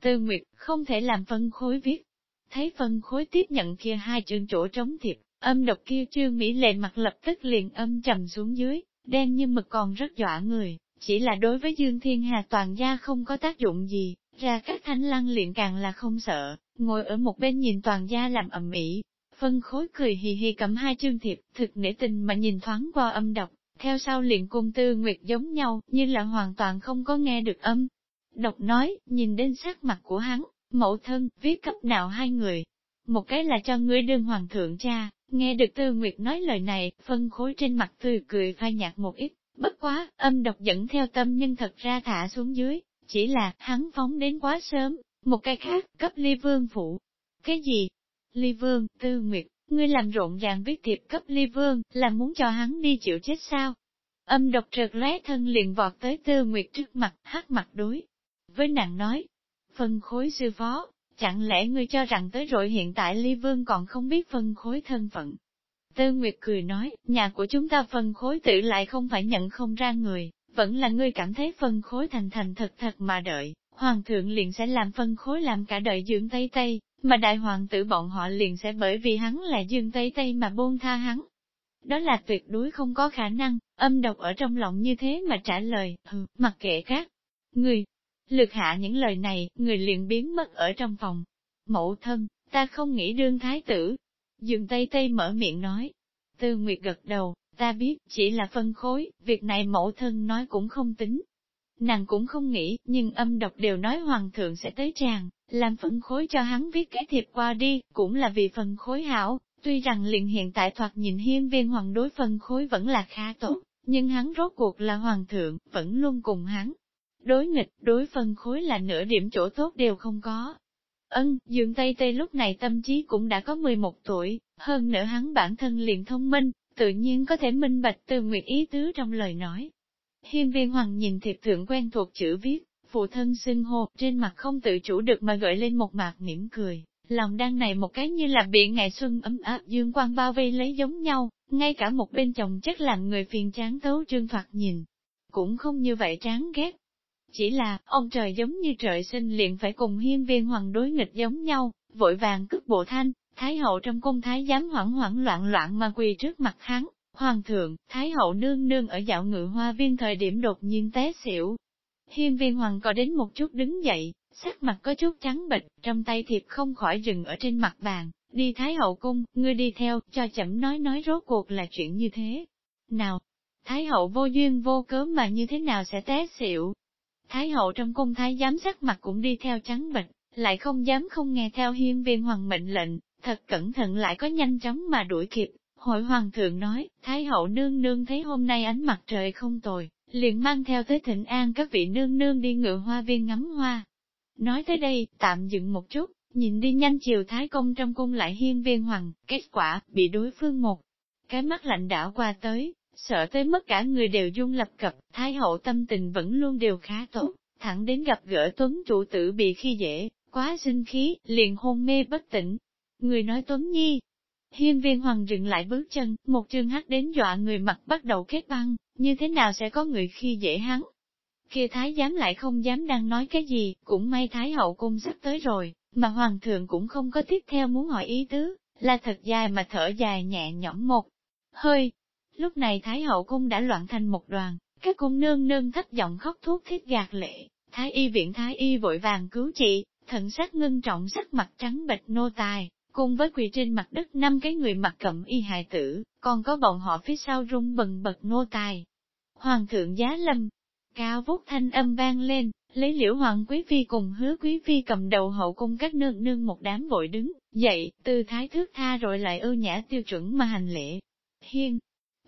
Tư Nguyệt không thể làm phân khối viết. Thấy phân khối tiếp nhận kia hai chương chỗ trống thiệp, âm độc kia trương Mỹ lệ mặt lập tức liền âm trầm xuống dưới, đen như mực còn rất dọa người, chỉ là đối với Dương Thiên Hà toàn gia không có tác dụng gì, ra các thanh lăng liền càng là không sợ, ngồi ở một bên nhìn toàn gia làm ẩm ĩ. Phân khối cười hì hì cầm hai chương thiệp, thực nể tình mà nhìn thoáng qua âm độc, theo sau liền cung tư nguyệt giống nhau, như là hoàn toàn không có nghe được âm. Độc nói, nhìn đến sắc mặt của hắn, mẫu thân, viết cấp nào hai người. Một cái là cho ngươi đương hoàng thượng cha, nghe được tư nguyệt nói lời này, phân khối trên mặt tươi cười phai nhạt một ít, bất quá, âm độc dẫn theo tâm nhưng thật ra thả xuống dưới, chỉ là, hắn phóng đến quá sớm, một cái khác, cấp ly vương phụ. Cái gì? Ly vương, tư nguyệt, ngươi làm rộn ràng viết thiệp cấp ly vương, là muốn cho hắn đi chịu chết sao? Âm độc trượt lóe thân liền vọt tới tư nguyệt trước mặt, hát mặt đối. Với nàng nói, phân khối sư phó, chẳng lẽ ngươi cho rằng tới rồi hiện tại ly vương còn không biết phân khối thân phận? Tư Nguyệt cười nói, nhà của chúng ta phân khối tự lại không phải nhận không ra người, vẫn là ngươi cảm thấy phân khối thành thành thật thật mà đợi, hoàng thượng liền sẽ làm phân khối làm cả đời dưỡng Tây Tây, mà đại hoàng tử bọn họ liền sẽ bởi vì hắn là dương Tây Tây mà buông tha hắn. Đó là tuyệt đối không có khả năng, âm độc ở trong lòng như thế mà trả lời, hừ, mặc kệ khác, Người, lực hạ những lời này, người liền biến mất ở trong phòng. Mẫu thân, ta không nghĩ đương thái tử. dừng Tây Tây mở miệng nói. Tư Nguyệt gật đầu, ta biết, chỉ là phân khối, việc này mẫu thân nói cũng không tính, Nàng cũng không nghĩ, nhưng âm độc đều nói hoàng thượng sẽ tới tràng, làm phân khối cho hắn viết cái thiệp qua đi, cũng là vì phân khối hảo, tuy rằng liền hiện tại thoạt nhìn hiên viên hoàng đối phân khối vẫn là khá tốt, nhưng hắn rốt cuộc là hoàng thượng, vẫn luôn cùng hắn. Đối nghịch, đối phân khối là nửa điểm chỗ tốt đều không có. Ân, Dương Tây Tây lúc này tâm trí cũng đã có 11 tuổi, hơn nữa hắn bản thân liền thông minh, tự nhiên có thể minh bạch từ nguyệt ý tứ trong lời nói. Hiên viên hoàng nhìn thiệp thượng quen thuộc chữ viết, phụ thân xưng hô, trên mặt không tự chủ được mà gợi lên một mạc mỉm cười, lòng đang này một cái như là bị ngày xuân ấm áp dương quang bao vây lấy giống nhau, ngay cả một bên chồng chất làm người phiền chán tấu trương thoạt nhìn, cũng không như vậy chán ghét. Chỉ là, ông trời giống như trời sinh liền phải cùng hiên viên hoàng đối nghịch giống nhau, vội vàng cướp bộ thanh, thái hậu trong cung thái giám hoảng hoảng loạn loạn mà quỳ trước mặt hắn, Hoàng thượng, Thái hậu nương nương ở dạo ngự hoa viên thời điểm đột nhiên té xỉu. Hiên viên hoàng có đến một chút đứng dậy, sắc mặt có chút trắng bệch, trong tay thiệp không khỏi dừng ở trên mặt bàn, đi Thái hậu cung, ngươi đi theo, cho chậm nói nói rốt cuộc là chuyện như thế. Nào, Thái hậu vô duyên vô cớ mà như thế nào sẽ té xỉu? Thái hậu trong cung thái giám sắc mặt cũng đi theo trắng bệch, lại không dám không nghe theo hiên viên hoàng mệnh lệnh, thật cẩn thận lại có nhanh chóng mà đuổi kịp, Hội hoàng thượng nói, Thái hậu nương nương thấy hôm nay ánh mặt trời không tồi, liền mang theo tới thịnh an các vị nương nương đi ngựa hoa viên ngắm hoa. Nói tới đây, tạm dừng một chút, nhìn đi nhanh chiều Thái công trong cung lại hiên viên hoàng, kết quả, bị đối phương một. Cái mắt lạnh đảo qua tới, sợ tới mất cả người đều dung lập cập, Thái hậu tâm tình vẫn luôn đều khá tốt, thẳng đến gặp gỡ Tuấn chủ tử bị khi dễ, quá sinh khí, liền hôn mê bất tỉnh. Người nói Tuấn Nhi, Hiên viên hoàng dừng lại bước chân, một chương hắt đến dọa người mặt bắt đầu kết băng, như thế nào sẽ có người khi dễ hắn. Kia thái giám lại không dám đang nói cái gì, cũng may thái hậu cung sắp tới rồi, mà hoàng thượng cũng không có tiếp theo muốn hỏi ý tứ, là thật dài mà thở dài nhẹ nhõm một hơi. Lúc này thái hậu cung đã loạn thành một đoàn, các cung nương nương thất giọng khóc thuốc thiết gạt lệ, thái y viện thái y vội vàng cứu trị, thận sắc ngưng trọng sắc mặt trắng bệch nô tài, cùng với quỳ trên mặt đất năm cái người mặc cẩm y hài tử, còn có bọn họ phía sau rung bần bật nô tài. Hoàng thượng giá lâm, cao vút thanh âm vang lên, lấy liễu hoàng quý phi cùng hứa quý phi cầm đầu hậu cung các nương nương một đám vội đứng, dậy, từ thái thước tha rồi lại ưu nhã tiêu chuẩn mà hành lễ. Hiên,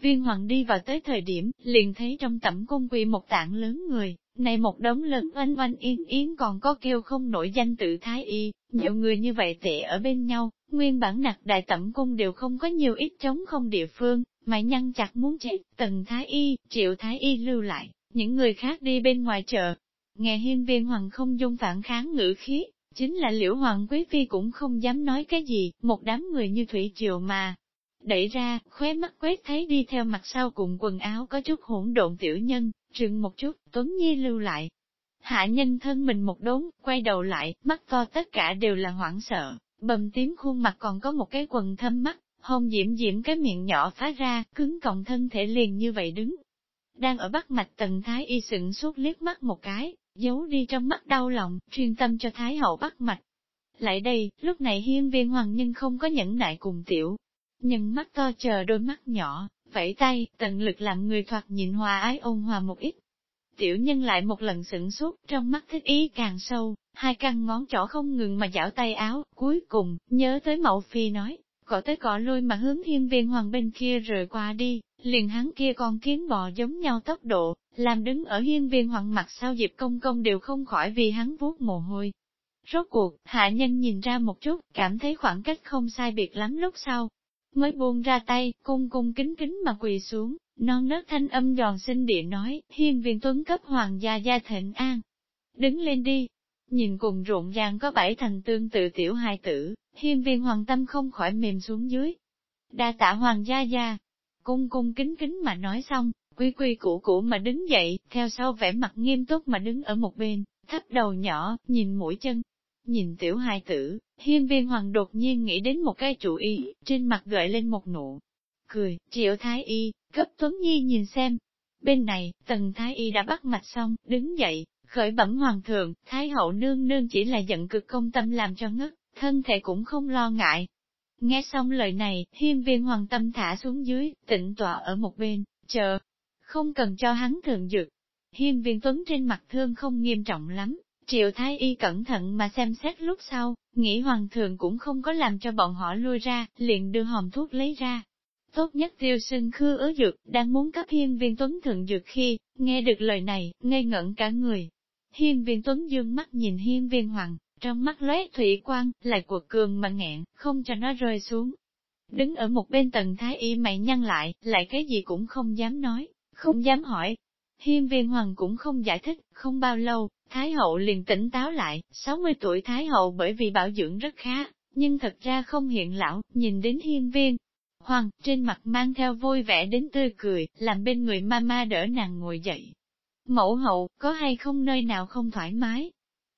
viên hoàng đi vào tới thời điểm, liền thấy trong tẩm cung quỳ một tảng lớn người, này một đống lớn oanh oanh yên yến còn có kêu không nổi danh tự thái y, nhiều người như vậy tệ ở bên nhau, nguyên bản nặc đại tẩm cung đều không có nhiều ít chống không địa phương, mà nhăn chặt muốn chết, tần thái y, triệu thái y lưu lại, những người khác đi bên ngoài chợ. Nghe hiên viên hoàng không dung phản kháng ngữ khí, chính là liễu hoàng quý phi cũng không dám nói cái gì, một đám người như thủy triều mà. Đẩy ra, khóe mắt quét thấy đi theo mặt sau cùng quần áo có chút hỗn độn tiểu nhân, trừng một chút, Tuấn Nhi lưu lại. Hạ nhân thân mình một đốn, quay đầu lại, mắt to tất cả đều là hoảng sợ, bầm tím khuôn mặt còn có một cái quần thâm mắt, hôn diễm diễm cái miệng nhỏ phá ra, cứng còng thân thể liền như vậy đứng. Đang ở bắt mạch tần thái y sững suốt liếc mắt một cái, giấu đi trong mắt đau lòng, chuyên tâm cho thái hậu bắt mạch. Lại đây, lúc này hiên viên hoàng nhân không có nhẫn nại cùng tiểu, nhưng mắt to chờ đôi mắt nhỏ, vẫy tay, tận lực làm người thoạt nhìn hòa ái ôn hòa một ít. Tiểu nhân lại một lần sửng sốt, trong mắt thích ý càng sâu, hai căn ngón trỏ không ngừng mà giảo tay áo, cuối cùng, nhớ tới mẫu phi nói, cỏ tới cỏ lui mà hướng hiên viên hoàng bên kia rời qua đi, liền hắn kia con kiến bò giống nhau tốc độ, làm đứng ở hiên viên hoàng mặt sau dịp công công đều không khỏi vì hắn vuốt mồ hôi. Rốt cuộc, hạ nhân nhìn ra một chút, cảm thấy khoảng cách không sai biệt lắm lúc sau, mới buông ra tay, cung cung kính kính mà quỳ xuống, non nớt thanh âm giòn xinh địa nói, hiên viên tuấn cấp hoàng gia gia thịnh an. Đứng lên đi, nhìn cùng rộn ràng có bảy thành tương tự tiểu hài tử, hiên viên hoàng tâm không khỏi mềm xuống dưới. Đa tạ hoàng gia gia, cung cung kính kính mà nói xong, quy quy củ củ mà đứng dậy, theo sau vẻ mặt nghiêm túc mà đứng ở một bên, thấp đầu nhỏ, nhìn mũi chân. Nhìn tiểu hài tử, hiên viên hoàng đột nhiên nghĩ đến một cái chủ ý, trên mặt gợi lên một nụ. Cười, triệu thái y, cấp Tuấn Nhi nhìn xem. Bên này, tần thái y đã bắt mạch xong, đứng dậy, khởi bẩm hoàng thượng, thái hậu nương nương chỉ là giận cực công tâm làm cho ngất, thân thể cũng không lo ngại. Nghe xong lời này, hiên viên hoàng tâm thả xuống dưới, tịnh tọa ở một bên, chờ, không cần cho hắn thường dược. Hiên viên tuấn trên mặt thương không nghiêm trọng lắm, triệu thái y cẩn thận mà xem xét lúc sau, nghĩ hoàng thượng cũng không có làm cho bọn họ lui ra, liền đưa hòm thuốc lấy ra. Tốt nhất tiêu sinh khư ứa dược, đang muốn cấp hiên viên tuấn thượng dược khi, nghe được lời này, ngây ngẩn cả người. Hiên viên tuấn dương mắt nhìn hiên viên hoàng, trong mắt lóe thủy quang, lại cuộc cường mà nghẹn, không cho nó rơi xuống. Đứng ở một bên tầng thái y mày nhăn lại, lại cái gì cũng không dám nói, không dám hỏi. Hiên viên hoàng cũng không giải thích, không bao lâu, Thái hậu liền tỉnh táo lại, 60 tuổi Thái hậu bởi vì bảo dưỡng rất khá, nhưng thật ra không hiện lão, nhìn đến hiên viên. Hoàng, trên mặt mang theo vui vẻ đến tươi cười, làm bên người mama đỡ nàng ngồi dậy. Mẫu hậu, có hay không nơi nào không thoải mái?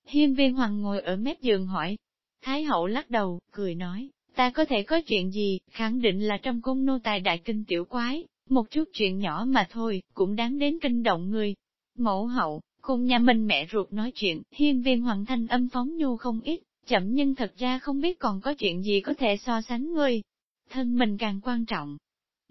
Hiên viên hoàng ngồi ở mép giường hỏi. Thái hậu lắc đầu, cười nói, ta có thể có chuyện gì, khẳng định là trong cung nô tài đại kinh tiểu quái, một chút chuyện nhỏ mà thôi, cũng đáng đến kinh động người. Mẫu hậu, cùng nhà mình mẹ ruột nói chuyện, hiên viên hoàng thanh âm phóng nhu không ít, chậm nhưng thật ra không biết còn có chuyện gì có thể so sánh ngươi. Thân mình càng quan trọng.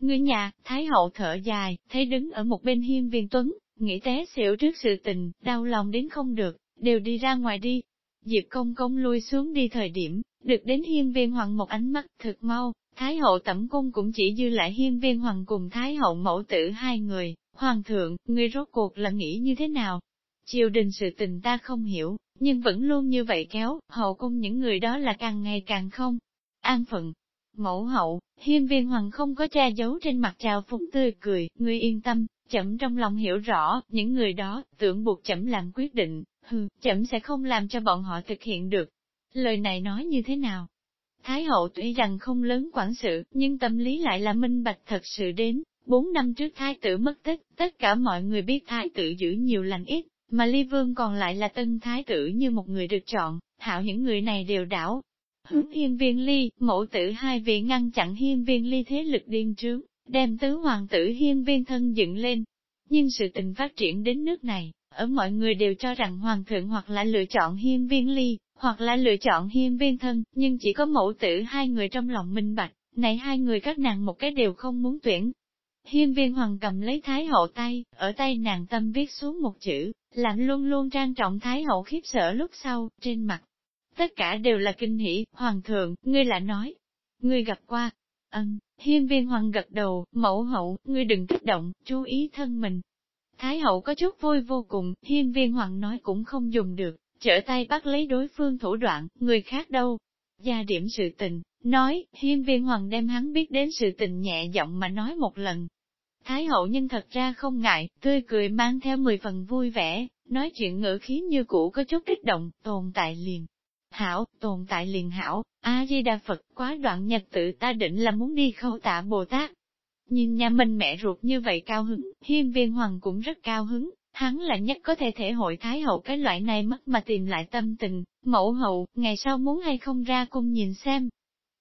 Người nhà, Thái hậu thở dài, thấy đứng ở một bên hiên viên tuấn, nghĩ té xỉu trước sự tình, đau lòng đến không được, đều đi ra ngoài đi. Diệp công công lui xuống đi thời điểm, được đến hiên viên hoàng một ánh mắt thực mau, Thái hậu tẩm cung cũng chỉ dư lại hiên viên hoàng cùng Thái hậu mẫu tử hai người. Hoàng thượng, người rốt cuộc là nghĩ như thế nào? Triều đình sự tình ta không hiểu, nhưng vẫn luôn như vậy kéo, hậu cung những người đó là càng ngày càng không. An phận, mẫu hậu, hiên viên hoàng không có che giấu trên mặt trào phúng tươi cười, ngươi yên tâm, chậm trong lòng hiểu rõ, những người đó, tưởng buộc chậm làm quyết định, hừ, chậm sẽ không làm cho bọn họ thực hiện được. Lời này nói như thế nào? Thái hậu tuy rằng không lớn quản sự, nhưng tâm lý lại là minh bạch thật sự đến. Bốn năm trước thái tử mất tích, tất cả mọi người biết thái tử giữ nhiều lành ít, mà ly vương còn lại là tân thái tử như một người được chọn, hảo những người này đều đảo. Hướng hiên viên ly, mẫu tử hai vị ngăn chặn hiên viên ly thế lực điên trướng, đem tứ hoàng tử hiên viên thân dựng lên. Nhưng sự tình phát triển đến nước này, ở mọi người đều cho rằng hoàng thượng hoặc là lựa chọn hiên viên ly, hoặc là lựa chọn hiên viên thân, nhưng chỉ có mẫu tử hai người trong lòng minh bạch, này hai người các nàng một cái đều không muốn tuyển. Hiên viên hoàng cầm lấy thái hậu tay, ở tay nàng tâm viết xuống một chữ, làm luôn luôn trang trọng thái hậu khiếp sợ lúc sau, trên mặt. Tất cả đều là kinh hỉ, hoàng thượng, ngươi lại nói. Ngươi gặp qua. Ân, hiên viên hoàng gật đầu, mẫu hậu, ngươi đừng kích động, chú ý thân mình. Thái hậu có chút vui vô cùng, hiên viên hoàng nói cũng không dùng được, trở tay bắt lấy đối phương thủ đoạn, người khác đâu. Gia điểm sự tình, nói, hiên viên hoàng đem hắn biết đến sự tình nhẹ giọng mà nói một lần. Thái hậu nhân thật ra không ngại, tươi cười mang theo mười phần vui vẻ, nói chuyện ngữ khí như cũ có chút kích động, tồn tại liền. Hảo, tồn tại liền hảo, A-di-đà Phật quá đoạn nhật tự ta định là muốn đi khâu tạ Bồ Tát nhưng nhà mình mẹ ruột như vậy cao hứng, hiên viên hoàng cũng rất cao hứng, hắn là nhất có thể thể hội thái hậu cái loại này mất mà tìm lại tâm tình, mẫu hậu, ngày sau muốn hay không ra cung nhìn xem.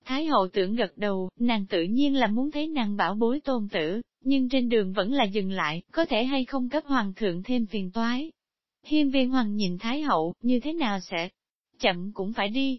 Thái hậu tưởng gật đầu, nàng tự nhiên là muốn thấy nàng bảo bối tôn tử, nhưng trên đường vẫn là dừng lại, có thể hay không cấp hoàng thượng thêm phiền toái. Hiên viên hoàng nhìn Thái hậu, như thế nào sẽ chậm cũng phải đi.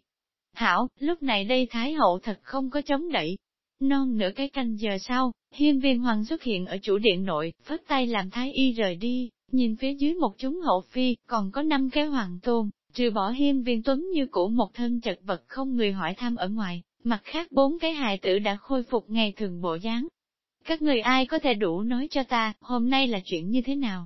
Hảo, lúc này đây Thái hậu thật không có chống đẩy. Non nửa cái canh giờ sau, hiên viên hoàng xuất hiện ở chủ điện nội, phất tay làm Thái y rời đi, nhìn phía dưới một chúng hậu phi, còn có năm cái hoàng tôn, trừ bỏ hiên viên tuấn như cũ một thân chật vật không người hỏi thăm ở ngoài, mặt khác bốn cái hài tử đã khôi phục ngày thường bộ dáng, các người ai có thể đủ nói cho ta, hôm nay là chuyện như thế nào?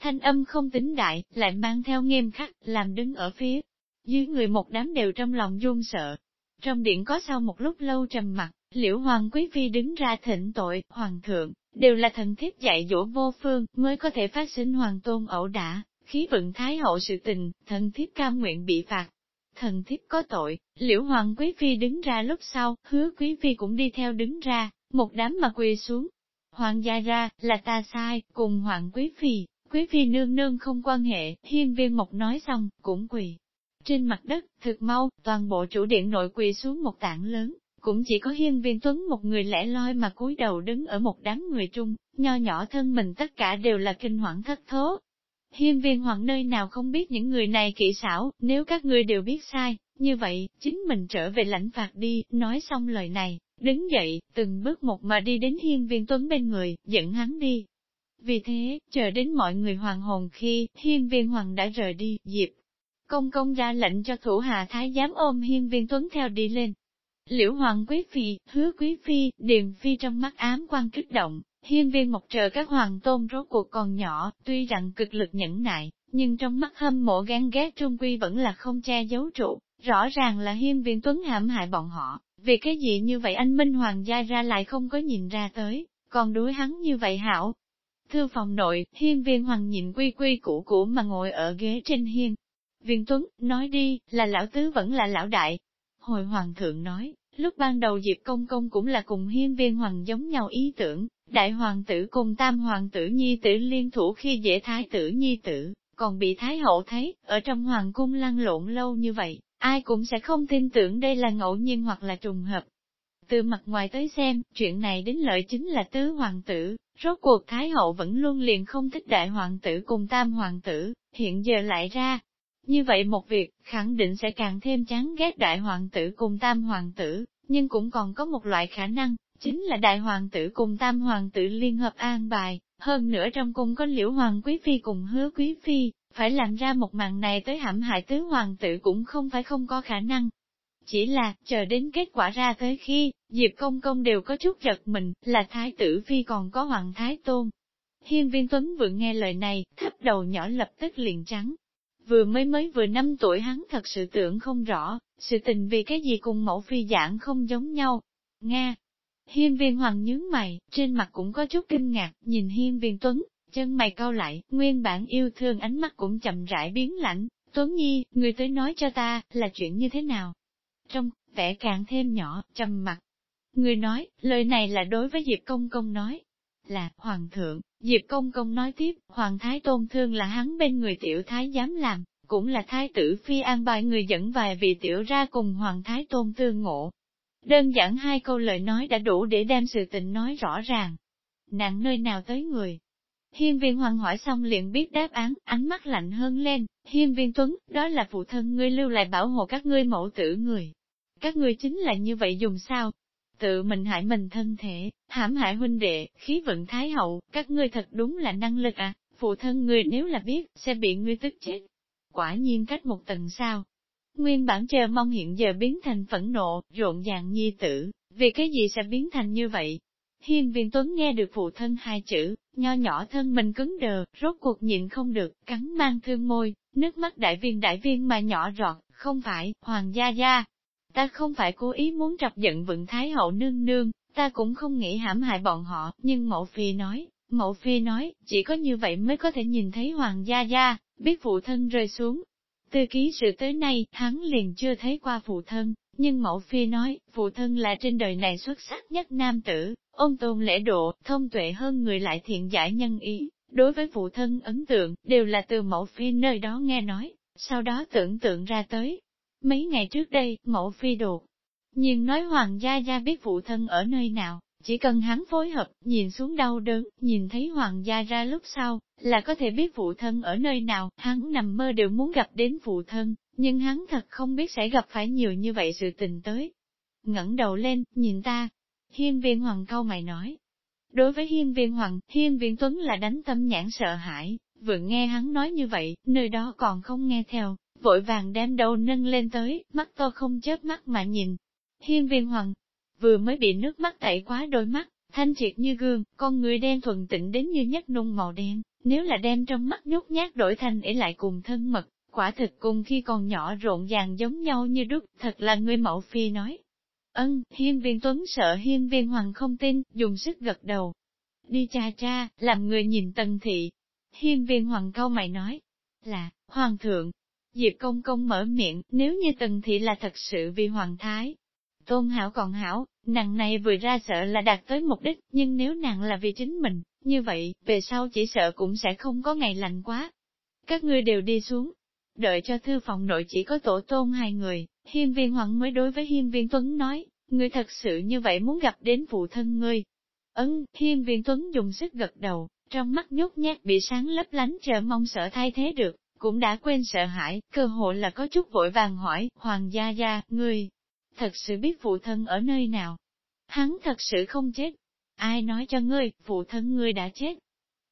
Thanh âm không tính đại, lại mang theo nghiêm khắc, làm đứng ở phía dưới người một đám đều trong lòng run sợ. Trong điện có sau một lúc lâu trầm mặt, liễu hoàng quý phi đứng ra thỉnh tội, hoàng thượng, đều là thần thiếp dạy dỗ vô phương, mới có thể phát sinh hoàng tôn ẩu đả, khí vận thái hậu sự tình, thần thiếp cam nguyện bị phạt. Thần thiếp có tội, liễu hoàng quý phi đứng ra lúc sau, hứa quý phi cũng đi theo đứng ra, một đám mà quỳ xuống. Hoàng gia ra, là ta sai, cùng hoàng quý phi, quý phi nương nương không quan hệ, hiên viên mộc nói xong, cũng quỳ. Trên mặt đất, thực mau, toàn bộ chủ điện nội quỳ xuống một tảng lớn, cũng chỉ có hiên viên tuấn một người lẻ loi mà cúi đầu đứng ở một đám người trung, nho nhỏ thân mình tất cả đều là kinh hoảng thất thố. Hiên viên hoàng nơi nào không biết những người này kỹ xảo, nếu các ngươi đều biết sai, như vậy, chính mình trở về lãnh phạt đi, nói xong lời này, Đứng dậy, từng bước một mà đi đến hiên viên tuấn bên người, dẫn hắn đi. Vì thế, chờ đến mọi người hoàng hồn khi, hiên viên hoàng đã rời đi, dịp. Công công ra lệnh cho thủ hạ thái giám ôm hiên viên tuấn theo đi lên. Liễu hoàng quý phi, hứa quý phi, điền phi trong mắt ám quan kích động, hiên viên mộc trợ các hoàng tôn rốt cuộc còn nhỏ, tuy rằng cực lực nhẫn nại, nhưng trong mắt hâm mộ gan ghét trung quy vẫn là không che giấu trụ, rõ ràng là hiên viên tuấn hãm hại bọn họ, vì cái gì như vậy anh Minh Hoàng gia ra lại không có nhìn ra tới, còn đối hắn như vậy hảo. Thư phòng nội, hiên viên hoàng nhìn quy quy cũ cũ mà ngồi ở ghế trên hiên. Viên Tuấn, nói đi, là lão tứ vẫn là lão đại. Hồi hoàng thượng nói, lúc ban đầu Diệp Công Công cũng là cùng hiên viên hoàng giống nhau ý tưởng, đại hoàng tử cùng tam hoàng tử nhi tử liên thủ khi dễ thái tử nhi tử, còn bị thái hậu thấy, ở trong hoàng cung lăn lộn lâu như vậy, ai cũng sẽ không tin tưởng đây là ngẫu nhiên hoặc là trùng hợp. Từ mặt ngoài tới xem, chuyện này đến lợi chính là tứ hoàng tử, rốt cuộc Thái hậu vẫn luôn liền không thích đại hoàng tử cùng tam hoàng tử, hiện giờ lại ra. Như vậy một việc, khẳng định sẽ càng thêm chán ghét đại hoàng tử cùng tam hoàng tử, nhưng cũng còn có một loại khả năng, chính là đại hoàng tử cùng tam hoàng tử liên hợp an bài, hơn nữa trong cung có liễu hoàng quý phi cùng hứa quý phi, phải làm ra một màn này tới hãm hại tứ hoàng tử cũng không phải không có khả năng. Chỉ là, chờ đến kết quả ra tới khi, Diệp Công Công đều có chút giật mình, là thái tử phi còn có hoàng thái tôn. Hiên viên Tuấn vừa nghe lời này, thấp đầu nhỏ lập tức liền trắng. Vừa mới mới vừa năm tuổi hắn thật sự tưởng không rõ, sự tình vì cái gì cùng mẫu phi giảng không giống nhau. Nga, Hiên viên hoàng nhướng mày, trên mặt cũng có chút kinh ngạc, nhìn hiên viên tuấn, chân mày cau lại, nguyên bản yêu thương ánh mắt cũng chậm rãi biến lạnh. Tuấn Nhi, người tới nói cho ta, là chuyện như thế nào? Trong, vẻ càng thêm nhỏ, trầm mặt. Người nói, lời này là đối với Diệp Công Công nói. Là, Hoàng thượng, Diệp Công Công nói tiếp, Hoàng Thái Tôn Thương là hắn bên người tiểu thái dám làm, cũng là thái tử phi an bài người dẫn vài vị tiểu ra cùng Hoàng Thái Tôn Thương ngộ, Đơn giản hai câu lời nói đã đủ để đem sự tình nói rõ ràng. Nặng nơi nào tới người? Hiên viên hoàng hỏi xong liền biết đáp án, ánh mắt lạnh hơn lên, hiên viên tuấn, đó là phụ thân ngươi lưu lại bảo hộ các ngươi mẫu tử người. Các ngươi chính là như vậy dùng sao? Tự mình hại mình thân thể, hãm hại huynh đệ, khí vận thái hậu, các ngươi thật đúng là năng lực à, phụ thân ngươi nếu là biết, sẽ bị ngươi tức chết. Quả nhiên cách một tầng sao, Nguyên bản chờ mong hiện giờ biến thành phẫn nộ, rộn ràng nhi tử, vì cái gì sẽ biến thành như vậy? Hiên viên tuấn nghe được phụ thân hai chữ, nho nhỏ thân mình cứng đờ, rốt cuộc nhịn không được, cắn mang thương môi, nước mắt đại viên đại viên mà nhỏ rọt, không phải, hoàng gia gia. Ta không phải cố ý muốn trọc giận vựng thái hậu nương nương, ta cũng không nghĩ hãm hại bọn họ, nhưng mẫu phi nói, mẫu phi nói, chỉ có như vậy mới có thể nhìn thấy hoàng gia gia, biết phụ thân rơi xuống, từ ký sự tới nay, hắn liền chưa thấy qua phụ thân, nhưng mẫu phi nói, phụ thân là trên đời này xuất sắc nhất nam tử, ôn tôn lễ độ, thông tuệ hơn người lại thiện giải nhân ý, đối với phụ thân ấn tượng, đều là từ mẫu phi nơi đó nghe nói, sau đó tưởng tượng ra tới. Mấy ngày trước đây, mẫu phi đột, nhưng nói Hoàng Gia Gia biết phụ thân ở nơi nào, chỉ cần hắn phối hợp, nhìn xuống đau đớn, nhìn thấy Hoàng Gia ra lúc sau, là có thể biết phụ thân ở nơi nào, hắn nằm mơ đều muốn gặp đến phụ thân, nhưng hắn thật không biết sẽ gặp phải nhiều như vậy sự tình tới. ngẩng đầu lên, nhìn ta. Hiên viên hoàng câu mày nói. Đối với hiên viên hoàng, hiên viên tuấn là đánh tâm nhãn sợ hãi, vừa nghe hắn nói như vậy, nơi đó còn không nghe theo, vội vàng đem đầu nâng lên tới, mắt to không chớp mắt mà nhìn. Hiên viên hoàng, vừa mới bị nước mắt tẩy quá đôi mắt, thanh triệt như gương, con người đen thuần tịnh đến như nhất nung màu đen, nếu là đem trong mắt nhút nhát đổi thành để lại cùng thân mật, quả thực cùng khi còn nhỏ rộn ràng giống nhau như đúc, thật là người mẫu phi nói. Ân, hiên viên tuấn sợ hiên viên hoàng không tin, dùng sức gật đầu. Đi cha cha, làm người nhìn tần thị. Hiên viên hoàng câu mày nói, là, hoàng thượng. Diệp công công mở miệng, nếu như tần thị là thật sự vì hoàng thái, Tôn hảo còn hảo, nàng này vừa ra sợ là đạt tới mục đích, nhưng nếu nàng là vì chính mình, như vậy, về sau chỉ sợ cũng sẽ không có ngày lành quá. Các ngươi đều đi xuống, đợi cho thư phòng nội chỉ có tổ tôn hai người, hiên viên hoàng mới đối với hiên viên Tuấn nói, ngươi thật sự như vậy muốn gặp đến phụ thân ngươi. Ấn, hiên viên Tuấn dùng sức gật đầu, trong mắt nhút nhát bị sáng lấp lánh chờ mong sợ thay thế được, cũng đã quên sợ hãi, cơ hội là có chút vội vàng hỏi, hoàng gia gia, ngươi, thật sự biết phụ thân ở nơi nào. Hắn thật sự không chết. Ai nói cho ngươi, phụ thân ngươi đã chết.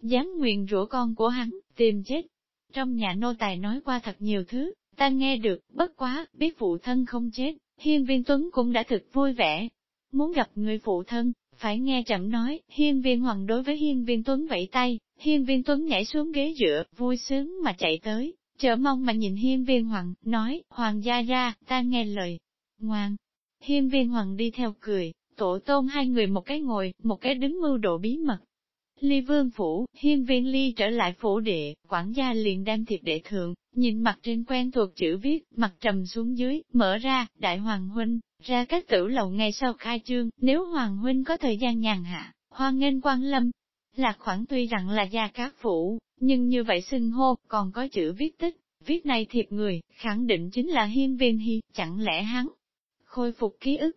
Dám nguyện rủa con của hắn, tìm chết. Trong nhà nô tài nói qua thật nhiều thứ, ta nghe được, bất quá, biết phụ thân không chết, hiên viên tuấn cũng đã thực vui vẻ. Muốn gặp người phụ thân, phải nghe chậm nói, hiên viên hoàng đối với hiên viên tuấn vẫy tay, hiên viên tuấn nhảy xuống ghế dựa, vui sướng mà chạy tới, chờ mong mà nhìn hiên viên hoàng, nói, hoàng gia ra, ta nghe lời, Ngoan! Hiên viên hoàng đi theo cười, tổ tôn hai người một cái ngồi, một cái đứng mưu độ bí mật. Ly vương phủ, hiên viên ly trở lại phủ đệ, quản gia liền đem thiệp đệ thượng, nhìn mặt trên quen thuộc chữ viết, mặt trầm xuống dưới, mở ra, đại hoàng huynh, ra các tử lầu ngay sau khai trương, nếu hoàng huynh có thời gian nhàn hạ, hoan nghênh quan lâm. Lạc khoản tuy rằng là gia các phủ, nhưng như vậy xưng hô, còn có chữ viết tích, viết này thiệp người, khẳng định chính là hiên viên hy, chẳng lẽ hắn khôi phục ký ức.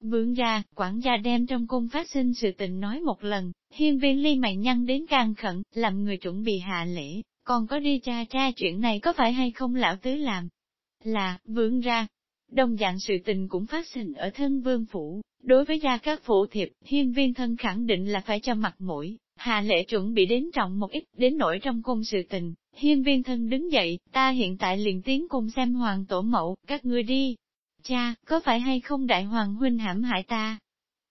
Vương ra, quản gia đem trong cung phát sinh sự tình nói một lần, hiên viên ly mày nhăn đến càng khẩn, làm người chuẩn bị hạ lễ, còn có đi tra tra chuyện này có phải hay không lão tứ làm. Là, vương ra, đồng dạng sự tình cũng phát sinh ở thân vương phủ, đối với gia các phụ thiệp, hiên viên thân khẳng định là phải cho mặt mũi, hạ lễ chuẩn bị đến trọng một ít, đến nỗi trong cung sự tình, hiên viên thân đứng dậy, ta hiện tại liền tiến cùng xem hoàng tổ mẫu, các ngươi đi, cha, có phải hay không đại hoàng huynh hãm hại ta?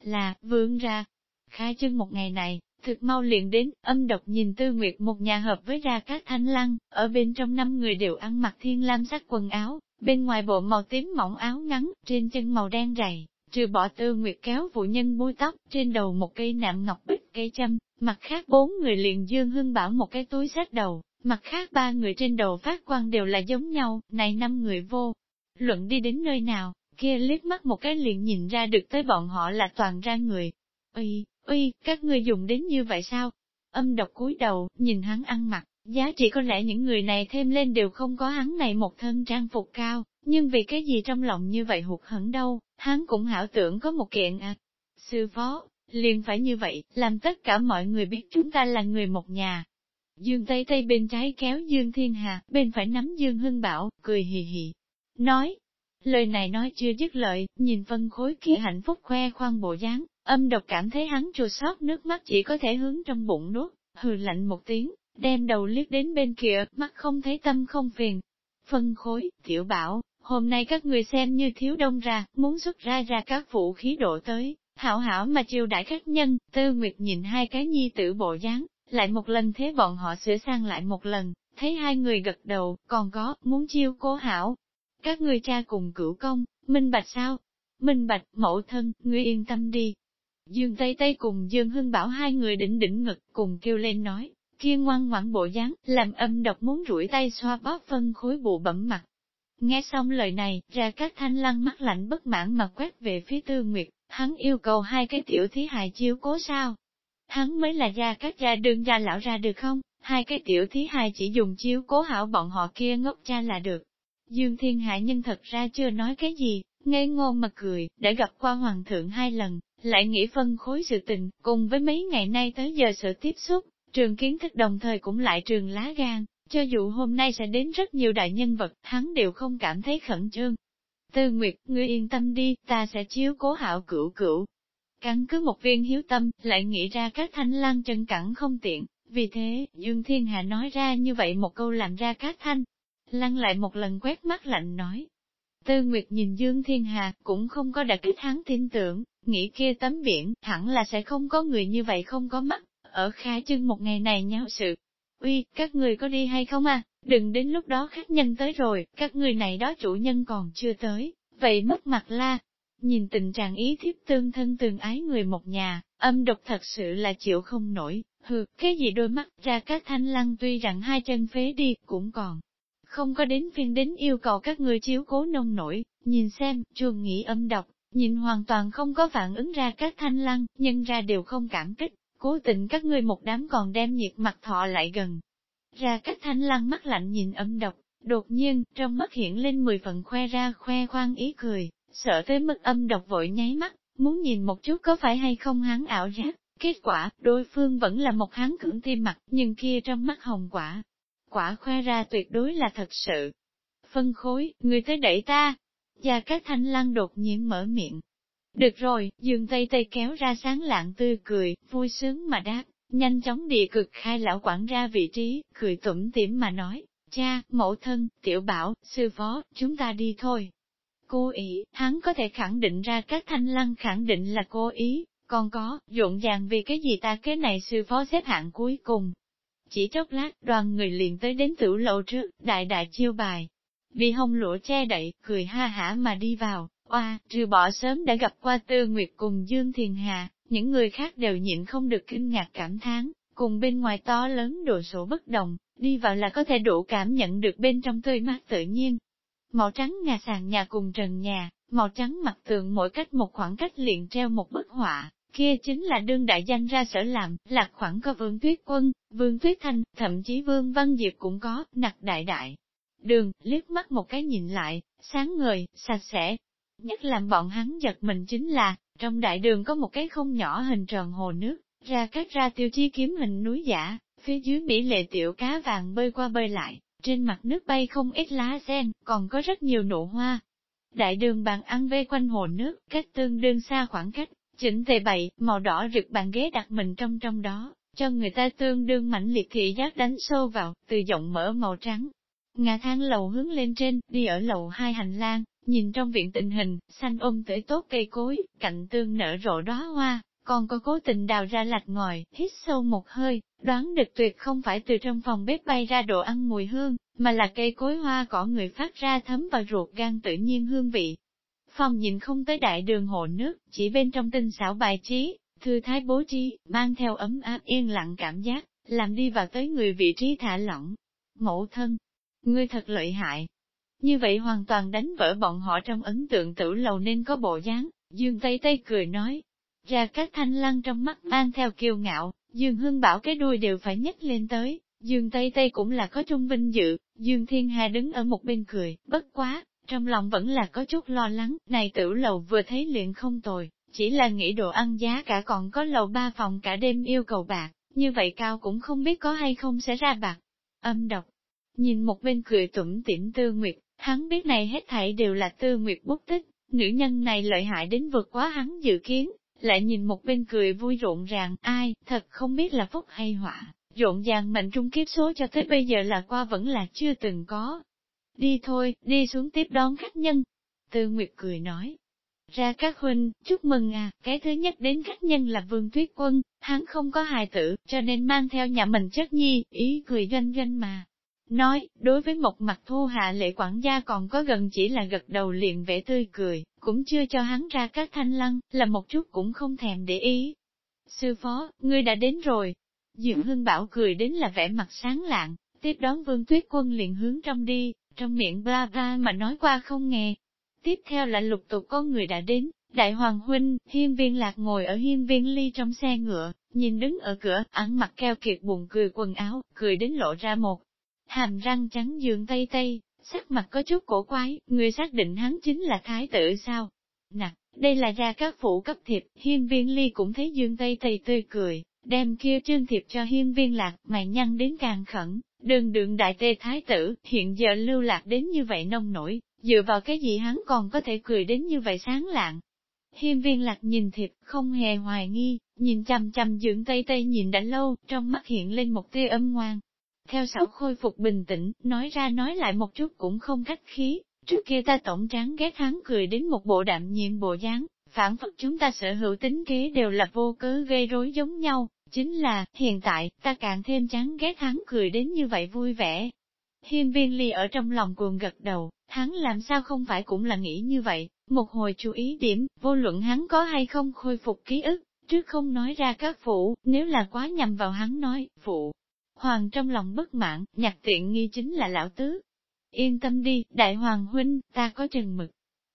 Là, vương ra. Khai chân một ngày này, thực mau liền đến, âm độc nhìn tư nguyệt một nhà hợp với ra các thanh lăng, ở bên trong năm người đều ăn mặc thiên lam sắc quần áo, bên ngoài bộ màu tím mỏng áo ngắn, trên chân màu đen dày, trừ bỏ tư nguyệt kéo phụ nhân bôi tóc, trên đầu một cây nạm ngọc bích cây châm, mặt khác bốn người liền dương hưng bảo một cái túi sách đầu, mặt khác ba người trên đầu phát quan đều là giống nhau, này năm người vô, Luận đi đến nơi nào, kia liếc mắt một cái liền nhìn ra được tới bọn họ là toàn ra người. Uy, uy, các ngươi dùng đến như vậy sao? Âm độc cúi đầu, nhìn hắn ăn mặc, giá trị có lẽ những người này thêm lên đều không có hắn này một thân trang phục cao, nhưng vì cái gì trong lòng như vậy hụt hẫng đâu, hắn cũng hảo tưởng có một kiện à. Sư phó, liền phải như vậy, làm tất cả mọi người biết chúng ta là người một nhà. Dương Tây Tây bên trái kéo Dương Thiên Hà, bên phải nắm Dương Hưng Bảo, cười hì hì, nói. Lời này nói chưa dứt lợi, nhìn phân khối kia hạnh phúc khoe khoang bộ dáng, âm độc cảm thấy hắn chua sót nước mắt chỉ có thể hướng trong bụng nuốt, hừ lạnh một tiếng, đem đầu liếc đến bên kia, mắt không thấy tâm không phiền. Phân khối, tiểu bảo, hôm nay các người xem như thiếu đông ra, muốn xuất ra ra các vũ khí độ tới, hảo hảo mà chiêu đãi khách nhân, tư nguyệt nhìn hai cái nhi tử bộ dáng, lại một lần thế bọn họ sửa sang lại một lần, thấy hai người gật đầu, còn có, muốn chiêu cố hảo, các người cha cùng cửu công, minh bạch sao? Minh bạch, mẫu thân, ngươi yên tâm đi. Dương Tây Tây cùng Dương Hưng Bảo hai người đỉnh đỉnh ngực cùng kêu lên nói, kia ngoan ngoãn bộ dáng, làm âm độc muốn rủi tay xoa bóp phân khối bụ bẩm mặt. Nghe xong lời này, ra các thanh lăng mắt lạnh bất mãn mà quét về phía tư nguyệt, hắn yêu cầu hai cái tiểu thí hài chiếu cố sao? Hắn mới là gia các gia đường gia lão ra được không? hai cái tiểu thí hài chỉ dùng chiếu cố hảo bọn họ kia ngốc cha là được. Dương Thiên Hạ nhân thật ra chưa nói cái gì, ngây ngô mà cười, đã gặp qua hoàng thượng hai lần, lại nghĩ phân khối sự tình, cùng với mấy ngày nay tới giờ sự tiếp xúc, trường kiến thức đồng thời cũng lại trường lá gan, cho dù hôm nay sẽ đến rất nhiều đại nhân vật, hắn đều không cảm thấy khẩn trương. Tư Nguyệt, ngươi yên tâm đi, ta sẽ chiếu cố hảo cửu cửu. Cắn cứ một viên hiếu tâm, lại nghĩ ra các thanh lang chân cẳng không tiện, vì thế, Dương Thiên hà nói ra như vậy một câu làm ra các thanh. Lăng lại một lần quét mắt lạnh nói. Tư Nguyệt nhìn Dương Thiên Hà cũng không có đặc kích hắn tin tưởng, nghĩ kia tấm biển, hẳn là sẽ không có người như vậy không có mắt, ở khá chân một ngày này nhau sự. Uy, các người có đi hay không à? Đừng đến lúc đó khách nhân tới rồi, các người này đó chủ nhân còn chưa tới, vậy mất mặt la. Nhìn tình trạng ý thiếp tương thân tương ái người một nhà, âm độc thật sự là chịu không nổi, hừ, cái gì đôi mắt ra các thanh lăng tuy rằng hai chân phế đi, cũng còn. Không có đến phiên đến yêu cầu các người chiếu cố nông nổi, nhìn xem, chuồng nghĩ âm độc, nhìn hoàn toàn không có phản ứng ra các thanh lăng, nhân ra đều không cảm kích, cố tình các ngươi một đám còn đem nhiệt mặt thọ lại gần. Ra các thanh lăng mắt lạnh nhìn âm độc, đột nhiên, trong mắt hiện lên mười phần khoe ra khoe khoang ý cười, sợ tới mức âm độc vội nháy mắt, muốn nhìn một chút có phải hay không hắn ảo giác. Kết quả, đối phương vẫn là một hắn cưỡng tim mặt, nhưng kia trong mắt hồng quả. Quả khoe ra tuyệt đối là thật sự. Phân khối, người tới đẩy ta. Gia các thanh lăng đột nhiên mở miệng, được rồi, dương tây tây kéo ra sáng lạng tươi cười, vui sướng mà đáp, nhanh chóng địa cực khai lão quản ra vị trí, cười tủm tỉm mà nói, cha, mẫu thân, tiểu bảo, sư phó, chúng ta đi thôi. Cô ý, hắn có thể khẳng định ra các thanh lăng khẳng định là cô ý, còn có, rộn ràng vì cái gì ta cái này sư phó xếp hạng cuối cùng. Chỉ chốc lát, đoàn người liền tới đến tử lầu trước, đại đại chiêu bài. Vì hông lũa che đậy, cười ha hả mà đi vào, Oa, trừ bỏ sớm đã gặp qua Tư Nguyệt cùng Dương Thiền Hà, những người khác đều nhịn không được kinh ngạc cảm thán, cùng bên ngoài to lớn đồ sổ bất đồng, đi vào là có thể đủ cảm nhận được bên trong tươi mát tự nhiên. Màu trắng nhà sàn nhà cùng trần nhà, màu trắng mặt tường mỗi cách một khoảng cách liền treo một bức họa, kia chính là đương đại danh ra sở làm, lạc khoảng có vương tuyết quân, vương tuyết thanh, thậm chí vương văn diệp cũng có, nặc đại đại. Đường, liếc mắt một cái nhìn lại, sáng ngời, sạch sẽ, Nhất làm bọn hắn giật mình chính là, trong đại đường có một cái không nhỏ hình tròn hồ nước, ra cắt ra tiêu chi kiếm hình núi giả, phía dưới mỹ lệ tiểu cá vàng bơi qua bơi lại, trên mặt nước bay không ít lá sen, còn có rất nhiều nụ hoa. Đại đường bàn ăn vây quanh hồ nước, cách tương đương xa khoảng cách, chỉnh tề bậy, màu đỏ rực bàn ghế đặt mình trong trong đó, cho người ta tương đương mạnh liệt thị giác đánh sâu vào, từ giọng mở màu trắng. Ngà thang lầu hướng lên trên, đi ở lầu hai hành lang, Nhìn trong viện tình hình, xanh ôm tới tốt cây cối, cạnh tương nở rộ đóa hoa, còn có cố tình đào ra lạch ngòi, hít sâu một hơi, đoán được tuyệt không phải từ trong phòng bếp bay ra đồ ăn mùi hương, mà là cây cối hoa cỏ người phát ra thấm vào ruột gan tự nhiên hương vị. Phòng nhìn không tới đại đường hồ nước, chỉ bên trong tinh xảo bài trí, thư thái bố trí, mang theo ấm áp yên lặng cảm giác, làm đi vào tới người vị trí thả lỏng. Mẫu thân, ngươi thật lợi hại, như vậy hoàn toàn đánh vỡ bọn họ trong ấn tượng tử lầu nên có bộ dáng, Dương Tây Tây cười nói. Ra các thanh lăng trong mắt mang theo kiêu ngạo, Dương Hương bảo cái đuôi đều phải nhấc lên tới, Dương Tây Tây cũng là có trung vinh dự, Dương Thiên Hà đứng ở một bên cười, bất quá, trong lòng vẫn là có chút lo lắng, này tử lầu vừa thấy liền không tồi, chỉ là nghĩ đồ ăn giá cả còn có lầu ba phòng cả đêm yêu cầu bạc, như vậy cao cũng không biết có hay không sẽ ra bạc. Âm độc, nhìn một bên cười tủm tỉm tư nguyệt, Hắn biết này hết thảy đều là tư nguyệt bút tích, nữ nhân này lợi hại đến vượt quá hắn dự kiến, lại nhìn một bên cười vui rộn ràng, ai, thật không biết là phúc hay họa, rộn ràng mệnh trung kiếp số cho tới bây giờ là qua vẫn là chưa từng có. Đi thôi, đi xuống tiếp đón khách nhân. Tư Nguyệt cười nói. Ra các huynh, chúc mừng à, cái thứ nhất đến khách nhân là Vương Tuyết Quân, hắn không có hài tử, cho nên mang theo nhà mình chất nhi, ý cười doanh doanh mà. Nói, đối với một mặt thu hạ lệ quản gia còn có gần chỉ là gật đầu liền vẻ tươi cười, cũng chưa cho hắn ra các thanh lăng, là một chút cũng không thèm để ý. Sư phó, ngươi đã đến rồi. Dượng Hưng Bảo cười đến là vẻ mặt sáng lạng, tiếp đón vương tuyết quân liền hướng trong đi, trong miệng bla bla mà nói qua không nghe. Tiếp theo là lục tục có người đã đến, Đại Hoàng Huynh, hiên viên lạc ngồi ở hiên viên ly trong xe ngựa, nhìn đứng ở cửa, ăn mặc keo kiệt buồn cười quần áo, cười đến lộ ra một hàm răng trắng dường tây tây, sắc mặt có chút cổ quái, người xác định hắn chính là thái tử sao? Nặc, đây là ra các phủ cấp thiệp, hiên viên ly cũng thấy dương tây tây tươi cười, đem kia trương thiệp cho hiên viên lạc, mày nhăn đến càng khẩn, đường đường đại tê thái tử, hiện giờ lưu lạc đến như vậy nông nổi, dựa vào cái gì hắn còn có thể cười đến như vậy sáng lạng. Hiên viên lạc nhìn thiệp, không hề hoài nghi, nhìn chằm chằm dưỡng tây tây nhìn đã lâu, trong mắt hiện lên một tia âm ngoan. Theo sảo khôi phục bình tĩnh, nói ra nói lại một chút cũng không cách khí, trước kia ta tổng tráng ghét hắn cười đến một bộ đạm nhiên bộ dáng, phản phật chúng ta sở hữu tính kế đều là vô cớ gây rối giống nhau, chính là, hiện tại, ta càng thêm chán ghét hắn cười đến như vậy vui vẻ. Hiên viên ly ở trong lòng cuồng gật đầu, hắn làm sao không phải cũng là nghĩ như vậy, một hồi chú ý điểm, vô luận hắn có hay không khôi phục ký ức, trước không nói ra các phụ, nếu là quá nhầm vào hắn nói, phụ. Hoàng trong lòng bất mãn, nhặt tiện nghi chính là lão tứ. Yên tâm đi, đại hoàng huynh, ta có chừng mực.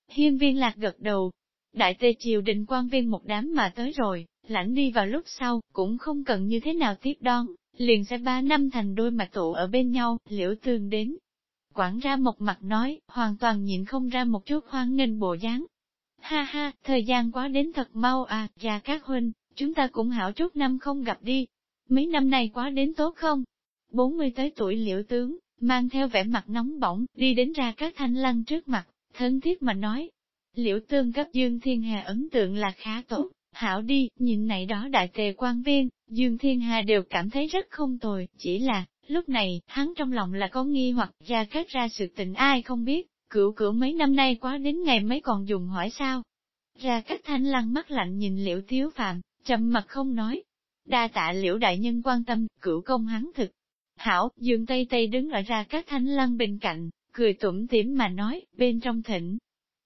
Hiên viên lạc gật đầu. Đại tê triều định quan viên một đám mà tới rồi, lãnh đi vào lúc sau, cũng không cần như thế nào tiếp đón, liền sẽ ba năm thành đôi mà tụ ở bên nhau, liễu tương đến. Quảng ra một mặt nói, hoàn toàn nhìn không ra một chút hoang nghênh bộ dáng. Ha ha, thời gian quá đến thật mau à, già các huynh, chúng ta cũng hảo chút năm không gặp đi. Mấy năm nay quá đến tốt không? 40 tới tuổi liễu tướng, mang theo vẻ mặt nóng bỏng, đi đến ra các thanh lăng trước mặt, thân thiết mà nói. Liễu tương cấp Dương Thiên Hà ấn tượng là khá tốt, Hảo đi, nhìn này đó đại tề quan viên, Dương Thiên Hà đều cảm thấy rất không tồi, chỉ là, lúc này, hắn trong lòng là có nghi hoặc ra kết ra sự tình ai không biết, cửu cửu mấy năm nay quá đến ngày mấy còn dùng hỏi sao. Ra các thanh lăng mắt lạnh nhìn liễu thiếu phạm, trầm mặt không nói. Đa tạ liễu đại nhân quan tâm, cửu công hắn thực. Hảo, Dương Tây Tây đứng ở ra các thanh lăng bên cạnh, cười tủm tỉm mà nói, bên trong thỉnh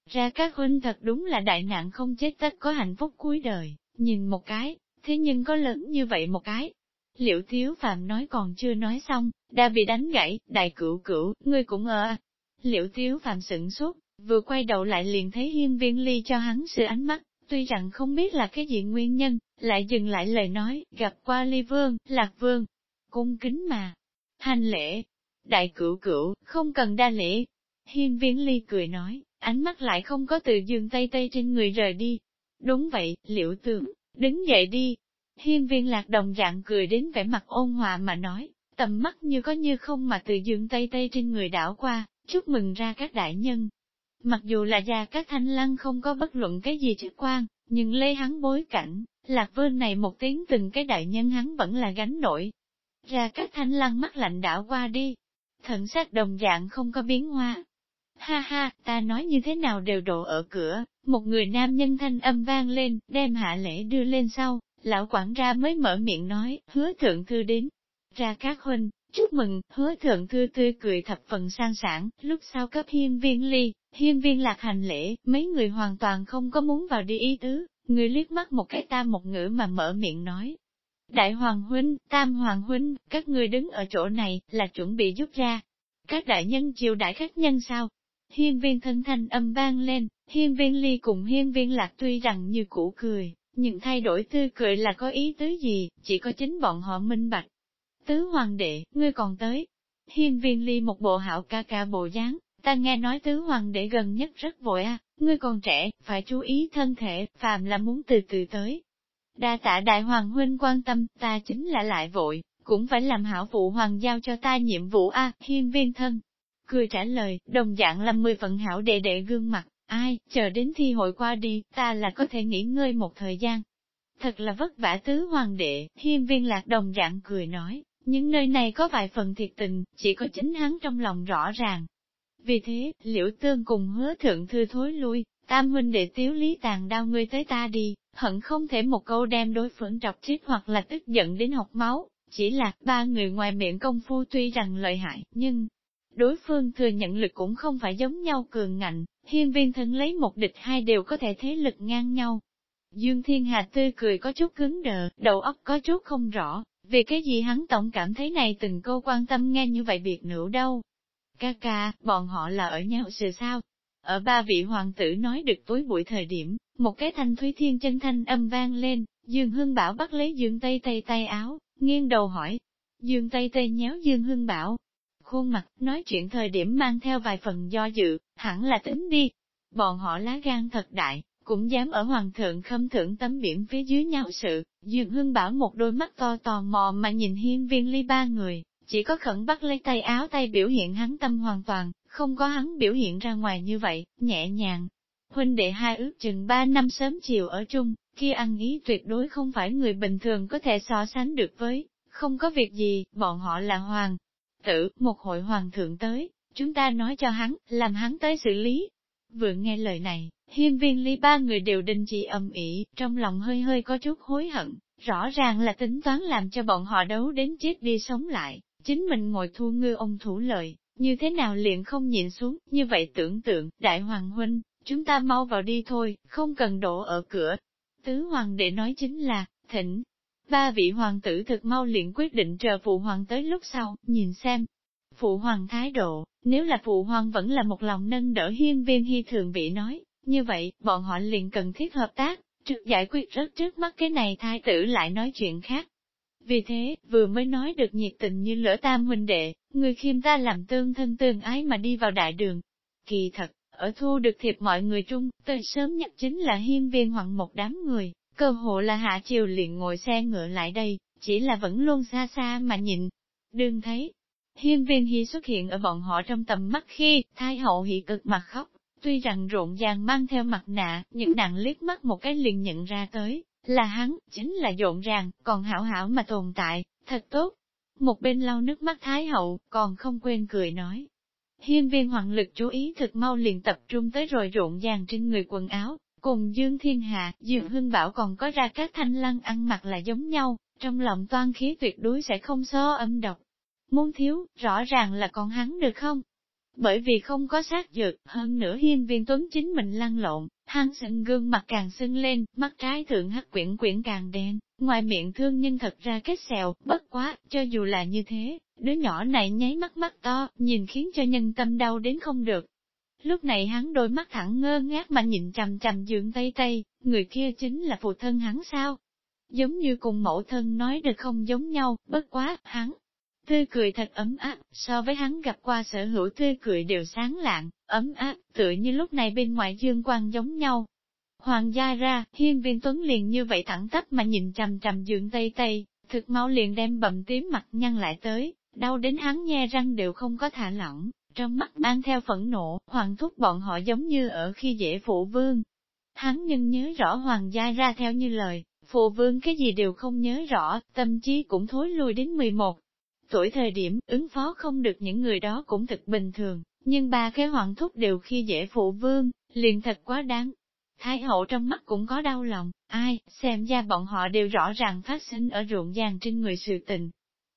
ra các huynh thật đúng là đại nạn không chết tất có hạnh phúc cuối đời, nhìn một cái, thế nhưng có lớn như vậy một cái. Liệu thiếu phạm nói còn chưa nói xong, đã bị đánh gãy, đại cửu cửu, ngươi cũng ở. À? Liệu thiếu phạm sửng sốt, vừa quay đầu lại liền thấy hiên viên ly cho hắn sự ánh mắt, tuy rằng không biết là cái gì nguyên nhân, lại dừng lại lời nói, gặp qua ly vương, lạc vương, cung kính mà, hành lễ, đại cửu cửu, không cần đa lễ. Hiên viên ly cười nói, ánh mắt lại không có từ dương tây tây trên người rời đi. Đúng vậy, liễu tường, đứng dậy đi. Hiên viên lạc đồng dạng cười đến vẻ mặt ôn hòa mà nói, tầm mắt như có như không mà từ dương tây tây trên người đảo qua, chúc mừng ra các đại nhân. Mặc dù là già các thanh lăng không có bất luận cái gì chức quan, nhưng lê hắn bối cảnh, lạc vương này một tiếng từng cái đại nhân hắn vẫn là gánh nổi. Ra các thanh lăng mắt lạnh đảo qua đi, thận sắc đồng dạng không có biến hoa, Ha ha, ta nói như thế nào đều đổ ở cửa, một người nam nhân thanh âm vang lên, đem hạ lễ đưa lên sau, lão quản ra mới mở miệng nói, hứa thượng thư đến. Ra các huynh, chúc mừng, hứa thượng thư tươi cười thập phần sang sản, lúc sau cấp hiên viên ly, hiên viên lạc hành lễ, mấy người hoàn toàn không có muốn vào đi ý tứ, người liếc mắt một cái ta một ngữ mà mở miệng nói. Đại Hoàng Huynh, Tam Hoàng Huynh, các ngươi đứng ở chỗ này, là chuẩn bị giúp ra. Các đại nhân chiều đại khách nhân sao? Hiên viên thân thanh âm vang lên, hiên viên ly cùng hiên viên lạc tuy rằng như cũ cười, nhưng thay đổi tươi cười là có ý tứ gì, chỉ có chính bọn họ minh bạch. Tứ hoàng đệ, ngươi còn tới. Hiên viên ly một bộ hảo ca ca bộ dáng, ta nghe nói tứ hoàng đệ gần nhất rất vội à, ngươi còn trẻ, phải chú ý thân thể, phàm là muốn từ từ tới. Đa tạ đại hoàng huynh quan tâm, ta chính là lại vội, cũng phải làm hảo phụ hoàng giao cho ta nhiệm vụ a hiên viên thân, cười trả lời, đồng dạng là mười phần hảo đệ đệ gương mặt, ai, chờ đến thi hội qua đi, ta là có thể nghỉ ngơi một thời gian. Thật là vất vả tứ hoàng đệ, hiên viên lạc đồng dạng cười nói, những nơi này có vài phần thiệt tình, chỉ có chính hắn trong lòng rõ ràng. Vì thế, liễu tương cùng hứa thượng thư thối lui, tam huynh để tiếu lý tàn đau ngươi tới ta đi, hận không thể một câu đem đối phương trọc chết hoặc là tức giận đến học máu, chỉ là ba người ngoài miệng công phu tuy rằng lợi hại, nhưng đối phương thừa nhận lực cũng không phải giống nhau cường ngạnh, hiên viên thân lấy một địch hai đều có thể thế lực ngang nhau. Dương Thiên Hà tươi cười có chút cứng đờ, đầu óc có chút không rõ, vì cái gì hắn tổng cảm thấy này từng câu quan tâm nghe như vậy biệt nữ đâu. Ca ca, bọn họ là ở nhau sự sao? Ở ba vị hoàng tử nói được tối buổi thời điểm, Một cái thanh thúy thiên chân thanh âm vang lên, Dương Hưng Bảo bắt lấy Dương Tây Tây tay áo, nghiêng đầu hỏi. Dương Tây Tây nhéo Dương Hưng Bảo. Khuôn mặt, nói chuyện thời điểm mang theo vài phần do dự, hẳn là tính đi. Bọn họ lá gan thật đại, cũng dám ở hoàng thượng khâm thưởng tấm biển phía dưới nhau sự. Dương Hưng Bảo một đôi mắt to tò mò mà nhìn hiên viên ly ba người, chỉ có khẩn bắt lấy tay áo tay biểu hiện hắn tâm hoàn toàn, không có hắn biểu hiện ra ngoài như vậy, nhẹ nhàng. Huynh đệ hai ước chừng ba năm sớm chiều ở chung, kia ăn ý tuyệt đối không phải người bình thường có thể so sánh được với, không có việc gì, bọn họ là hoàng tử, một hội hoàng thượng tới, chúng ta nói cho hắn, làm hắn tới xử lý. Vừa nghe lời này, hiên viên ly ba người đều đình chỉ âm ỉ, trong lòng hơi hơi có chút hối hận, rõ ràng là tính toán làm cho bọn họ đấu đến chết đi sống lại, chính mình ngồi thu ngư ông thủ lợi, như thế nào liền không nhịn xuống, như vậy tưởng tượng, đại hoàng huynh, chúng ta mau vào đi thôi, không cần đổ ở cửa. Tứ hoàng đệ nói chính là, thỉnh, ba vị hoàng tử thực mau liền quyết định chờ phụ hoàng tới lúc sau, nhìn xem. Phụ hoàng thái độ, nếu là phụ hoàng vẫn là một lòng nâng đỡ hiên viên hy thường vị nói, như vậy, bọn họ liền cần thiết hợp tác, trực giải quyết rất trước mắt cái này thái tử lại nói chuyện khác. Vì thế, vừa mới nói được nhiệt tình như lỡ tam huynh đệ, người khiêm ta làm tương thân tương ái mà đi vào đại đường. Kỳ thật, ở thu được thiệp mọi người trung, tới sớm nhất chính là hiên viên hoặc một đám người, cơ hộ là hạ chiều liền ngồi xe ngựa lại đây, chỉ là vẫn luôn xa xa mà nhìn. Đương thấy, hiên viên hy xuất hiện ở bọn họ trong tầm mắt khi, thái hậu hỉ cực mặt khóc, tuy rằng rộn ràng mang theo mặt nạ, nhưng nàng liếc mắt một cái liền nhận ra tới, là hắn, chính là rộn ràng, còn hảo hảo mà tồn tại, thật tốt. Một bên lau nước mắt Thái Hậu, còn không quên cười nói. Hiên viên hoàng lực chú ý thực mau liền tập trung tới rồi rộn ràng trên người quần áo, cùng Dương Thiên Hạ, Dương Hưng Bảo còn có ra các thanh lăng ăn mặc là giống nhau, trong lòng toan khí tuyệt đối sẽ không so âm độc. Muốn thiếu, rõ ràng là còn hắn được không? Bởi vì không có sát dược, hơn nữa hiên viên tuấn chính mình lăn lộn, hắn sưng gương mặt càng sưng lên, mắt trái thượng hắc quyển quyển càng đen, ngoài miệng thương nhưng thật ra kết sẹo, bất quá, cho dù là như thế, đứa nhỏ này nháy mắt mắt to, nhìn khiến cho nhân tâm đau đến không được. Lúc này hắn đôi mắt thẳng ngơ ngác mà nhìn chằm chằm dưỡng tây tây, người kia chính là phụ thân hắn sao? Giống như cùng mẫu thân nói được không giống nhau, bất quá, hắn, tươi cười thật ấm áp, so với hắn gặp qua sở hữu tươi cười đều sáng lạng, ấm áp, tựa như lúc này bên ngoài dương quang giống nhau. Hoàng gia ra, hiên viên tuấn liền như vậy thẳng tắp mà nhìn chằm chằm dưỡng tây tây, thực máu liền đem bầm tím mặt nhăn lại tới, đau đến hắn nghe răng đều không có thả lỏng, trong mắt mang theo phẫn nộ, hoàng thúc bọn họ giống như ở khi dễ phụ vương. Hắn nhưng nhớ rõ hoàng gia ra theo như lời, phụ vương cái gì đều không nhớ rõ, tâm trí cũng thối lui đến 11, Tuổi thời điểm, ứng phó không được những người đó cũng thật bình thường, nhưng ba cái hoàng thúc đều khi dễ phụ vương, liền thật quá đáng. Thái hậu trong mắt cũng có đau lòng, ai, xem ra bọn họ đều rõ ràng phát sinh ở ruộng vàng trên người sự tình.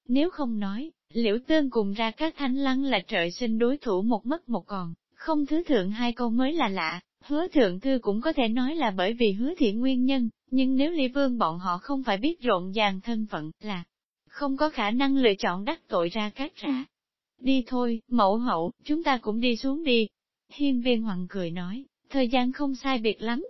Nếu không nói, liễu tương cùng ra các thanh lăng là trời sinh đối thủ một mất một còn, không thứ thượng hai câu mới là lạ, hứa thượng thư cũng có thể nói là bởi vì hứa thiện nguyên nhân, nhưng nếu ly vương bọn họ không phải biết rộn ràng thân phận là không có khả năng lựa chọn đắc tội ra các rã. Đi thôi, mẫu hậu, chúng ta cũng đi xuống đi. Hiên viên hoàng cười nói, thời gian không sai biệt lắm.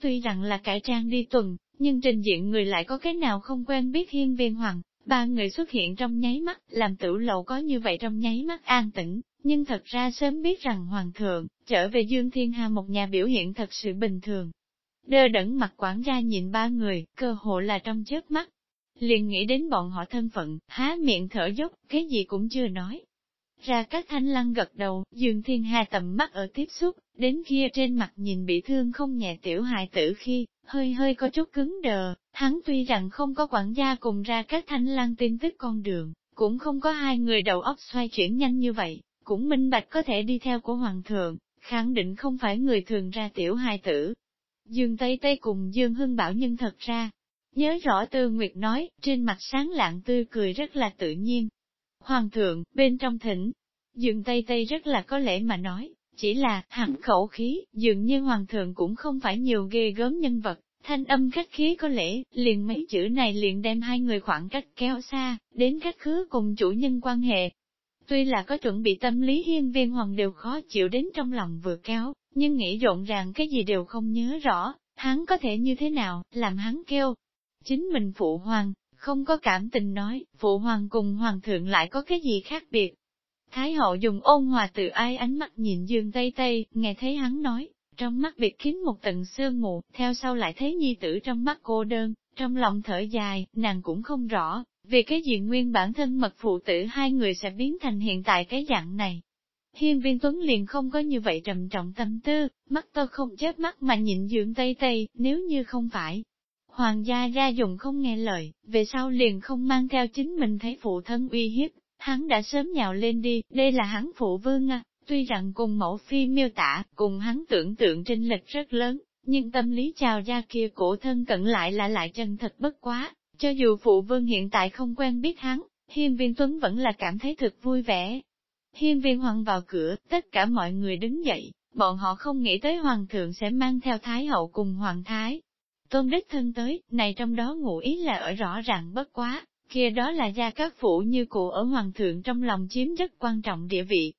Tuy rằng là cải trang đi tuần, nhưng trình diện người lại có cái nào không quen biết hiên viên hoàng. Ba người xuất hiện trong nháy mắt, làm tử lậu có như vậy trong nháy mắt an tĩnh, nhưng thật ra sớm biết rằng hoàng thượng, trở về Dương Thiên Hà một nhà biểu hiện thật sự bình thường. Đơ đẫn mặt quản gia nhìn ba người, cơ hồ là trong chớp mắt, liền nghĩ đến bọn họ thân phận, há miệng thở dốc, cái gì cũng chưa nói. Ra các thanh lăng gật đầu, dường thiên hà tầm mắt ở tiếp xúc, đến kia trên mặt nhìn bị thương không nhẹ tiểu hài tử khi, hơi hơi có chút cứng đờ, hắn tuy rằng không có quản gia cùng ra các thanh lăng tin tức con đường, cũng không có hai người đầu óc xoay chuyển nhanh như vậy, cũng minh bạch có thể đi theo của hoàng thượng, khẳng định không phải người thường ra tiểu hài tử. Dương Tây Tây cùng Dương Hưng bảo nhân thật ra, Nhớ rõ Tư Nguyệt nói, trên mặt sáng lạng tươi cười rất là tự nhiên. Hoàng thượng, bên trong thỉnh, dường Tây Tây rất là có lẽ mà nói, chỉ là, hẳn khẩu khí, dường như Hoàng thượng cũng không phải nhiều ghê gớm nhân vật, thanh âm khách khí có lẽ, liền mấy chữ này liền đem hai người khoảng cách kéo xa, đến cách khứ cùng chủ nhân quan hệ. Tuy là có chuẩn bị tâm lý hiên viên hoàng đều khó chịu đến trong lòng vừa kéo, nhưng nghĩ rộn ràng cái gì đều không nhớ rõ, hắn có thể như thế nào, làm hắn kêu. Chính mình phụ hoàng, không có cảm tình nói, phụ hoàng cùng hoàng thượng lại có cái gì khác biệt. Thái hậu dùng ôn hòa từ ai ánh mắt nhìn dương tây tây, nghe thấy hắn nói, trong mắt biệt khiến một tầng sương mù, theo sau lại thấy nhi tử trong mắt cô đơn, trong lòng thở dài, nàng cũng không rõ, vì cái gì nguyên bản thân mật phụ tử hai người sẽ biến thành hiện tại cái dạng này. Hiên viên Tuấn liền không có như vậy trầm trọng tâm tư, mắt to không chớp mắt mà nhịn dưỡng tây tây, nếu như không phải. Hoàng gia ra dùng không nghe lời, về sau liền không mang theo chính mình thấy phụ thân uy hiếp, hắn đã sớm nhào lên đi, đây là hắn phụ vương à, tuy rằng cùng mẫu phi miêu tả, cùng hắn tưởng tượng trên lệch rất lớn, nhưng tâm lý chào ra kia cổ thân cận lại là lại chân thật bất quá, cho dù phụ vương hiện tại không quen biết hắn, hiên viên tuấn vẫn là cảm thấy thật vui vẻ. Hiên viên hoàng vào cửa, tất cả mọi người đứng dậy, bọn họ không nghĩ tới hoàng thượng sẽ mang theo thái hậu cùng hoàng thái. Tôn đích thân tới, này trong đó ngụ ý là ở rõ ràng bất quá, kia đó là gia các phủ như cụ ở hoàng thượng trong lòng chiếm rất quan trọng địa vị.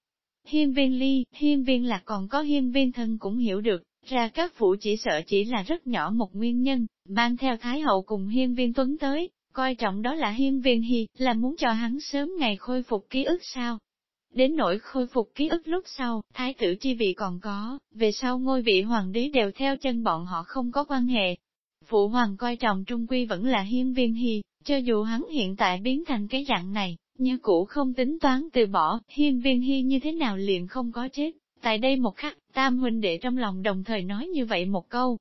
Hiên viên ly, hiên viên là còn có hiên viên thân cũng hiểu được, ra các phủ chỉ sợ chỉ là rất nhỏ một nguyên nhân, mang theo Thái Hậu cùng hiên viên tuấn tới, coi trọng đó là hiên viên hi là muốn cho hắn sớm ngày khôi phục ký ức sao. Đến nỗi khôi phục ký ức lúc sau, thái tử chi vị còn có, về sau ngôi vị hoàng đế đều theo chân bọn họ không có quan hệ. Phụ hoàng coi trọng trung quy vẫn là hiên viên hy, cho dù hắn hiện tại biến thành cái dạng này, như cũ không tính toán từ bỏ, hiên viên hy như thế nào liền không có chết. Tại đây một khắc, tam huynh đệ trong lòng đồng thời nói như vậy một câu.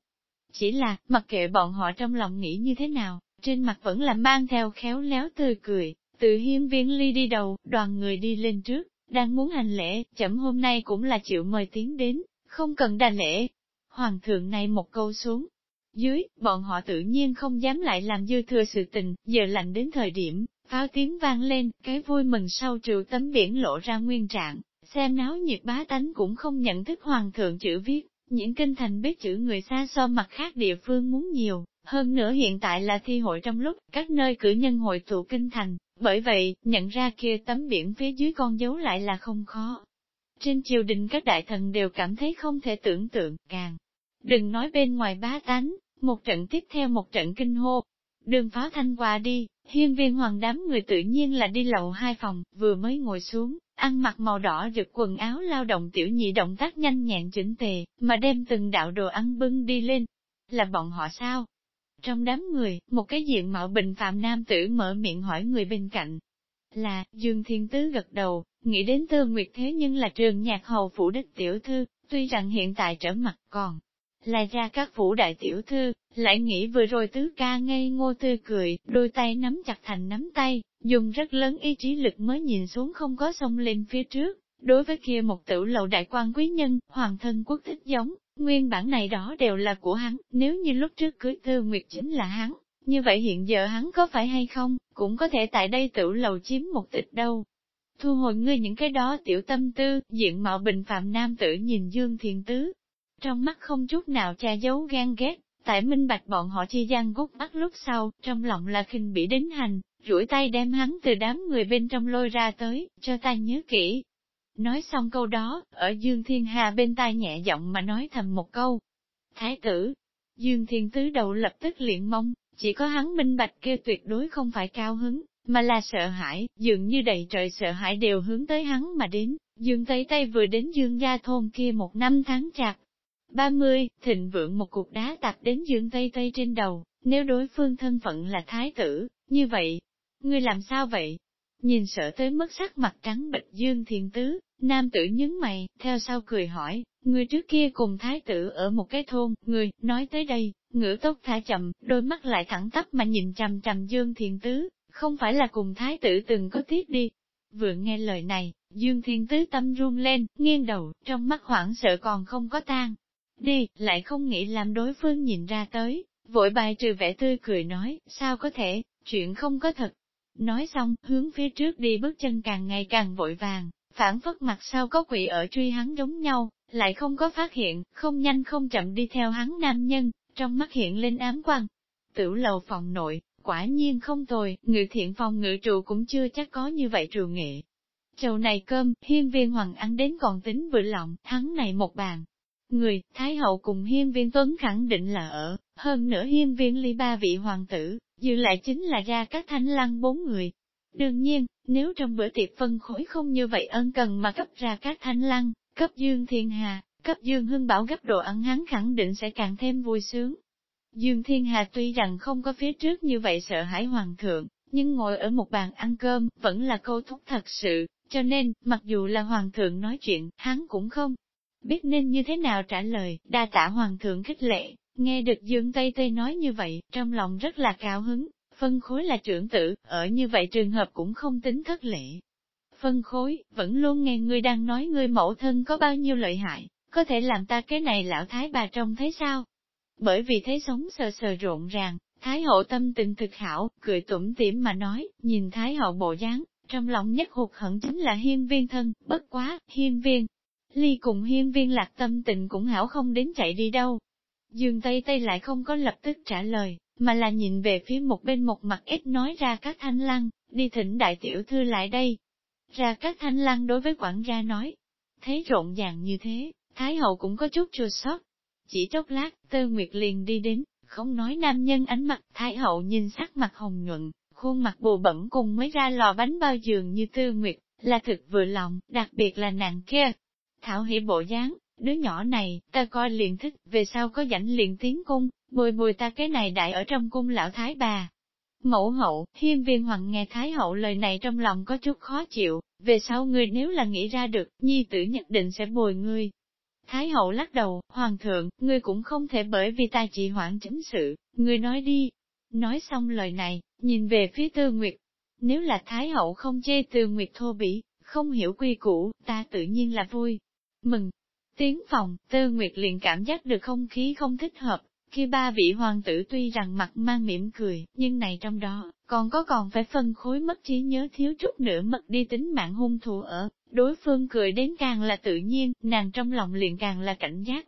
Chỉ là, mặc kệ bọn họ trong lòng nghĩ như thế nào, trên mặt vẫn là mang theo khéo léo tươi cười, từ hiên viên ly đi đầu, đoàn người đi lên trước, đang muốn hành lễ, chậm hôm nay cũng là chịu mời tiến đến, không cần đà lễ. Hoàng thượng này một câu xuống, dưới, bọn họ tự nhiên không dám lại làm dư thừa sự tình, giờ lạnh đến thời điểm, pháo tiếng vang lên, cái vui mừng sau triệu tấm biển lộ ra nguyên trạng, xem náo nhiệt bá tánh cũng không nhận thức hoàng thượng chữ viết, những kinh thành biết chữ người xa so mặt khác địa phương muốn nhiều, hơn nữa hiện tại là thi hội trong lúc các nơi cử nhân hội tụ kinh thành, bởi vậy, nhận ra kia tấm biển phía dưới con dấu lại là không khó. Trên triều đình các đại thần đều cảm thấy không thể tưởng tượng, càng. Đừng nói bên ngoài bá tánh, một trận tiếp theo một trận kinh hô. Đường pháo thanh qua đi, hiên viên hoàng đám người tự nhiên là đi lầu hai phòng, vừa mới ngồi xuống, ăn mặc màu đỏ rực quần áo lao động tiểu nhị động tác nhanh nhẹn chỉnh tề, mà đem từng đạo đồ ăn bưng đi lên. Là bọn họ sao? Trong đám người, một cái diện mạo bình phạm nam tử mở miệng hỏi người bên cạnh. Là, Dương Thiên Tứ gật đầu, nghĩ đến Tư Nguyệt thế nhưng là trường nhạc hầu phủ đích tiểu thư, tuy rằng hiện tại trở mặt còn là ra các phủ đại tiểu thư, lại nghĩ vừa rồi tứ ca ngây ngô tươi cười, đôi tay nắm chặt thành nắm tay, dùng rất lớn ý chí lực mới nhìn xuống không có sông lên phía trước. Đối với kia một tiểu lầu đại quan quý nhân, hoàng thân quốc thích giống, nguyên bản này đó đều là của hắn, nếu như lúc trước cưới thư nguyệt chính là hắn, như vậy hiện giờ hắn có phải hay không, cũng có thể tại đây tiểu lầu chiếm một tịch đâu. Thu hồi ngươi những cái đó tiểu tâm tư, diện mạo bình phạm nam tử nhìn Dương Thiền Tứ, trong mắt không chút nào che giấu gan ghét, tại minh bạch bọn họ chi gian gút bắt lúc sau, trong lòng là khinh bị đến hành, duỗi tay đem hắn từ đám người bên trong lôi ra tới, cho ta nhớ kỹ. Nói xong câu đó, ở Dương Thiên Hà bên tai nhẹ giọng mà nói thầm một câu. Thái tử, Dương Thiên Tứ đầu lập tức liền mong, chỉ có hắn minh bạch kia tuyệt đối không phải cao hứng, mà là sợ hãi, dường như đầy trời sợ hãi đều hướng tới hắn mà đến. Dương Tây Tây vừa đến Dương Gia Thôn kia một năm tháng chạp, 30, thịnh vượng một cục đá tạp đến dương tây tây trên đầu, nếu đối phương thân phận là thái tử, như vậy, ngươi làm sao vậy? Nhìn sợ tới mất sắc mặt trắng bệch dương thiền tứ, nam tử nhướng mày, theo sau cười hỏi, người trước kia cùng thái tử ở một cái thôn, người, nói tới đây, ngữ tốc thả chậm, đôi mắt lại thẳng tắp mà nhìn trầm trầm dương thiền tứ, không phải là cùng thái tử từng có tiếp đi. Vừa nghe lời này, dương thiên tứ tâm run lên, nghiêng đầu, trong mắt hoảng sợ còn không có tan, đi, lại không nghĩ làm đối phương nhìn ra tới, vội bài trừ vẻ tươi cười nói, sao có thể, chuyện không có thật. Nói xong, hướng phía trước đi bước chân càng ngày càng vội vàng, phản phất mặt sau có quỷ ở truy hắn giống nhau, lại không có phát hiện, không nhanh không chậm đi theo hắn nam nhân, trong mắt hiện lên ám quang. Tử lầu phòng nội, quả nhiên không tồi, ngự thiện phòng ngự trụ cũng chưa chắc có như vậy trù nghệ. Chầu này cơm, hiên viên hoàng ăn đến còn tính vừa lòng, hắn này một bàn, người, Thái hậu cùng hiên viên tuấn khẳng định là ở, hơn nữa hiên viên ly ba vị hoàng tử, dự lại chính là ra các thanh lăng bốn người. Đương nhiên, nếu trong bữa tiệc phân khối không như vậy ân cần mà cấp ra các thanh lăng, cấp dương thiên hà, cấp dương hưng bảo gấp độ ăn hắn khẳng định sẽ càng thêm vui sướng. Dương Thiên Hà tuy rằng không có phía trước như vậy sợ hãi hoàng thượng, nhưng ngồi ở một bàn ăn cơm, vẫn là câu thúc thật sự, cho nên, mặc dù là hoàng thượng nói chuyện, hắn cũng không biết nên như thế nào trả lời, đa tạ hoàng thượng khích lệ, nghe được Dương Tây Tây nói như vậy, trong lòng rất là cao hứng, phân khối là trưởng tử, ở như vậy trường hợp cũng không tính thất lệ. Phân khối, vẫn luôn nghe ngươi đang nói ngươi mẫu thân có bao nhiêu lợi hại, có thể làm ta cái này lão thái bà trông thấy sao? Bởi vì thấy sống sờ sờ rộn ràng, Thái hậu tâm tình thực hảo, cười tủm tỉm mà nói, nhìn Thái hậu bộ dáng, trong lòng nhất hụt hận chính là hiên viên thân, bất quá, hiên viên. Ly cùng hiên viên lạc tâm tình cũng hảo không đến chạy đi đâu. Dương Tây Tây lại không có lập tức trả lời, mà là nhìn về phía một bên một mặt ít nói ra các thanh lăng, đi thỉnh đại tiểu thư lại đây. Ra các thanh lăng đối với quản gia nói, thấy rộn ràng như thế, Thái hậu cũng có chút chua sót. Chỉ chốc lát, Tơ Nguyệt liền đi đến, không nói nam nhân ánh mặt, Thái hậu nhìn sắc mặt hồng nhuận, khuôn mặt bù bẩn cùng mới ra lò bánh bao giường như Tư Nguyệt, là thực vừa lòng, đặc biệt là nàng kia. Thảo hỉ bộ dáng, đứa nhỏ này, ta coi liền thích, về sau có rảnh liền tiến cung, bồi bồi ta cái này đại ở trong cung lão thái bà. Mẫu hậu, hiên viên hoàng nghe thái hậu lời này trong lòng có chút khó chịu, về sau ngươi nếu là nghĩ ra được, nhi tử nhất định sẽ bồi ngươi, Thái hậu lắc đầu, hoàng thượng, ngươi cũng không thể bởi vì ta chỉ hoãn chính sự, ngươi nói đi. Nói xong lời này, nhìn về phía tư nguyệt. Nếu là Thái hậu không chê tư nguyệt thô bỉ, không hiểu quy củ, ta tự nhiên là vui. Mừng! Tiến phòng, tư nguyệt liền cảm giác được không khí không thích hợp, khi ba vị hoàng tử tuy rằng mặt mang mỉm cười, nhưng này trong đó, còn có còn phải phân khối mất trí nhớ thiếu chút nữa mất đi tính mạng hung thủ ở, đối phương cười đến càng là tự nhiên, nàng trong lòng liền càng là cảnh giác.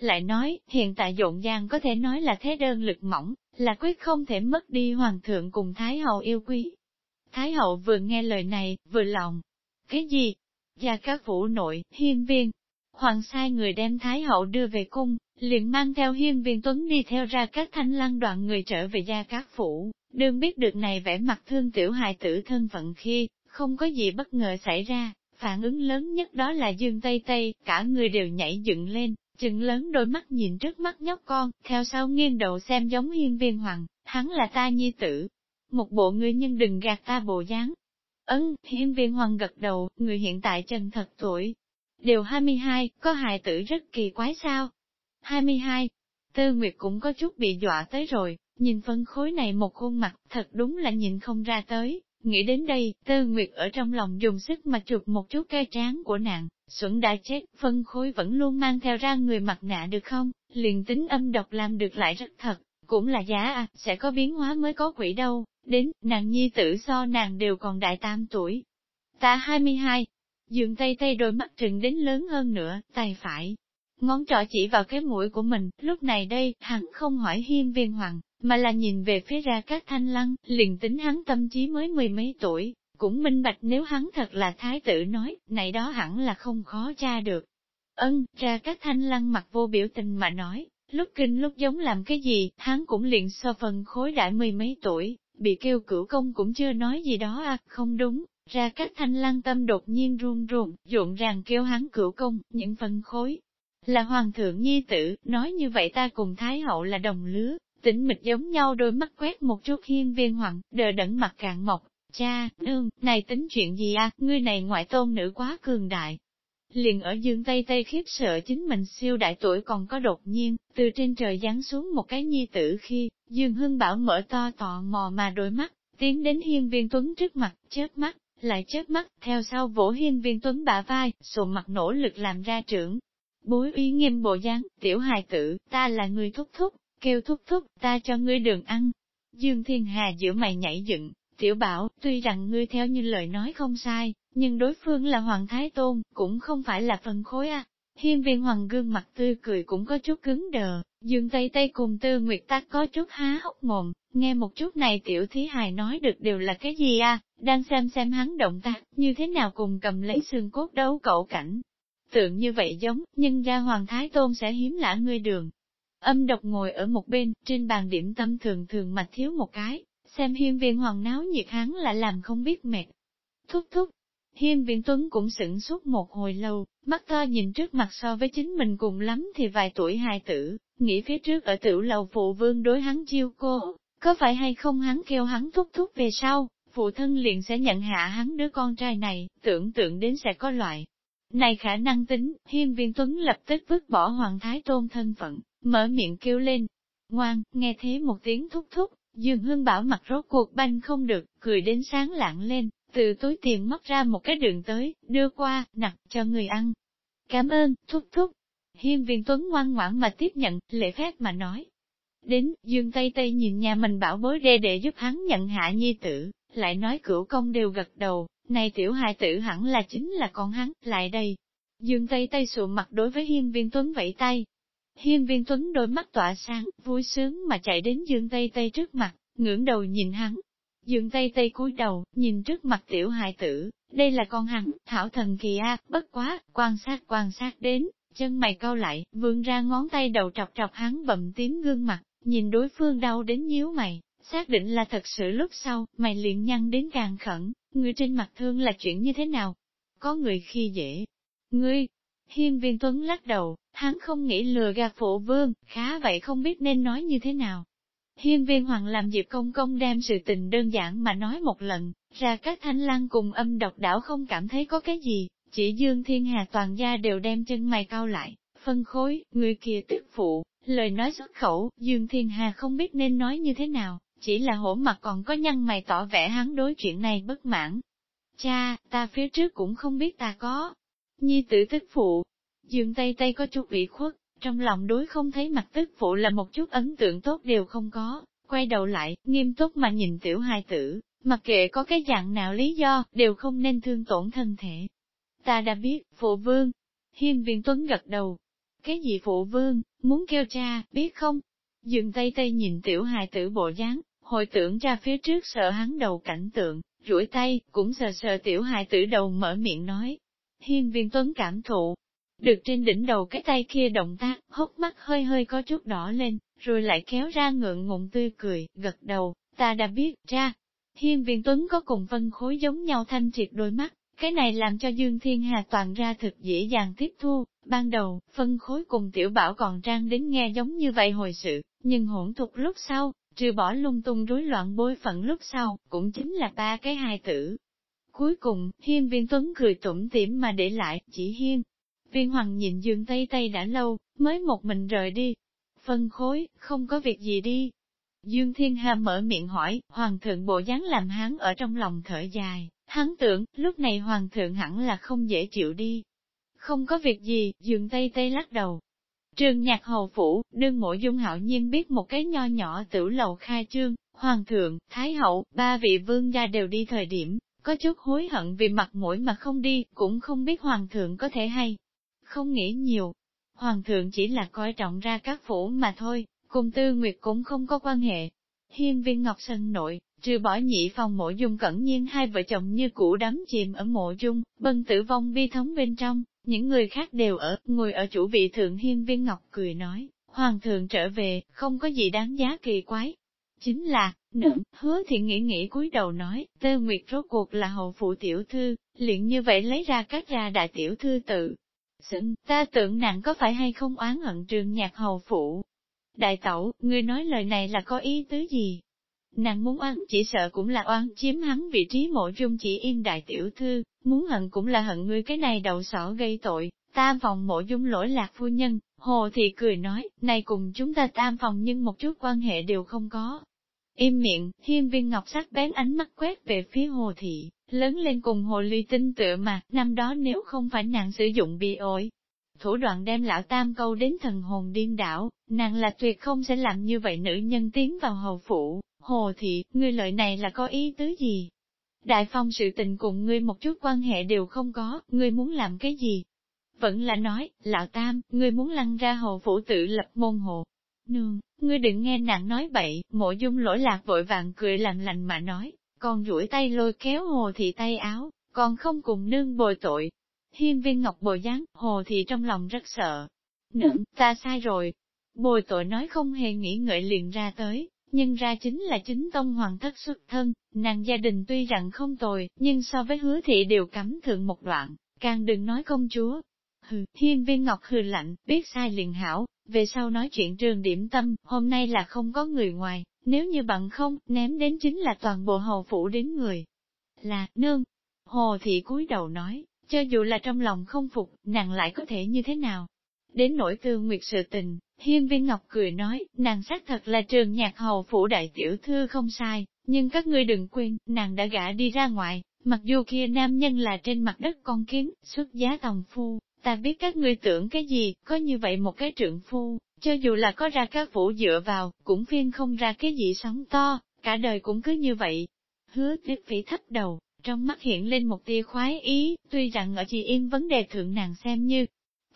Lại nói, hiện tại dộn giang có thể nói là thế đơn lực mỏng, là quyết không thể mất đi hoàng thượng cùng Thái hậu yêu quý. Thái hậu vừa nghe lời này, vừa lòng. Cái gì? Gia các vũ nội, hiên viên. Hoàng sai người đem Thái hậu đưa về cung, liền mang theo hiên viên tuấn đi theo ra các thanh lăng đoạn người trở về gia các phủ. Đương biết được này vẻ mặt thương tiểu hài tử thân phận khi, không có gì bất ngờ xảy ra, phản ứng lớn nhất đó là Dương Tây Tây, cả người đều nhảy dựng lên, chừng lớn đôi mắt nhìn trước mắt nhóc con, theo sau nghiêng đầu xem giống hiên viên hoàng, hắn là ta nhi tử. Một bộ người nhân đừng gạt ta bộ dáng. Ấn, hiên viên hoàng gật đầu, người hiện tại chân thật tuổi. Đều 22, có hài tử rất kỳ quái sao? 22. Tư Nguyệt cũng có chút bị dọa tới rồi, nhìn phân khối này một khuôn mặt, thật đúng là nhìn không ra tới. Nghĩ đến đây, Tư Nguyệt ở trong lòng dùng sức mà chụp một chút cái trán của nàng, xuẩn đã chết, phân khối vẫn luôn mang theo ra người mặt nạ được không, liền tính âm độc làm được lại rất thật, cũng là giá à, sẽ có biến hóa mới có quỷ đâu, đến, nàng nhi tử so nàng đều còn đại tam tuổi. Ta 22, dường tay tay đôi mắt trừng đến lớn hơn nữa, tay phải, ngón trỏ chỉ vào cái mũi của mình, lúc này đây, hắn không hỏi hiên viên hoàng, mà là nhìn về phía ra các thanh lăng, liền tính hắn tâm trí mới mười mấy tuổi, cũng minh bạch nếu hắn thật là thái tử nói, này đó hẳn là không khó tra được. Ân, ra các thanh lăng mặt vô biểu tình mà nói, lúc kinh lúc giống làm cái gì, hắn cũng liền so phần khối đại mười mấy tuổi, bị kêu cửu công cũng chưa nói gì đó à, không đúng, ra cách thanh lăng tâm đột nhiên run run, rộn ràng kêu hắn cửu công, những phần khối, là hoàng thượng nhi tử, nói như vậy ta cùng Thái hậu là đồng lứa, tĩnh mịch giống nhau đôi mắt quét một chút hiên viên hoàng, đờ đẫn mặt cạn mộc, cha, nương, này tính chuyện gì à, ngươi này ngoại tôn nữ quá cường đại. Liền ở dương Tây Tây khiếp sợ chính mình siêu đại tuổi còn có đột nhiên, từ trên trời giáng xuống một cái nhi tử khi, dương hưng bảo mở to tò mò mà đôi mắt, tiến đến hiên viên tuấn trước mặt, chớp mắt, lại chớp mắt, theo sau vỗ hiên viên tuấn bả vai, sổ mặt nỗ lực làm ra trưởng, bối uy nghiêm bộ dáng, tiểu hài tử, ta là người thúc thúc, kêu thúc thúc, ta cho ngươi đường ăn. Dương Thiên Hà giữa mày nhảy dựng, tiểu bảo, tuy rằng ngươi theo như lời nói không sai, nhưng đối phương là Hoàng Thái Tôn, cũng không phải là phần khối a. Hiên viên hoàng gương mặt tươi cười cũng có chút cứng đờ, dương tây tây cùng tư nguyệt tắc có chút há hốc mồm, nghe một chút này tiểu thí hài nói được đều là cái gì a đang xem xem hắn động tác, như thế nào cùng cầm lấy xương cốt đấu cậu cảnh. tượng như vậy giống, nhưng ra Hoàng Thái Tôn sẽ hiếm lã ngươi đường. Âm độc ngồi ở một bên, trên bàn điểm tâm thường thường mà thiếu một cái, xem hiên viên hoàng náo nhiệt hắn lại làm không biết mệt. Thúc thúc, hiên viên tuấn cũng sửng suốt một hồi lâu, mắt to nhìn trước mặt so với chính mình cùng lắm thì vài tuổi hài tử, nghĩ phía trước ở tiểu lầu phụ vương đối hắn chiêu cô, có phải hay không hắn kêu hắn thúc thúc về sau, phụ thân liền sẽ nhận hạ hắn đứa con trai này, tưởng tượng đến sẽ có loại. Này khả năng tính, hiên viên tuấn lập tức vứt bỏ hoàng thái tôn thân phận, mở miệng kêu lên. Ngoan, nghe thế một tiếng thúc thúc, Dương Hương Bảo mặt rốt cuộc banh không được, cười đến sáng lạng lên, từ túi tiền móc ra một cái đường tới, đưa qua, nặng cho người ăn. Cảm ơn, thúc thúc. Hiên viên Tuấn ngoan ngoãn mà tiếp nhận, lễ phép mà nói. Đến, Dương Tây Tây nhìn nhà mình bảo bối đê để giúp hắn nhận hạ nhi tử, lại nói cửu công đều gật đầu, này tiểu hài tử hẳn là chính là con hắn, lại đây. Dương Tây Tây sụ mặt đối với hiên viên Tuấn vẫy tay, Hiên viên tuấn đôi mắt tỏa sáng, vui sướng mà chạy đến Dương Tây Tây trước mặt, ngưỡng đầu nhìn hắn. Dương Tây Tây cúi đầu, nhìn trước mặt tiểu hài tử, đây là con hắn, thảo thần kỳ a, bất quá, quan sát quan sát đến, chân mày cau lại, vươn ra ngón tay đầu trọc trọc hắn bậm tím gương mặt, nhìn đối phương đau đến nhíu mày, xác định là thật sự lúc sau, mày liền nhăn đến càng khẩn, người trên mặt thương là chuyện như thế nào? Có người khi dễ. Ngươi, hiên viên tuấn lắc đầu, hắn không nghĩ lừa gạt phụ vương, khá vậy không biết nên nói như thế nào. Hiên viên hoàng làm dịp công công đem sự tình đơn giản mà nói một lần, ra các thanh lang cùng âm độc đảo không cảm thấy có cái gì, chỉ dương thiên hà toàn gia đều đem chân mày cao lại, phân khối, người kia tức phụ, lời nói xuất khẩu, dương thiên hà không biết nên nói như thế nào, chỉ là hổ mặt còn có nhăn mày tỏ vẻ hắn đối chuyện này bất mãn. Cha, ta phía trước cũng không biết ta có. Nhi tử tức phụ, Dương Tây Tây có chút ủy khuất, trong lòng đối không thấy mặt tức phụ là một chút ấn tượng tốt đều không có, quay đầu lại, nghiêm túc mà nhìn tiểu hài tử, mặc kệ có cái dạng nào lý do, đều không nên thương tổn thân thể. Ta đã biết, phụ vương. Hiên viên tuấn gật đầu. Cái gì phụ vương, muốn kêu cha, biết không? dừng tay tay nhìn tiểu hài tử bộ dáng, hồi tưởng ra phía trước sợ hắn đầu cảnh tượng, duỗi tay, cũng sờ sờ tiểu hài tử đầu mở miệng nói. Hiên viên tuấn cảm thụ, được trên đỉnh đầu cái tay kia động tác, hốc mắt hơi hơi có chút đỏ lên, rồi lại kéo ra ngượng ngùng tươi cười, gật đầu, ta đã biết, ra. Hiên viên tuấn có cùng phân khối giống nhau thanh triệt đôi mắt, cái này làm cho Dương Thiên Hà toàn ra thực dễ dàng tiếp thu, ban đầu, phân khối cùng tiểu bảo còn trang đến nghe giống như vậy hồi sự, nhưng hỗn tục lúc sau, trừ bỏ lung tung rối loạn bối phận lúc sau, cũng chính là ba cái hài tử. Cuối cùng, hiên viên tuấn cười tủm tỉm mà để lại, chỉ hiên, Viên hoàng nhìn dương Tây Tây đã lâu, mới một mình rời đi. Phân khối, không có việc gì đi. Dương Thiên Hà mở miệng hỏi, hoàng thượng bộ dáng làm hắn ở trong lòng thở dài, hắn tưởng, lúc này hoàng thượng hẳn là không dễ chịu đi. Không có việc gì, dương Tây Tây lắc đầu. Trường nhạc hầu phủ, đương mộ dung hạo nhiên biết một cái nho nhỏ tử lầu khai trương, hoàng thượng, thái hậu, ba vị vương gia đều đi thời điểm, có chút hối hận vì mặt mũi mà không đi, cũng không biết hoàng thượng có thể hay không nghĩ nhiều. Hoàng thượng chỉ là coi trọng ra các phủ mà thôi, cùng tư nguyệt cũng không có quan hệ. Hiên viên Ngọc Sơn nội, trừ bỏ nhị phòng mộ dung cẩn nhiên hai vợ chồng như cũ đắm chìm ở mộ dung, bân tử vong bi thống bên trong, những người khác đều ở, ngồi ở chủ vị thượng hiên viên Ngọc cười nói, Hoàng thượng trở về, không có gì đáng giá kỳ quái. Chính là, nữ, hứa thì nghĩ nghĩ cúi đầu nói, Tơ Nguyệt rốt cuộc là hậu phụ tiểu thư, liền như vậy lấy ra các gia đại tiểu thư tự, sững, ta tưởng nàng có phải hay không oán hận trường nhạc hầu phụ. Đại tẩu, ngươi nói lời này là có ý tứ gì? Nàng muốn oán chỉ sợ cũng là oán chiếm hắn vị trí mộ dung chỉ yên đại tiểu thư, muốn hận cũng là hận ngươi cái này đầu sỏ gây tội, tam phòng mộ dung lỗi lạc phu nhân, hồ thị cười nói, này cùng chúng ta tam phòng nhưng một chút quan hệ đều không có. Im miệng, hiên viên ngọc sắc bén ánh mắt quét về phía hồ thị, lớn lên cùng hồ ly tinh tựa mà, năm đó nếu không phải nàng sử dụng bị ổi, thủ đoạn đem lão tam câu đến thần hồn điên đảo, nàng là tuyệt không sẽ làm như vậy nữ nhân tiến vào hầu phủ, hồ thị, ngươi lợi này là có ý tứ gì? Đại phong sự tình cùng ngươi một chút quan hệ đều không có, ngươi muốn làm cái gì? Vẫn là nói, lão tam, ngươi muốn lăn ra hồ phủ tự lập môn hộ. Nương, ngươi đừng nghe nàng nói bậy, mộ dung lỗi lạc vội vàng cười lạnh lạnh mà nói, còn duỗi tay lôi kéo hồ thị tay áo, còn không cùng nương bồi tội. hiên viên ngọc bồi dáng, hồ thị trong lòng rất sợ. nương, ta sai rồi. Bồi tội nói không hề nghĩ ngợi liền ra tới, nhưng ra chính là chính tông hoàng thất xuất thân, nàng gia đình tuy rằng không tồi, nhưng so với hứa thị đều cắm thượng một đoạn, càng đừng nói công chúa. Hừ, hiên viên ngọc hừ lạnh, biết sai liền hảo, về sau nói chuyện trường điểm tâm, hôm nay là không có người ngoài, nếu như bằng không, ném đến chính là toàn bộ hầu phủ đến người. Là, nương. Hồ thị cúi đầu nói, cho dù là trong lòng không phục, nàng lại có thể như thế nào? Đến nỗi tư nguyệt sự tình, hiên viên ngọc cười nói, nàng xác thật là trường nhạc hầu phủ đại tiểu thư không sai, nhưng các ngươi đừng quên, nàng đã gả đi ra ngoài, mặc dù kia nam nhân là trên mặt đất con kiến, xuất giá tòng phu, ta biết các ngươi tưởng cái gì, có như vậy một cái trượng phu, cho dù là có ra các phủ dựa vào, cũng phiên không ra cái gì sóng to, cả đời cũng cứ như vậy. Hứa tuyết phỉ thấp đầu, trong mắt hiện lên một tia khoái ý, tuy rằng ở chị Yên vấn đề thượng nàng xem như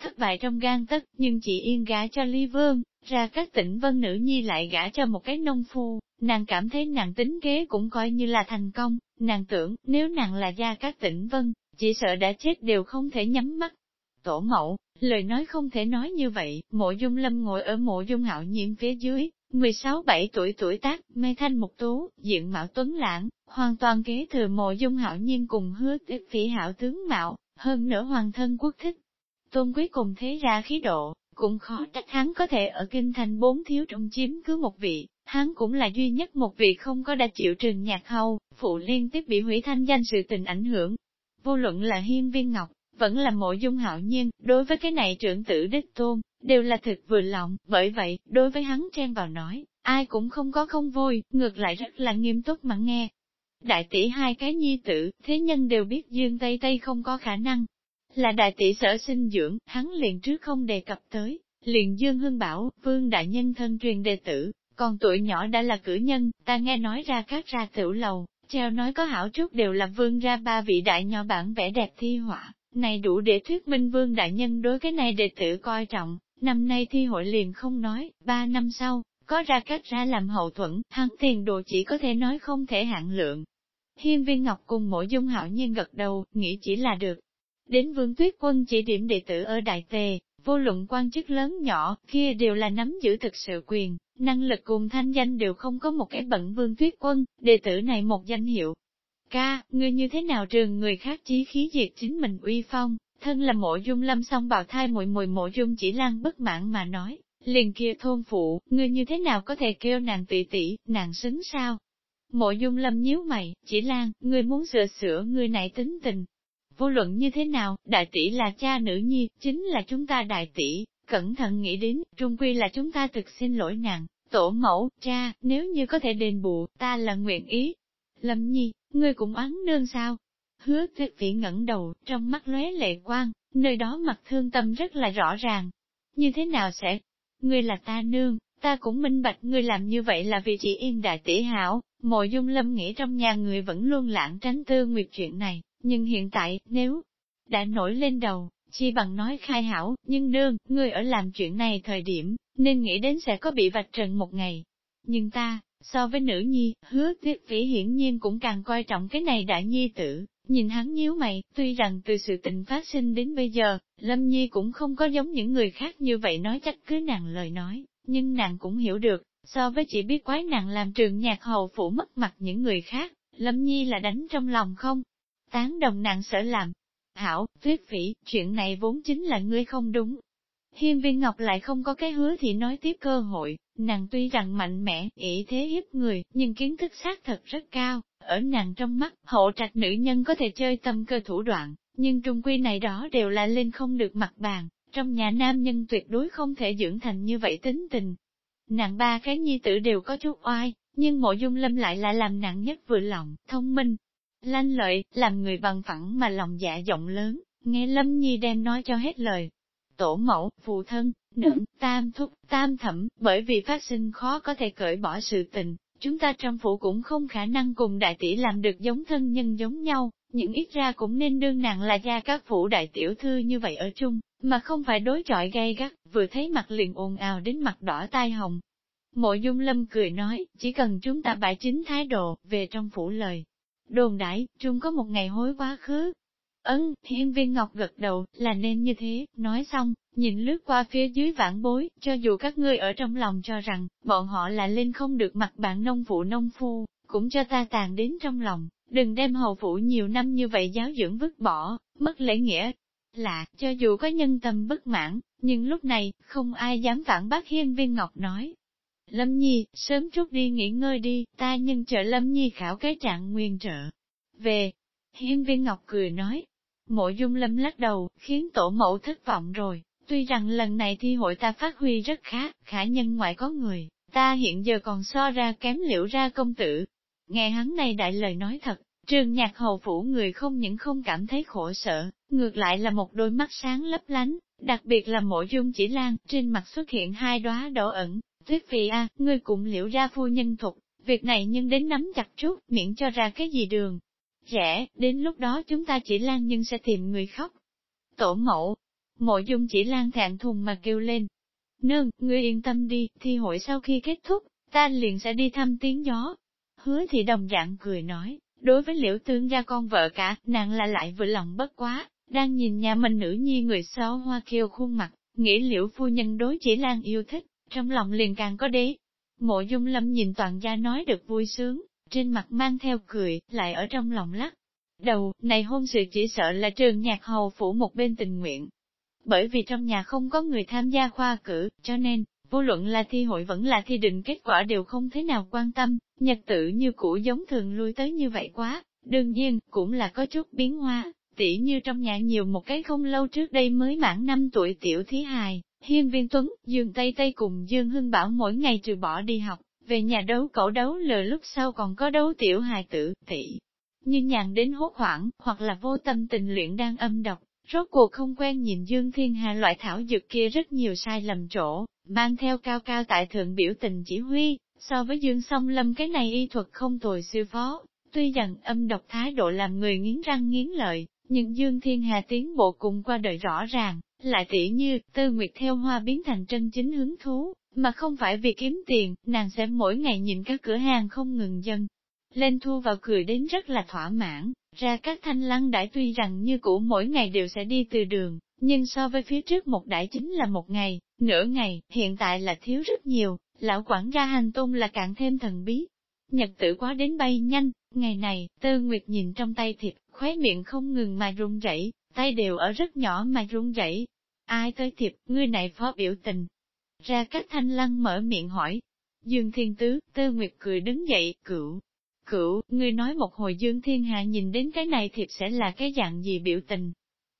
thất bại trong gan tất, nhưng chị Yên gả cho Ly Vương, ra các tỉnh vân nữ nhi lại gả cho một cái nông phu, nàng cảm thấy nàng tính kế cũng coi như là thành công, nàng tưởng nếu nàng là gia các tỉnh vân, chỉ sợ đã chết đều không thể nhắm mắt. Tổ mẫu, lời nói không thể nói như vậy, mộ dung lâm ngồi ở mộ dung hạo nhiên phía dưới, 16-7 tuổi tuổi tác, mê thanh một tú, diện mạo tuấn lãng, hoàn toàn kế thừa mộ dung hạo nhiên cùng hứa tiếp phỉ hảo tướng mạo, hơn nữa hoàng thân quốc thích. Tôn quý cùng thế ra khí độ, cũng khó trách hắn có thể ở kinh thành bốn thiếu trong chiếm cứ một vị, hắn cũng là duy nhất một vị không có đã chịu trường nhạc hầu, phụ liên tiếp bị hủy thanh danh sự tình ảnh hưởng. Vô luận là hiên viên ngọc, vẫn là mộ dung hạo nhiên, đối với cái này trưởng tử đích tôn, đều là thực vừa lòng, bởi vậy, đối với hắn chen vào nói, ai cũng không có không vui, ngược lại rất là nghiêm túc mà nghe. Đại tỷ hai cái nhi tử, thế nhân đều biết Dương Tây Tây không có khả năng. Là đại tỷ sở sinh dưỡng, hắn liền trước không đề cập tới, liền Dương Hương bảo, vương đại nhân thân truyền đệ tử, còn tuổi nhỏ đã là cử nhân, ta nghe nói ra các ra tiểu lầu, treo nói có hảo chút đều là vương ra ba vị đại nhỏ bản vẽ đẹp thi họa, này đủ để thuyết minh vương đại nhân đối cái này đệ tử coi trọng, năm nay thi hội liền không nói, ba năm sau, có ra cách ra làm hậu thuẫn, hắn tiền đồ chỉ có thể nói không thể hạn lượng. Hiên viên ngọc cùng mỗi dung hạo nhiên gật đầu, nghĩ chỉ là được. Đến vương tuyết quân chỉ điểm đệ tử ở Đại Tề, vô luận quan chức lớn nhỏ, kia đều là nắm giữ thực sự quyền, năng lực cùng thanh danh đều không có một cái bận vương tuyết quân, đệ tử này một danh hiệu, Ca, ngươi như thế nào trường người khác chí khí diệt chính mình uy phong, thân là mộ dung lâm song bào thai muội mùi mộ dung chỉ lan bất mãn mà nói, liền kia thôn phụ, ngươi như thế nào có thể kêu nàng tỷ tỷ, nàng xứng sao? Mộ dung lâm nhíu mày, chỉ lan, ngươi muốn sửa sửa ngươi này tính tình. Vô luận như thế nào, đại tỷ là cha nữ nhi, chính là chúng ta đại tỷ, cẩn thận nghĩ đến, trung quy là chúng ta thực xin lỗi nàng, tổ mẫu, cha, nếu như có thể đền bù, ta là nguyện ý. Lâm nhi, ngươi cũng oán nương sao? Hứa tuyết vĩ ngẩng đầu, trong mắt lóe lệ quang, nơi đó mặt thương tâm rất là rõ ràng. Như thế nào sẽ? Ngươi là ta nương, ta cũng minh bạch ngươi làm như vậy là vì chỉ yên đại tỷ hảo, mộ dung lâm nghĩ trong nhà người vẫn luôn lãng tránh tư nguyệt chuyện này, nhưng hiện tại, nếu đã nổi lên đầu, chi bằng nói khai hảo, nhưng nương, ngươi ở làm chuyện này thời điểm, nên nghĩ đến sẽ có bị vạch trần một ngày. Nhưng ta, So với nữ nhi, hứa tuyết vĩ hiển nhiên cũng càng coi trọng cái này đại nhi tử, nhìn hắn nhíu mày, tuy rằng từ sự tình phát sinh đến bây giờ, Lâm Nhi cũng không có giống những người khác như vậy nói chắc cứ nàng lời nói, nhưng nàng cũng hiểu được, so với chỉ biết quái nàng làm trường nhạc hầu phủ mất mặt những người khác, Lâm Nhi là đánh trong lòng không? Tán đồng nàng sợ làm. Hảo, tuyết vĩ, chuyện này vốn chính là ngươi không đúng, Hiên viên ngọc lại không có cái hứa thì nói tiếp cơ hội, nàng tuy rằng mạnh mẽ, ý thế hiếp người, nhưng kiến thức xác thật rất cao, ở nàng trong mắt, hộ trạch nữ nhân có thể chơi tâm cơ thủ đoạn, nhưng trung quy này đó đều là lên không được mặt bàn, trong nhà nam nhân tuyệt đối không thể dưỡng thành như vậy tính tình. Nàng ba cái nhi tử đều có chút oai, nhưng mộ dung lâm lại là làm nặng nhất vừa lòng, thông minh, lanh lợi, làm người bằng phẳng mà lòng dạ rộng lớn, nghe lâm nhi đem nói cho hết lời, tổ mẫu, phụ thân, nữ tam thúc, tam thẩm, bởi vì phát sinh khó có thể cởi bỏ sự tình, chúng ta trong phủ cũng không khả năng cùng đại tỷ làm được giống thân nhân giống nhau, những ít ra cũng nên đương nàng là gia các phủ đại tiểu thư như vậy ở chung, mà không phải đối chọi gay gắt, vừa thấy mặt liền ồn ào đến mặt đỏ tai hồng. Mộ dung lâm cười nói, chỉ cần chúng ta bại chính thái độ, về trong phủ lời. Đồn đãi, chung có một ngày hối quá khứ. Ấn, hiên viên ngọc gật đầu, là nên như thế, nói xong, nhìn lướt qua phía dưới vãn bối, cho dù các ngươi ở trong lòng cho rằng, bọn họ là lên không được mặt bạn nông phụ nông phu, cũng cho ta tàn đến trong lòng, đừng đem hầu phụ nhiều năm như vậy giáo dưỡng vứt bỏ, mất lễ nghĩa. Là, cho dù có nhân tâm bất mãn, nhưng lúc này, không ai dám phản bác hiên viên ngọc nói. Lâm Nhi, sớm chút đi nghỉ ngơi đi, ta nhân trợ Lâm Nhi khảo cái trạng nguyên trợ. Về, hiên viên ngọc cười nói, Mộ dung lâm lắc đầu, khiến tổ mẫu thất vọng rồi. Tuy rằng lần này thi hội ta phát huy rất khá, khả nhân ngoại có người, ta hiện giờ còn so ra kém liệu ra công tử. Nghe hắn này đại lời nói thật, trường nhạc hầu phủ người không những không cảm thấy khổ sở, ngược lại là một đôi mắt sáng lấp lánh, đặc biệt là mộ dung chỉ lan, trên mặt xuất hiện hai đóa đỏ ẩn. Tuyết phi a, ngươi cũng liễu ra phu nhân thục, việc này nhưng đến nắm chặt chút, miễn cho ra cái gì đường, rẻ, đến lúc đó chúng ta chỉ lan nhưng sẽ tìm người khóc. Tổ mẫu, mộ dung chỉ lan thẹn thùng mà kêu lên. Nương, ngươi yên tâm đi, thi hội sau khi kết thúc, ta liền sẽ đi thăm tiếng gió. Hứa thì đồng dạng cười nói, đối với liễu tướng gia con vợ cả, nàng là lại vừa lòng bất quá, đang nhìn nhà mình nữ nhi người xấu hoa kiêu khuôn mặt, nghĩ liễu phu nhân đối chỉ lan yêu thích, trong lòng liền càng có đế. Mộ dung lâm nhìn toàn gia nói được vui sướng, trên mặt mang theo cười, lại ở trong lòng lắc. Đầu, này hôn sự chỉ sợ là trường nhạc hầu phủ một bên tình nguyện. Bởi vì trong nhà không có người tham gia khoa cử, cho nên, vô luận là thi hội vẫn là thi định kết quả đều không thế nào quan tâm, nhật tự như cũ giống thường lui tới như vậy quá, đương nhiên, cũng là có chút biến hóa, tỉ như trong nhà nhiều một cái không lâu trước đây mới mãn 5 tuổi tiểu thí hài, hiên viên tuấn, dương Tây Tây cùng Dương Hưng Bảo mỗi ngày trừ bỏ đi học, về nhà đấu cẩu đấu lờ lúc sau còn có đấu tiểu hài tử, thị. Nhưng nhàn đến hốt hoảng, hoặc là vô tâm tình luyện đang âm độc, rốt cuộc không quen nhìn Dương Thiên Hà loại thảo dược kia rất nhiều sai lầm chỗ, mang theo cao cao tại thượng biểu tình chỉ huy, so với Dương song lâm cái này y thuật không tồi sư phó, tuy rằng âm độc thái độ làm người nghiến răng nghiến lợi, nhưng Dương Thiên Hà tiến bộ cùng qua đời rõ ràng, lại tỉ như, tư nguyệt theo hoa biến thành chân chính hứng thú, mà không phải vì kiếm tiền, nàng sẽ mỗi ngày nhìn các cửa hàng không ngừng dân. Lên thu vào cười đến rất là thỏa mãn, ra các thanh lăng đãi tuy rằng như cũ mỗi ngày đều sẽ đi từ đường, nhưng so với phía trước một đãi chính là một ngày, nửa ngày, hiện tại là thiếu rất nhiều, lão quản gia hành tung là càng thêm thần bí. Nhật tử quá đến bay nhanh, ngày này, tư nguyệt nhìn trong tay thịt, khóe miệng không ngừng mà run rẩy, tay đều ở rất nhỏ mà run rẩy. Ai tới thiệp, ngươi này phó biểu tình, ra cách thanh lăng mở miệng hỏi. Dương Thiên Tứ, Tư Nguyệt cười đứng dậy, cửu. Cửu, ngươi nói một hồi Dương Thiên Hạ nhìn đến cái này thiệp sẽ là cái dạng gì biểu tình.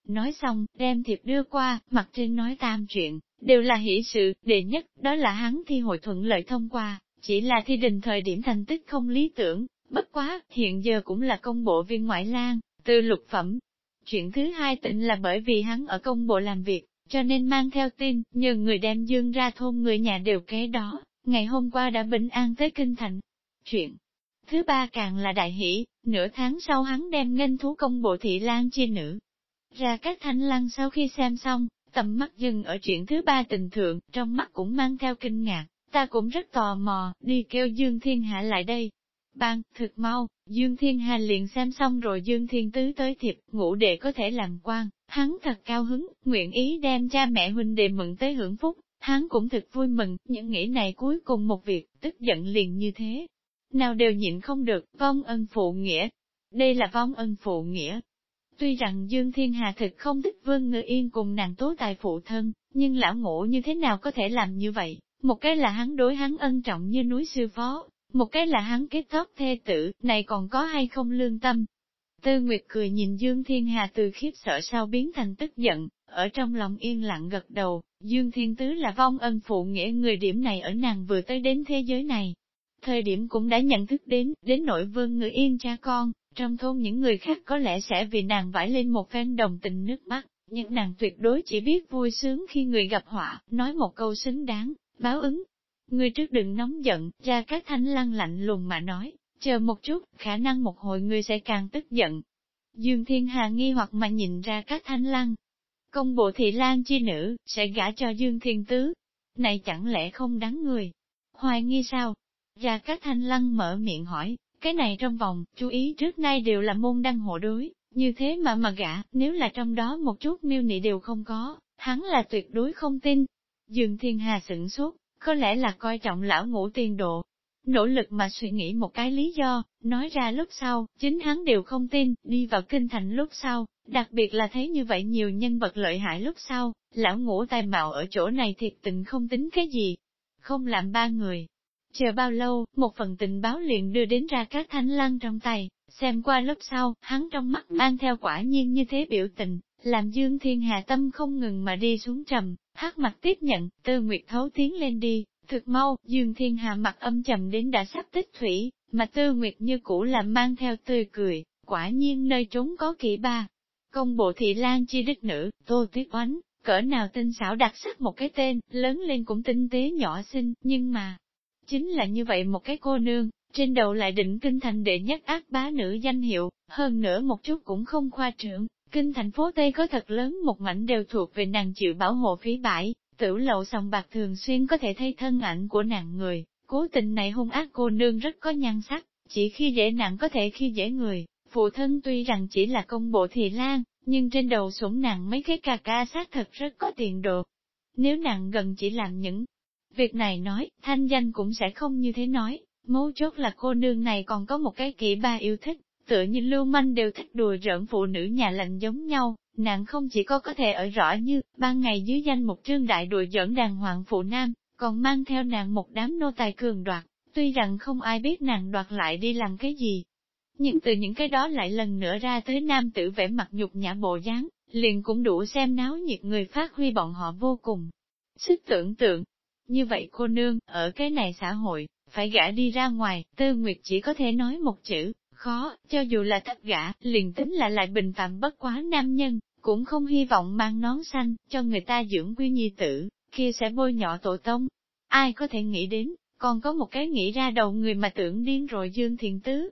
Nói xong, đem thiệp đưa qua, mặt trên nói tam chuyện, đều là hỷ sự, đệ nhất, đó là hắn thi hội thuận lợi thông qua, chỉ là thi đình thời điểm thành tích không lý tưởng, bất quá, hiện giờ cũng là công bộ viên ngoại lang, từ lục phẩm. Chuyện thứ hai tịnh là bởi vì hắn ở công bộ làm việc, cho nên mang theo tin, nhờ người đem dương ra thôn người nhà đều kế đó, ngày hôm qua đã bình an tới kinh thành. Chuyện thứ ba càng là đại hỷ, nửa tháng sau hắn đem nghênh thú công bộ thị lan chi nữ. Ra các thanh lăng sau khi xem xong, tầm mắt dừng ở chuyện thứ ba tình thượng, trong mắt cũng mang theo kinh ngạc, ta cũng rất tò mò, đi kêu Dương Thiên Hạ lại đây. Ban, thực mau, Dương Thiên Hà liền xem xong rồi Dương Thiên Tứ tới thiệp, ngủ đệ có thể làm quan, hắn thật cao hứng, nguyện ý đem cha mẹ huynh đệ mừng tới hưởng phúc, hắn cũng thật vui mừng, những nghĩ này cuối cùng một việc, tức giận liền như thế. Nào đều nhịn không được, vong ân phụ nghĩa. Đây là vong ân phụ nghĩa. Tuy rằng Dương Thiên Hà thực không thích vương ngự yên cùng nàng tố tài phụ thân, nhưng lão ngộ như thế nào có thể làm như vậy? Một cái là hắn đối hắn ân trọng như núi sư phó, một cái là hắn kết thóc thê tử, này còn có hay không lương tâm. Tư Nguyệt cười nhìn Dương Thiên Hà từ khiếp sợ sau biến thành tức giận, ở trong lòng yên lặng gật đầu, Dương Thiên Tứ là vong ân phụ nghĩa người điểm này ở nàng vừa tới đến thế giới này. Thời điểm cũng đã nhận thức đến, đến nội vương người yên cha con, trong thôn những người khác có lẽ sẽ vì nàng vải lên một phen đồng tình nước mắt, nhưng nàng tuyệt đối chỉ biết vui sướng khi người gặp họa, nói một câu xứng đáng, báo ứng, Ngươi trước đừng nóng giận, ra các thanh lăng lạnh lùng mà nói, chờ một chút, khả năng một hồi ngươi sẽ càng tức giận. Dương Thiên Hà nghi hoặc mà nhìn ra các thanh lăng. Công bộ thị lan chi nữ, sẽ gả cho Dương Thiên Tứ. Này chẳng lẽ không đáng người? Hoài nghi sao? Ra các thanh lăng mở miệng hỏi, cái này trong vòng, chú ý trước nay đều là môn đăng hộ đối, Như thế mà mà gã, nếu là trong đó một chút miêu nị đều không có, hắn là tuyệt đối không tin. Dương Thiên Hà sửng sốt, có lẽ là coi trọng lão ngũ tiền độ. Nỗ lực mà suy nghĩ một cái lý do, nói ra lúc sau, chính hắn đều không tin, đi vào kinh thành lúc sau, đặc biệt là thấy như vậy nhiều nhân vật lợi hại lúc sau, lão ngũ tài mạo ở chỗ này thiệt tình không tính cái gì. Không làm ba người. Chờ bao lâu, một phần tình báo liền đưa đến ra các thanh lăng trong tay, xem qua lúc sau, hắn trong mắt mang theo quả nhiên như thế biểu tình, làm Dương Thiên Hà tâm không ngừng mà đi xuống trầm, hát mặt tiếp nhận, Tư Nguyệt thấu tiến lên đi, thực mau, Dương Thiên Hà mặt âm trầm đến đã sắp tích thủy, mà Tư Nguyệt như cũ làm mang theo tươi cười, quả nhiên nơi trốn có kỹ ba. Công bộ thị lan chi đích nữ, Tô Tuyết Oánh, cỡ nào tinh xảo đặc sắc một cái tên, lớn lên cũng tinh tế nhỏ xinh, nhưng mà, chính là như vậy một cái cô nương, trên đầu lại định kinh thành đệ nhất ác bá nữ danh hiệu, hơn nữa một chút cũng không khoa trương, Kinh thành phố Tây có thật lớn một mảnh đều thuộc về nàng chịu bảo hộ phí bãi, tử lậu sòng bạc thường xuyên có thể thấy thân ảnh của nàng người, cố tình này hung ác cô nương rất có nhan sắc, chỉ khi dễ nàng có thể khi dễ người, phụ thân tuy rằng chỉ là công bộ thị lan, nhưng trên đầu sủng nàng mấy cái ca ca sát thật rất có tiền đồ. Nếu nàng gần chỉ làm những việc này nói, thanh danh cũng sẽ không như thế nói, mấu chốt là cô nương này còn có một cái kỹ ba yêu thích, tựa như lưu manh đều thích đùa rỡn phụ nữ nhà lạnh giống nhau, nàng không chỉ có có thể ở rõ như, ban ngày dưới danh một trương đại đùa giỡn đàng hoàng phụ nam, còn mang theo nàng một đám nô tài cường đoạt, tuy rằng không ai biết nàng đoạt lại đi làm cái gì. Nhưng từ những cái đó lại lần nữa ra tới nam tử vẻ mặt nhục nhã bộ dáng, liền cũng đủ xem náo nhiệt người phát huy bọn họ vô cùng. Sức tưởng tượng, như vậy cô nương, ở cái này xã hội, phải gã đi ra ngoài, tư nguyệt chỉ có thể nói một chữ, Khó, cho dù là thất gã, liền tính là lại bình phạm bất quá nam nhân, cũng không hy vọng mang nón xanh, cho người ta dưỡng quy nhi tử, kia sẽ bôi nhọ tổ tông. Ai có thể nghĩ đến, còn có một cái nghĩ ra đầu người mà tưởng điên rồi dương thiền tứ.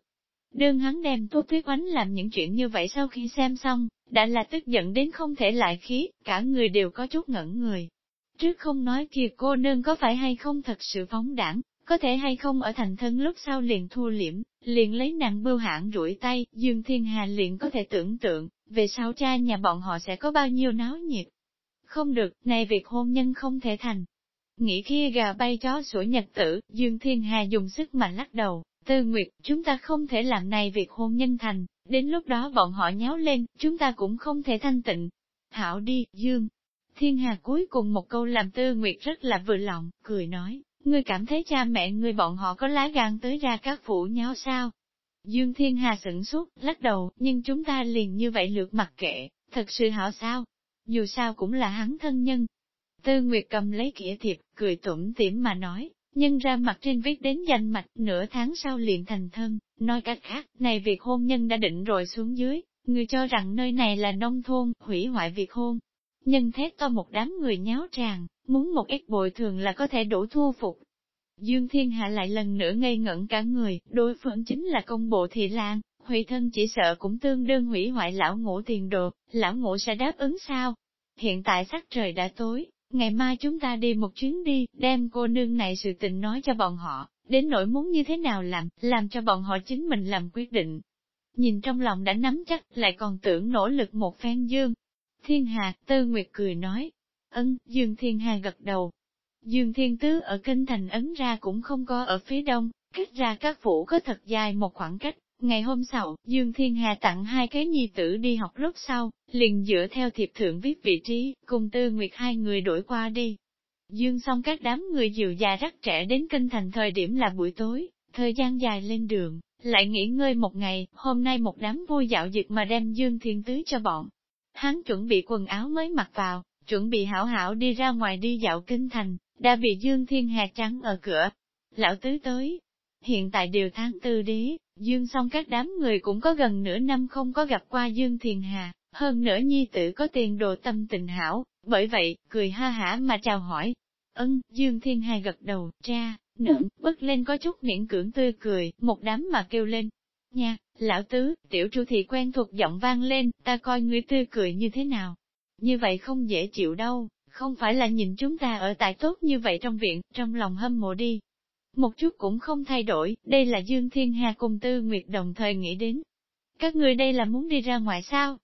Đương hắn đem Tô Tuyết Oánh làm những chuyện như vậy sau khi xem xong, đã là tức giận đến không thể lại khí, cả người đều có chút ngẩn người. Trước không nói kia cô nương có phải hay không thật sự phóng đảng, có thể hay không ở thành thân lúc sau liền thu liễm, liền lấy nặng bưu hãng rủi tay, Dương Thiên Hà liền có thể tưởng tượng, về sau cha nhà bọn họ sẽ có bao nhiêu náo nhiệt. Không được, này việc hôn nhân không thể thành. Nghĩ kia gà bay chó sủa nhật tử, Dương Thiên Hà dùng sức mà lắc đầu, tư nguyệt, chúng ta không thể làm này việc hôn nhân thành, đến lúc đó bọn họ nháo lên, chúng ta cũng không thể thanh tịnh. Hảo đi, Dương. Thiên Hà cuối cùng một câu làm tư nguyệt rất là vừa lòng, cười nói, Ngươi cảm thấy cha mẹ ngươi bọn họ có lá gan tới ra các phủ nhau sao? Dương Thiên Hà sửng sốt, lắc đầu, nhưng chúng ta liền như vậy lượt mặc kệ, thật sự hảo sao? Dù sao cũng là hắn thân nhân. Tư Nguyệt cầm lấy kĩa thiệp, cười tủm tỉm mà nói, nhân ra mặt trên viết đến danh mạch, nửa tháng sau liền thành thân, nói cách khác, này việc hôn nhân đã định rồi xuống dưới, người cho rằng nơi này là nông thôn, hủy hoại việc hôn. Nhân thét to một đám người nháo tràn, muốn một ít bồi thường là có thể đủ thu phục. Dương Thiên Hạ lại lần nữa ngây ngẩn cả người, đối phương chính là công bộ thị lan, hủy thân chỉ sợ cũng tương đương hủy hoại lão ngũ tiền đồ, lão ngũ sẽ đáp ứng sao? Hiện tại sắc trời đã tối, ngày mai chúng ta đi một chuyến đi, đem cô nương này sự tình nói cho bọn họ, đến nỗi muốn như thế nào làm, làm cho bọn họ chính mình làm quyết định. Nhìn trong lòng đã nắm chắc, lại còn tưởng nỗ lực một phen dương. Thiên Hà, Tư Nguyệt cười nói, Ân, Dương Thiên Hà gật đầu. Dương Thiên Tứ ở kinh thành ấn ra cũng không có ở phía đông, cách ra các phủ có thật dài một khoảng cách. Ngày hôm sau, Dương Thiên Hà tặng hai cái nhi tử đi học lúc sau, liền dựa theo thiệp thượng viết vị trí, cùng Tư Nguyệt hai người đổi qua đi. Dương xong các đám người dịu già rắc trẻ đến kinh thành thời điểm là buổi tối, thời gian dài lên đường, lại nghỉ ngơi một ngày, hôm nay một đám vui dạo dực mà đem Dương Thiên Tứ cho bọn. Hắn chuẩn bị quần áo mới mặc vào, chuẩn bị hảo hảo đi ra ngoài đi dạo kinh thành, đã bị Dương Thiên Hà trắng ở cửa. Lão Tứ tới. Hiện tại điều tháng tư đế, Dương song các đám người cũng có gần nửa năm không có gặp qua Dương Thiên Hà, hơn nữa nhi tử có tiền đồ tâm tình hảo, bởi vậy, cười ha hả mà chào hỏi. Ân, Dương Thiên Hà gật đầu, cha, nỡn, bất lên có chút miễn cưỡng tươi cười, một đám mà kêu lên. Nha, lão tứ, tiểu chu thị quen thuộc giọng vang lên, ta coi ngươi tươi cười như thế nào như vậy không dễ chịu đâu, không phải là nhìn chúng ta ở tại tốt như vậy trong viện, trong lòng hâm mộ đi. Một chút cũng không thay đổi, đây là Dương Thiên Hà cùng Tư Nguyệt đồng thời nghĩ đến. các người đây là muốn đi ra ngoài sao?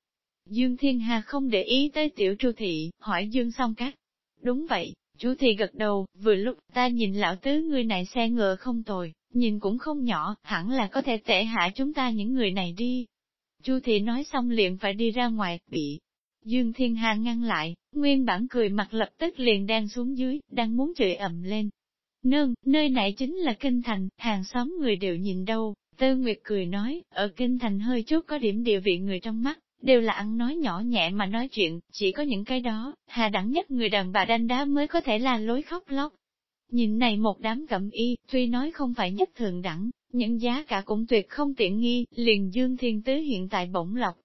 Dương Thiên Hà không để ý tới tiểu Chu thị, hỏi Dương song các. Đúng vậy, chú thị gật đầu, vừa lúc ta nhìn lão tứ người này xe ngựa không tồi, nhìn cũng không nhỏ, hẳn là có thể tệ hạ chúng ta những người này đi. Chu thị nói xong liền phải đi ra ngoài, bị Dương Thiên Hà ngăn lại, nguyên bản cười mặt lập tức liền đang xuống dưới, đang muốn chửi ầm lên. Nương, nơi này chính là kinh thành, hàng xóm người đều nhìn đâu, Tư Nguyệt cười nói, ở kinh thành hơi chút có điểm địa vị người trong mắt, đều là ăn nói nhỏ nhẹ mà nói chuyện, chỉ có những cái đó, hà đẳng nhất người đàn bà đanh đá mới có thể là lối khóc lóc. Nhìn này một đám cẩm y, tuy nói không phải nhất thường đẳng, những giá cả cũng tuyệt không tiện nghi, liền dương thiên tứ hiện tại bỗng lộc.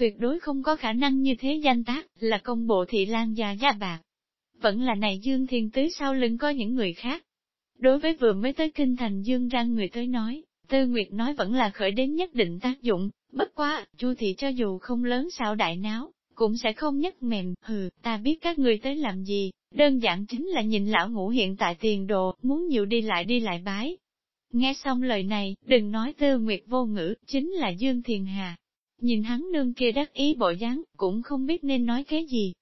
Tuyệt đối không có khả năng như thế danh tác, là công bộ thị lan gia gia bạc. Vẫn là này dương thiên tứ sau lưng có những người khác. Đối với vừa mới tới kinh thành dương răng người tới nói, Tư Nguyệt nói vẫn là khởi đến nhất định tác dụng, bất quá, Chu thị cho dù không lớn sao đại náo, cũng sẽ không nhất mềm, hừ, ta biết các người tới làm gì, đơn giản chính là nhìn lão ngũ hiện tại tiền đồ, muốn nhiều đi lại đi lại bái. Nghe xong lời này, đừng nói Tư Nguyệt vô ngữ, chính là Dương Thiền Hà. Nhìn hắn nương kia đắc ý bộ dáng, cũng không biết nên nói cái gì.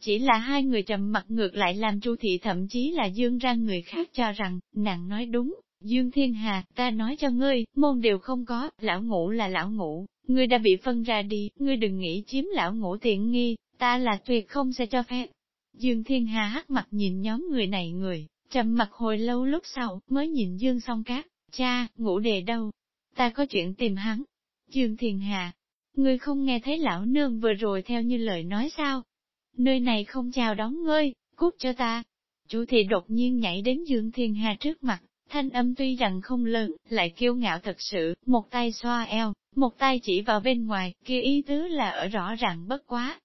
Chỉ là hai người trầm mặt ngược lại làm Chu thị thậm chí là Dương ra người khác cho rằng, nàng nói đúng, Dương Thiên Hà, ta nói cho ngươi, môn đều không có, lão ngũ là lão ngũ, ngươi đã bị phân ra đi, ngươi đừng nghĩ chiếm lão ngũ tiện nghi, ta là tuyệt không sẽ cho phép. Dương Thiên Hà hắc mặt nhìn nhóm người này người, trầm mặt hồi lâu lúc sau, mới nhìn Dương song cát, cha, ngũ đề đâu? Ta có chuyện tìm hắn. Dương Thiên Hà, ngươi không nghe thấy lão nương vừa rồi theo như lời nói sao? Nơi này không chào đón ngươi, cút cho ta. Chủ thị đột nhiên nhảy đến Dương Thiên Hà trước mặt, Thanh âm tuy rằng không lớn, lại kiêu ngạo thật sự, một tay xoa eo, một tay chỉ vào bên ngoài, kia ý tứ là ở rõ ràng bất quá.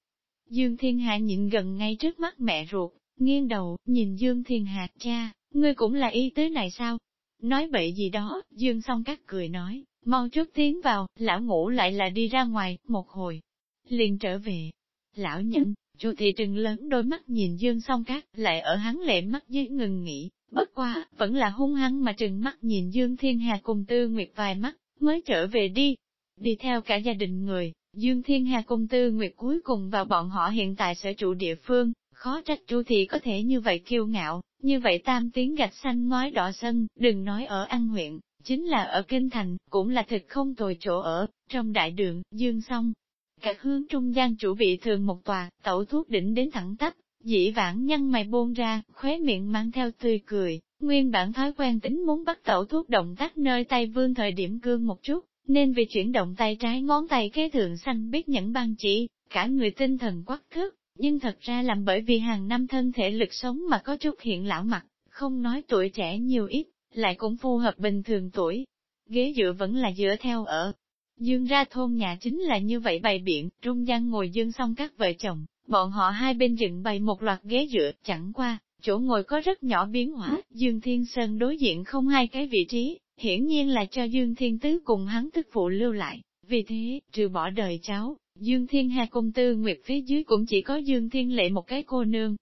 Dương Thiên Hạ nhịn gần ngay trước mắt mẹ ruột, nghiêng đầu, nhìn Dương Thiên Hạ, cha, ngươi cũng là ý tứ này sao? Nói bậy gì đó, Dương song cắt cười nói, mau chút tiến vào, lão ngủ lại là đi ra ngoài, một hồi, liền trở về. Lão nhận, chu thị trừng lớn đôi mắt nhìn Dương song cát, lại ở hắn lệ mắt dưới ngừng nghỉ, Bất qua, vẫn là hung hăng mà trừng mắt nhìn Dương Thiên Hà cùng Tư Nguyệt vài mắt, mới trở về đi. Đi theo cả gia đình người, Dương Thiên Hà cùng Tư Nguyệt cuối cùng vào bọn họ hiện tại sở trụ địa phương, khó trách chu thị có thể như vậy kiêu ngạo, như vậy tam tiếng gạch xanh ngói đỏ sân, đừng nói ở An huyện, chính là ở Kinh Thành, cũng là thực không tồi chỗ ở, trong đại đường, Dương song. Các hướng trung gian chủ bị thường một tòa, tẩu thuốc đỉnh đến thẳng tắp, Dĩ vãng nhân mày buông ra, khóe miệng mang theo tươi cười, nguyên bản thói quen tính muốn bắt tẩu thuốc động tác nơi tay vương thời điểm cương một chút, nên vì chuyển động tay trái ngón tay kế thượng xanh biết nhẫn băng chỉ, cả người tinh thần quắc thước, nhưng thật ra làm bởi vì hàng năm thân thể lực sống mà có chút hiện lão mặt, không nói tuổi trẻ nhiều ít, lại cũng phù hợp bình thường tuổi. Ghế dựa vẫn là dựa theo ở. Dương ra thôn nhà chính là như vậy bày biện, trung gian ngồi dương xong các vợ chồng, Bọn họ hai bên dựng bày một loạt ghế dựa, chẳng qua, chỗ ngồi có rất nhỏ biến hóa, Dương Thiên Sơn đối diện không hai cái vị trí, hiển nhiên là cho Dương Thiên Tứ cùng hắn tức phụ lưu lại. Vì thế, trừ bỏ đời cháu, Dương Thiên Hà công tư nguyệt phía dưới cũng chỉ có Dương Thiên Lệ một cái cô nương.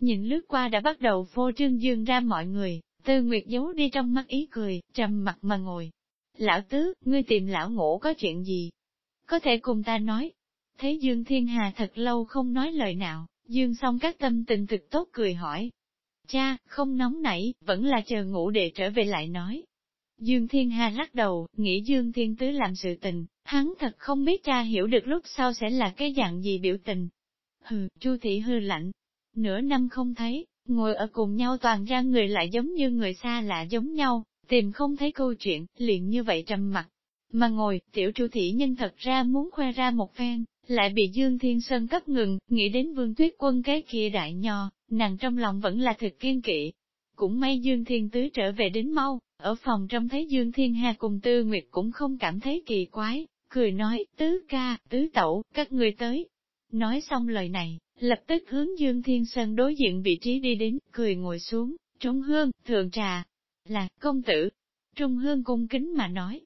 Nhìn lướt qua đã bắt đầu phô trương Dương ra mọi người, tư nguyệt giấu đi trong mắt ý cười, trầm mặt mà ngồi. Lão Tứ, ngươi tìm lão ngủ có chuyện gì? Có thể cùng ta nói, Thấy Dương Thiên Hà thật lâu không nói lời nào, Dương song các tâm tình thực tốt cười hỏi. Cha, không nóng nảy, vẫn là chờ ngủ để trở về lại nói. Dương Thiên Hà lắc đầu, nghĩ Dương Thiên Tứ làm sự tình, hắn thật không biết cha hiểu được lúc sau sẽ là cái dạng gì biểu tình. Hừ, Chu thị hư lạnh. Nửa năm không thấy, ngồi ở cùng nhau toàn ra người lại giống như người xa lạ giống nhau, tìm không thấy câu chuyện, liền như vậy trầm mặt. Mà ngồi, tiểu Chu thị nhân thật ra muốn khoe ra một phen, lại bị Dương Thiên Sơn cấp ngừng, nghĩ đến vương tuyết quân cái kia đại nho, nàng trong lòng vẫn là thực kiên kỵ. Cũng may Dương Thiên Tứ trở về đến mau, ở phòng trong thấy Dương Thiên Hà cùng Tư Nguyệt cũng không cảm thấy kỳ quái, cười nói, tứ ca, tứ tẩu, các người tới. Nói xong lời này, lập tức hướng Dương Thiên Sơn đối diện vị trí đi đến, cười ngồi xuống, Trung Hương, thượng trà, là, công tử. Trung Hương cung kính mà nói,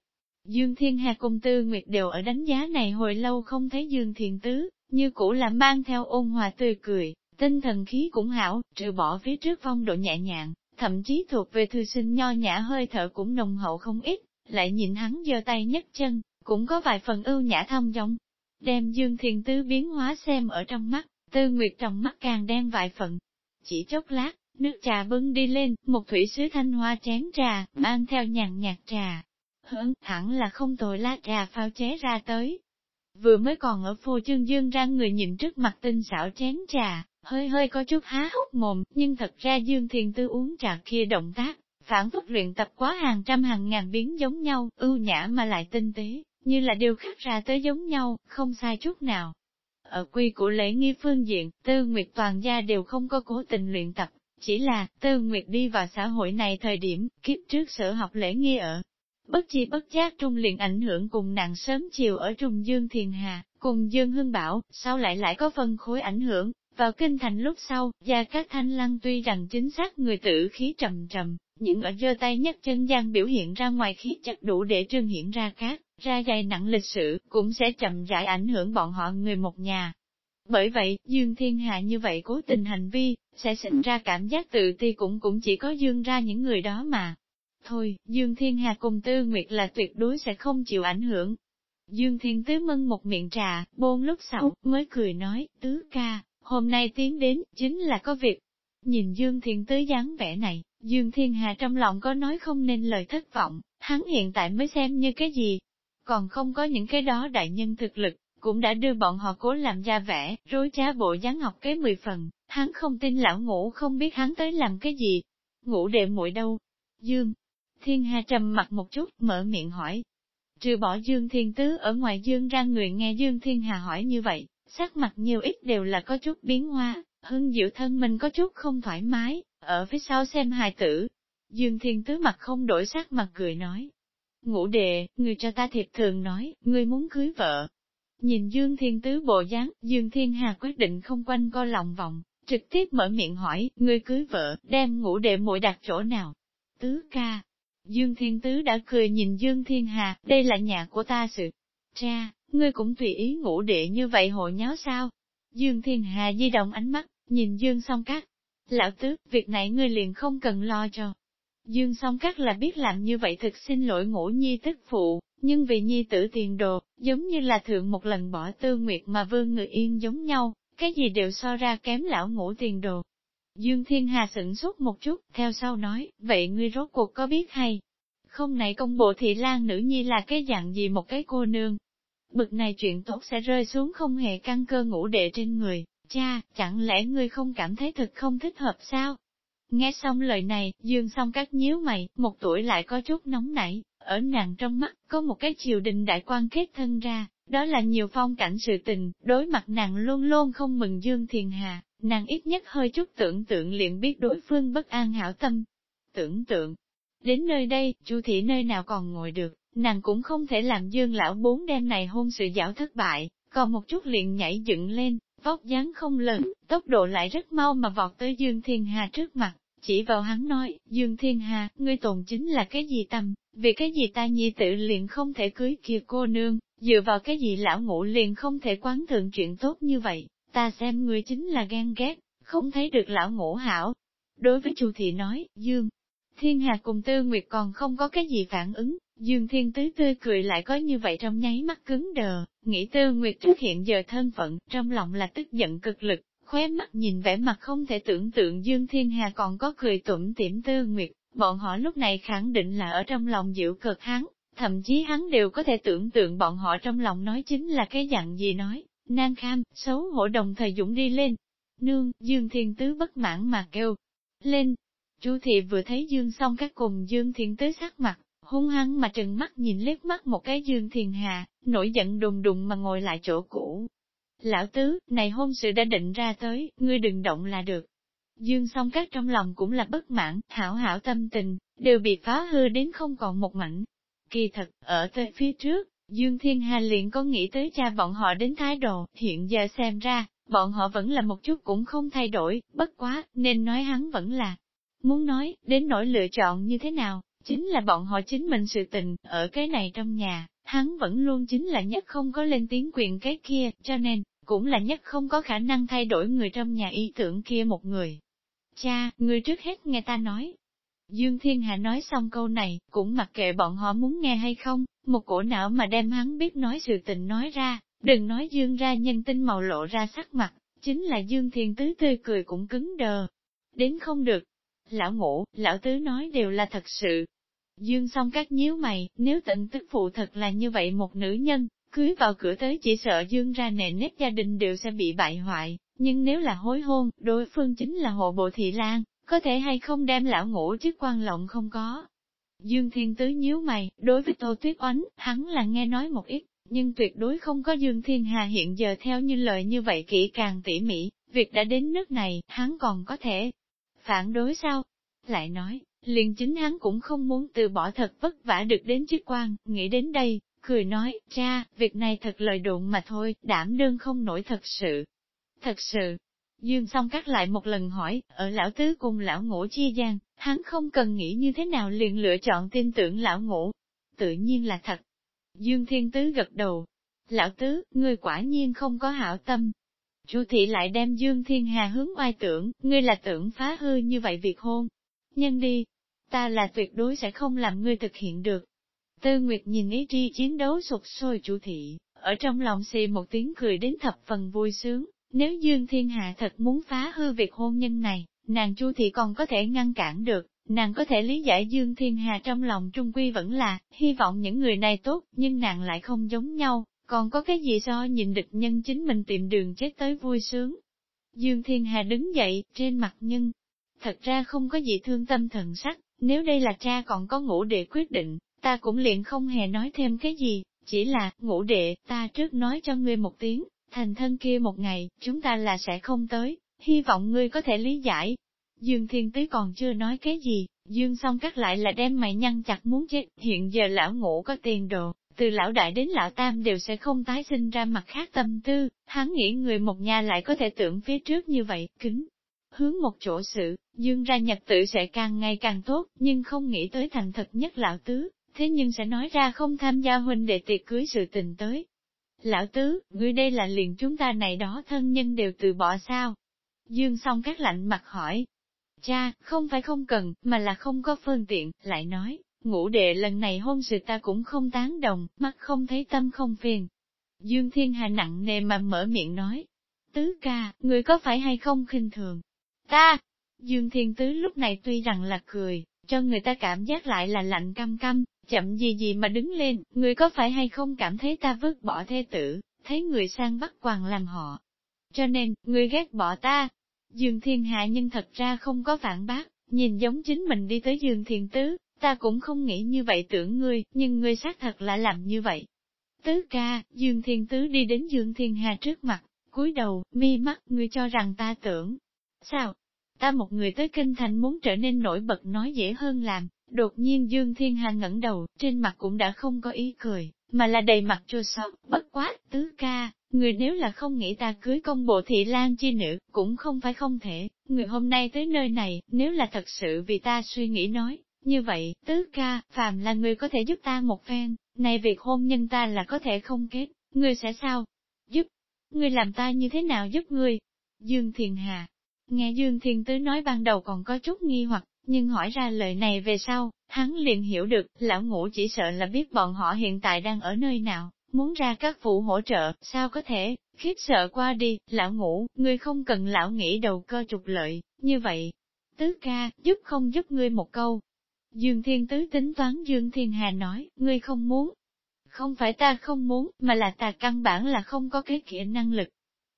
Dương Thiên Hà cùng Tư Nguyệt đều ở đánh giá này hồi lâu không thấy Dương Thiên Tứ, như cũ là mang theo ôn hòa tươi cười, tinh thần khí cũng hảo, trừ bỏ phía trước phong độ nhẹ nhàng, thậm chí thuộc về thư sinh nho nhã hơi thở cũng nồng hậu không ít, lại nhìn hắn giơ tay nhấc chân, cũng có vài phần ưu nhã thông dong. Đem Dương Thiên Tứ biến hóa xem ở trong mắt, Tư Nguyệt trong mắt càng đen vài phận Chỉ chốc lát, nước trà bưng đi lên, một thủy sứ thanh hoa chén trà, mang theo nhàn nhạt trà. Hỡn, hẳn là không tồi lá trà phao chế ra tới. Vừa mới còn ở phô chương dương ra người nhìn trước mặt tinh xảo chén trà, hơi hơi có chút há hốc mồm, nhưng thật ra Dương thiền Tư uống trà kia động tác, phản phúc luyện tập quá hàng trăm hàng ngàn biến giống nhau, ưu nhã mà lại tinh tế, như là điều khắc ra tới giống nhau, không sai chút nào. Ở quy của lễ nghi phương diện, Tư Nguyệt toàn gia đều không có cố tình luyện tập, chỉ là, Tư Nguyệt đi vào xã hội này thời điểm, kiếp trước sở học lễ nghi ở. Bất chi bất giác trung liền ảnh hưởng cùng nàng sớm chiều ở Trung Dương Thiền Hà, cùng Dương Hưng Bảo, sau lại lại có phân khối ảnh hưởng, vào kinh thành lúc sau, gia các thanh lăng tuy rằng chính xác người tử khí trầm trầm, nhưng ở giơ tay nhất chân gian biểu hiện ra ngoài khí chất đủ để trương hiện ra các, ra dày nặng lịch sử, cũng sẽ chậm rãi ảnh hưởng bọn họ người một nhà. Bởi vậy, Dương Thiên Hạ như vậy cố tình hành vi, sẽ sinh ra cảm giác tự ti cũng cũng chỉ có Dương ra những người đó mà. Thôi, Dương Thiên Hà cùng Tư Nguyệt là tuyệt đối sẽ không chịu ảnh hưởng. Dương Thiên Tứ mân một miệng trà, bôn lúc sau, mới cười nói, Tứ ca, hôm nay tiến đến, chính là có việc. Nhìn Dương Thiên Tứ dáng vẻ này, Dương Thiên Hà trong lòng có nói không nên lời thất vọng, hắn hiện tại mới xem như cái gì. Còn không có những cái đó đại nhân thực lực, cũng đã đưa bọn họ cố làm ra vẻ, rối trá bộ dáng học kế mười phần, hắn không tin lão ngủ không biết hắn tới làm cái gì. Ngủ đệ muội đâu? Dương. Thiên Hà trầm mặt một chút, mở miệng hỏi. Trừ bỏ Dương Thiên Tứ ở ngoài Dương ra người nghe Dương Thiên Hà hỏi như vậy, sắc mặt nhiều ít đều là có chút biến hoa, hưng diệu thân mình có chút không thoải mái, ở phía sau xem hài tử. Dương Thiên Tứ mặt không đổi sắc mặt cười nói. Ngũ đệ, người cho ta thiệp thường nói, người muốn cưới vợ. Nhìn Dương Thiên Tứ bộ dáng, Dương Thiên Hà quyết định không quanh co lòng vòng, trực tiếp mở miệng hỏi, người cưới vợ, đem ngũ đệ muội đặt chỗ nào? Tứ ca. Dương Thiên Tứ đã cười nhìn Dương Thiên Hà, đây là nhà của ta sự. Cha, ngươi cũng tùy ý Ngũ đệ như vậy hội nháo sao? Dương Thiên Hà di động ánh mắt, nhìn Dương song cát. Lão tứ, việc này ngươi liền không cần lo cho. Dương song các là biết làm như vậy thực xin lỗi ngũ nhi tức phụ, nhưng vì nhi tử tiền đồ, giống như là thượng một lần bỏ tư nguyệt mà vương người yên giống nhau, cái gì đều so ra kém lão ngũ tiền đồ. Dương Thiên Hà sửng sốt một chút, theo sau nói, vậy ngươi rốt cuộc có biết hay? Không này công bộ thị lan nữ nhi là cái dạng gì một cái cô nương, bực này chuyện tốt sẽ rơi xuống không hề căn cơ ngũ đệ trên người, cha, chẳng lẽ ngươi không cảm thấy thật không thích hợp sao? Nghe xong lời này, dương xong các nhíu mày, một tuổi lại có chút nóng nảy, ở nàng trong mắt, có một cái triều đình đại quan kết thân ra, đó là nhiều phong cảnh sự tình, đối mặt nàng luôn luôn không mừng dương thiền hà, nàng ít nhất hơi chút tưởng tượng liền biết đối phương bất an hảo tâm. Tưởng tượng, đến nơi đây, chu thị nơi nào còn ngồi được, nàng cũng không thể làm dương lão bốn đêm này hôn sự giảo thất bại, còn một chút liền nhảy dựng lên, vóc dáng không lớn, tốc độ lại rất mau mà vọt tới Dương Thiên Hà trước mặt, chỉ vào hắn nói, Dương Thiên Hà, ngươi tồn chính là cái gì tâm, vì cái gì ta nhi tự liền không thể cưới kia cô nương, dựa vào cái gì lão ngũ liền không thể quán thượng chuyện tốt như vậy, ta xem ngươi chính là ghen ghét, không thấy được lão ngũ hảo. Đối với Chu Thị nói, Dương, Thiên Hà cùng Tư Nguyệt còn không có cái gì phản ứng, Dương Thiên Tứ tươi cười lại có như vậy trong nháy mắt cứng đờ, nghĩ Tư Nguyệt trước hiện giờ thân phận, trong lòng là tức giận cực lực, khóe mắt nhìn vẻ mặt không thể tưởng tượng Dương Thiên Hà còn có cười tủm tỉm Tư Nguyệt, bọn họ lúc này khẳng định là ở trong lòng dịu cực hắn, thậm chí hắn đều có thể tưởng tượng bọn họ trong lòng nói chính là cái dặn gì nói, nan kham, xấu hổ đồng thời dũng đi lên. Nương, Dương Thiên Tứ bất mãn mà kêu, lên, Chu thị vừa thấy Dương xong các cùng Dương Thiên Tứ sắc mặt, hung hăng mà trừng mắt nhìn liếc mắt một cái Dương Thiền Hà, nổi giận đùng đùng mà ngồi lại chỗ cũ. Lão tứ, này hôn sự đã định ra tới, ngươi đừng động là được. Dương song các trong lòng cũng là bất mãn, hảo hảo tâm tình, đều bị phá hư đến không còn một mảnh. Kỳ thật, ở tới phía trước, Dương Thiên Hà liền có nghĩ tới cha bọn họ đến thái độ, hiện giờ xem ra, bọn họ vẫn là một chút cũng không thay đổi, bất quá, nên nói hắn vẫn là. Muốn nói, đến nỗi lựa chọn như thế nào, Chính là bọn họ chính mình sự tình, ở cái này trong nhà, hắn vẫn luôn chính là nhất không có lên tiếng quyền cái kia, cho nên, cũng là nhất không có khả năng thay đổi người trong nhà ý tưởng kia một người. Cha, người trước hết nghe ta nói. Dương Thiên Hạ nói xong câu này, cũng mặc kệ bọn họ muốn nghe hay không, một cổ não mà đem hắn biết nói sự tình nói ra, đừng nói dương ra nhân tinh màu lộ ra sắc mặt, chính là dương thiên tứ tươi cười cũng cứng đờ. Đến không được. Lão ngũ, lão tứ nói đều là thật sự. Dương song các nhíu mày, nếu tịnh tức phụ thật là như vậy một nữ nhân, cưới vào cửa tới chỉ sợ dương ra nề nếp gia đình đều sẽ bị bại hoại, nhưng nếu là hối hôn, đối phương chính là hộ bộ thị lan, có thể hay không đem lão ngũ chức quan lộng không có. Dương Thiên Tứ nhíu mày, đối với Tô Tuyết Oánh, hắn là nghe nói một ít, nhưng tuyệt đối không có Dương Thiên Hà hiện giờ theo như lời như vậy kỹ càng tỉ mỉ, việc đã đến nước này, hắn còn có thể phản đối sao? Lại nói, liền chính hắn cũng không muốn từ bỏ thật vất vả được đến chức quan, nghĩ đến đây, cười nói, cha, việc này thật lời đụng mà thôi, đảm đương không nổi thật sự. Thật sự, Dương song cắt lại một lần hỏi, ở lão tứ cùng lão ngũ chia gian, hắn không cần nghĩ như thế nào liền lựa chọn tin tưởng lão ngũ. Tự nhiên là thật. Dương Thiên Tứ gật đầu. Lão Tứ, ngươi quả nhiên không có hảo tâm. Chu thị lại đem Dương Thiên Hà hướng oai tưởng, ngươi là tưởng phá hư như vậy việc hôn. Nhân đi, ta là tuyệt đối sẽ không làm ngươi thực hiện được. Tư Nguyệt nhìn ý tri chiến đấu sụt sôi chủ thị, ở trong lòng xì một tiếng cười đến thập phần vui sướng, nếu Dương Thiên Hạ thật muốn phá hư việc hôn nhân này, nàng Chu thị còn có thể ngăn cản được, nàng có thể lý giải Dương Thiên Hà trong lòng trung quy vẫn là, hy vọng những người này tốt, nhưng nàng lại không giống nhau, còn có cái gì so nhìn địch nhân chính mình tìm đường chết tới vui sướng. Dương Thiên Hà đứng dậy, trên mặt nhân, thật ra không có gì thương tâm thần sắc, nếu đây là cha còn có ngủ đệ quyết định, ta cũng liền không hề nói thêm cái gì, chỉ là, ngũ đệ, ta trước nói cho ngươi một tiếng, thành thân kia một ngày, chúng ta là sẽ không tới, hy vọng ngươi có thể lý giải. Dương Thiên Tứ còn chưa nói cái gì, Dương song cắt lại là đem mày nhăn chặt muốn chết, hiện giờ lão ngũ có tiền đồ, từ lão đại đến lão tam đều sẽ không tái sinh ra mặt khác tâm tư, hắn nghĩ người một nhà lại có thể tưởng phía trước như vậy, kính. Hướng một chỗ sự, dương ra nhật tự sẽ càng ngày càng tốt, nhưng không nghĩ tới thành thật nhất lão tứ, thế nhưng sẽ nói ra không tham gia huynh đệ tiệc cưới sự tình tới. Lão tứ, ngươi đây là liền chúng ta này đó thân nhân đều từ bỏ sao? Dương song các lạnh mặt hỏi. Cha, không phải không cần, mà là không có phương tiện, lại nói, ngũ đệ lần này hôn sự ta cũng không tán đồng, mắt không thấy tâm không phiền. Dương Thiên Hà nặng nề mà mở miệng nói. Tứ ca, người có phải hay không khinh thường? Ta! Dương Thiên Tứ lúc này tuy rằng là cười, cho người ta cảm giác lại là lạnh căm căm, chậm gì gì mà đứng lên, người có phải hay không cảm thấy ta vứt bỏ thê tử, thấy người sang bắt quàng làm họ. Cho nên, người ghét bỏ ta. Dương Thiên Hạ nhưng thật ra không có phản bác, nhìn giống chính mình đi tới Dương Thiên Tứ, ta cũng không nghĩ như vậy tưởng ngươi, nhưng ngươi xác thật là làm như vậy. Tứ ca, Dương Thiên Tứ đi đến Dương Thiên Hà trước mặt, cúi đầu, mi mắt, ngươi cho rằng ta tưởng. Sao? Ta một người tới kinh thành muốn trở nên nổi bật nói dễ hơn làm, Đột nhiên Dương Thiên Hà ngẩng đầu, trên mặt cũng đã không có ý cười, mà là đầy mặt chua xót, bất quá, tứ ca, người nếu là không nghĩ ta cưới công bộ thị lan chi nữ, cũng không phải không thể, người hôm nay tới nơi này, nếu là thật sự vì ta suy nghĩ nói, như vậy, tứ ca, phàm là người có thể giúp ta một phen, này việc hôn nhân ta là có thể không kết, người sẽ sao? Giúp, người làm ta như thế nào giúp người? Dương Thiền Hà, nghe Dương thiền Tứ nói ban đầu còn có chút nghi hoặc, nhưng hỏi ra lời này về sau, hắn liền hiểu được, lão ngũ chỉ sợ là biết bọn họ hiện tại đang ở nơi nào, muốn ra các phụ hỗ trợ, sao có thể, khiếp sợ qua đi, lão ngũ, ngươi không cần lão nghĩ đầu cơ trục lợi, như vậy. Tứ ca, giúp không giúp ngươi một câu. Dương Thiên Tứ tính toán Dương Thiên Hà nói, ngươi không muốn. Không phải ta không muốn, mà là ta căn bản là không có cái kỹ năng lực.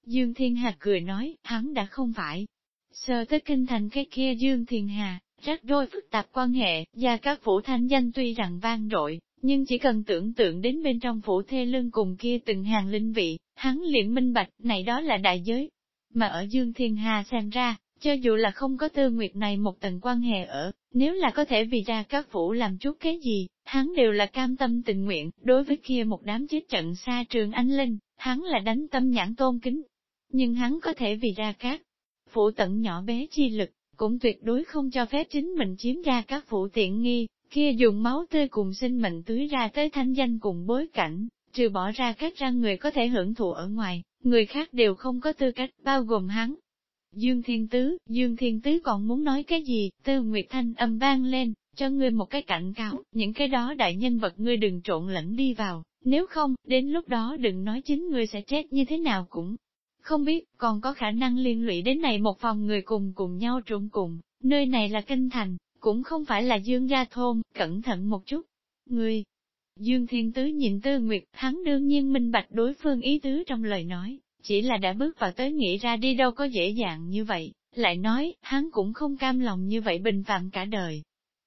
Dương Thiên Hà cười nói, hắn đã không phải. Sơ tới kinh thành cái kia Dương Thiên Hà, rắc đôi phức tạp quan hệ, và các phủ thanh danh tuy rằng vang dội, nhưng chỉ cần tưởng tượng đến bên trong phủ thê lương cùng kia từng hàng linh vị, hắn liền minh bạch, này đó là đại giới. Mà ở Dương Thiên Hà xem ra, cho dù là không có tư nguyệt này một tầng quan hệ ở, nếu là có thể vì ra các phủ làm chút cái gì, hắn đều là cam tâm tình nguyện, đối với kia một đám chết trận xa trường anh linh, hắn là đánh tâm nhãn tôn kính. Nhưng hắn có thể vì ra các phủ tận nhỏ bé chi lực, cũng tuyệt đối không cho phép chính mình chiếm ra các phủ tiện nghi, kia dùng máu tươi cùng sinh mệnh tưới ra tới thanh danh cùng bối cảnh, trừ bỏ ra các răng người có thể hưởng thụ ở ngoài, người khác đều không có tư cách, bao gồm hắn. Dương Thiên Tứ, Dương Thiên Tứ còn muốn nói cái gì, Tư Nguyệt Thanh âm vang lên, cho ngươi một cái cảnh cáo, những cái đó đại nhân vật ngươi đừng trộn lẫn đi vào, nếu không, đến lúc đó đừng nói chính ngươi sẽ chết như thế nào cũng không biết, còn có khả năng liên lụy đến này một phòng người cùng cùng nhau trộn cùng, nơi này là kinh thành, cũng không phải là dương gia thôn, cẩn thận một chút. Ngươi, Dương Thiên Tứ nhìn Tư Nguyệt, hắn đương nhiên minh bạch đối phương ý tứ trong lời nói, chỉ là đã bước vào tới nghĩ ra đi đâu có dễ dàng như vậy, lại nói, hắn cũng không cam lòng như vậy bình phạm cả đời.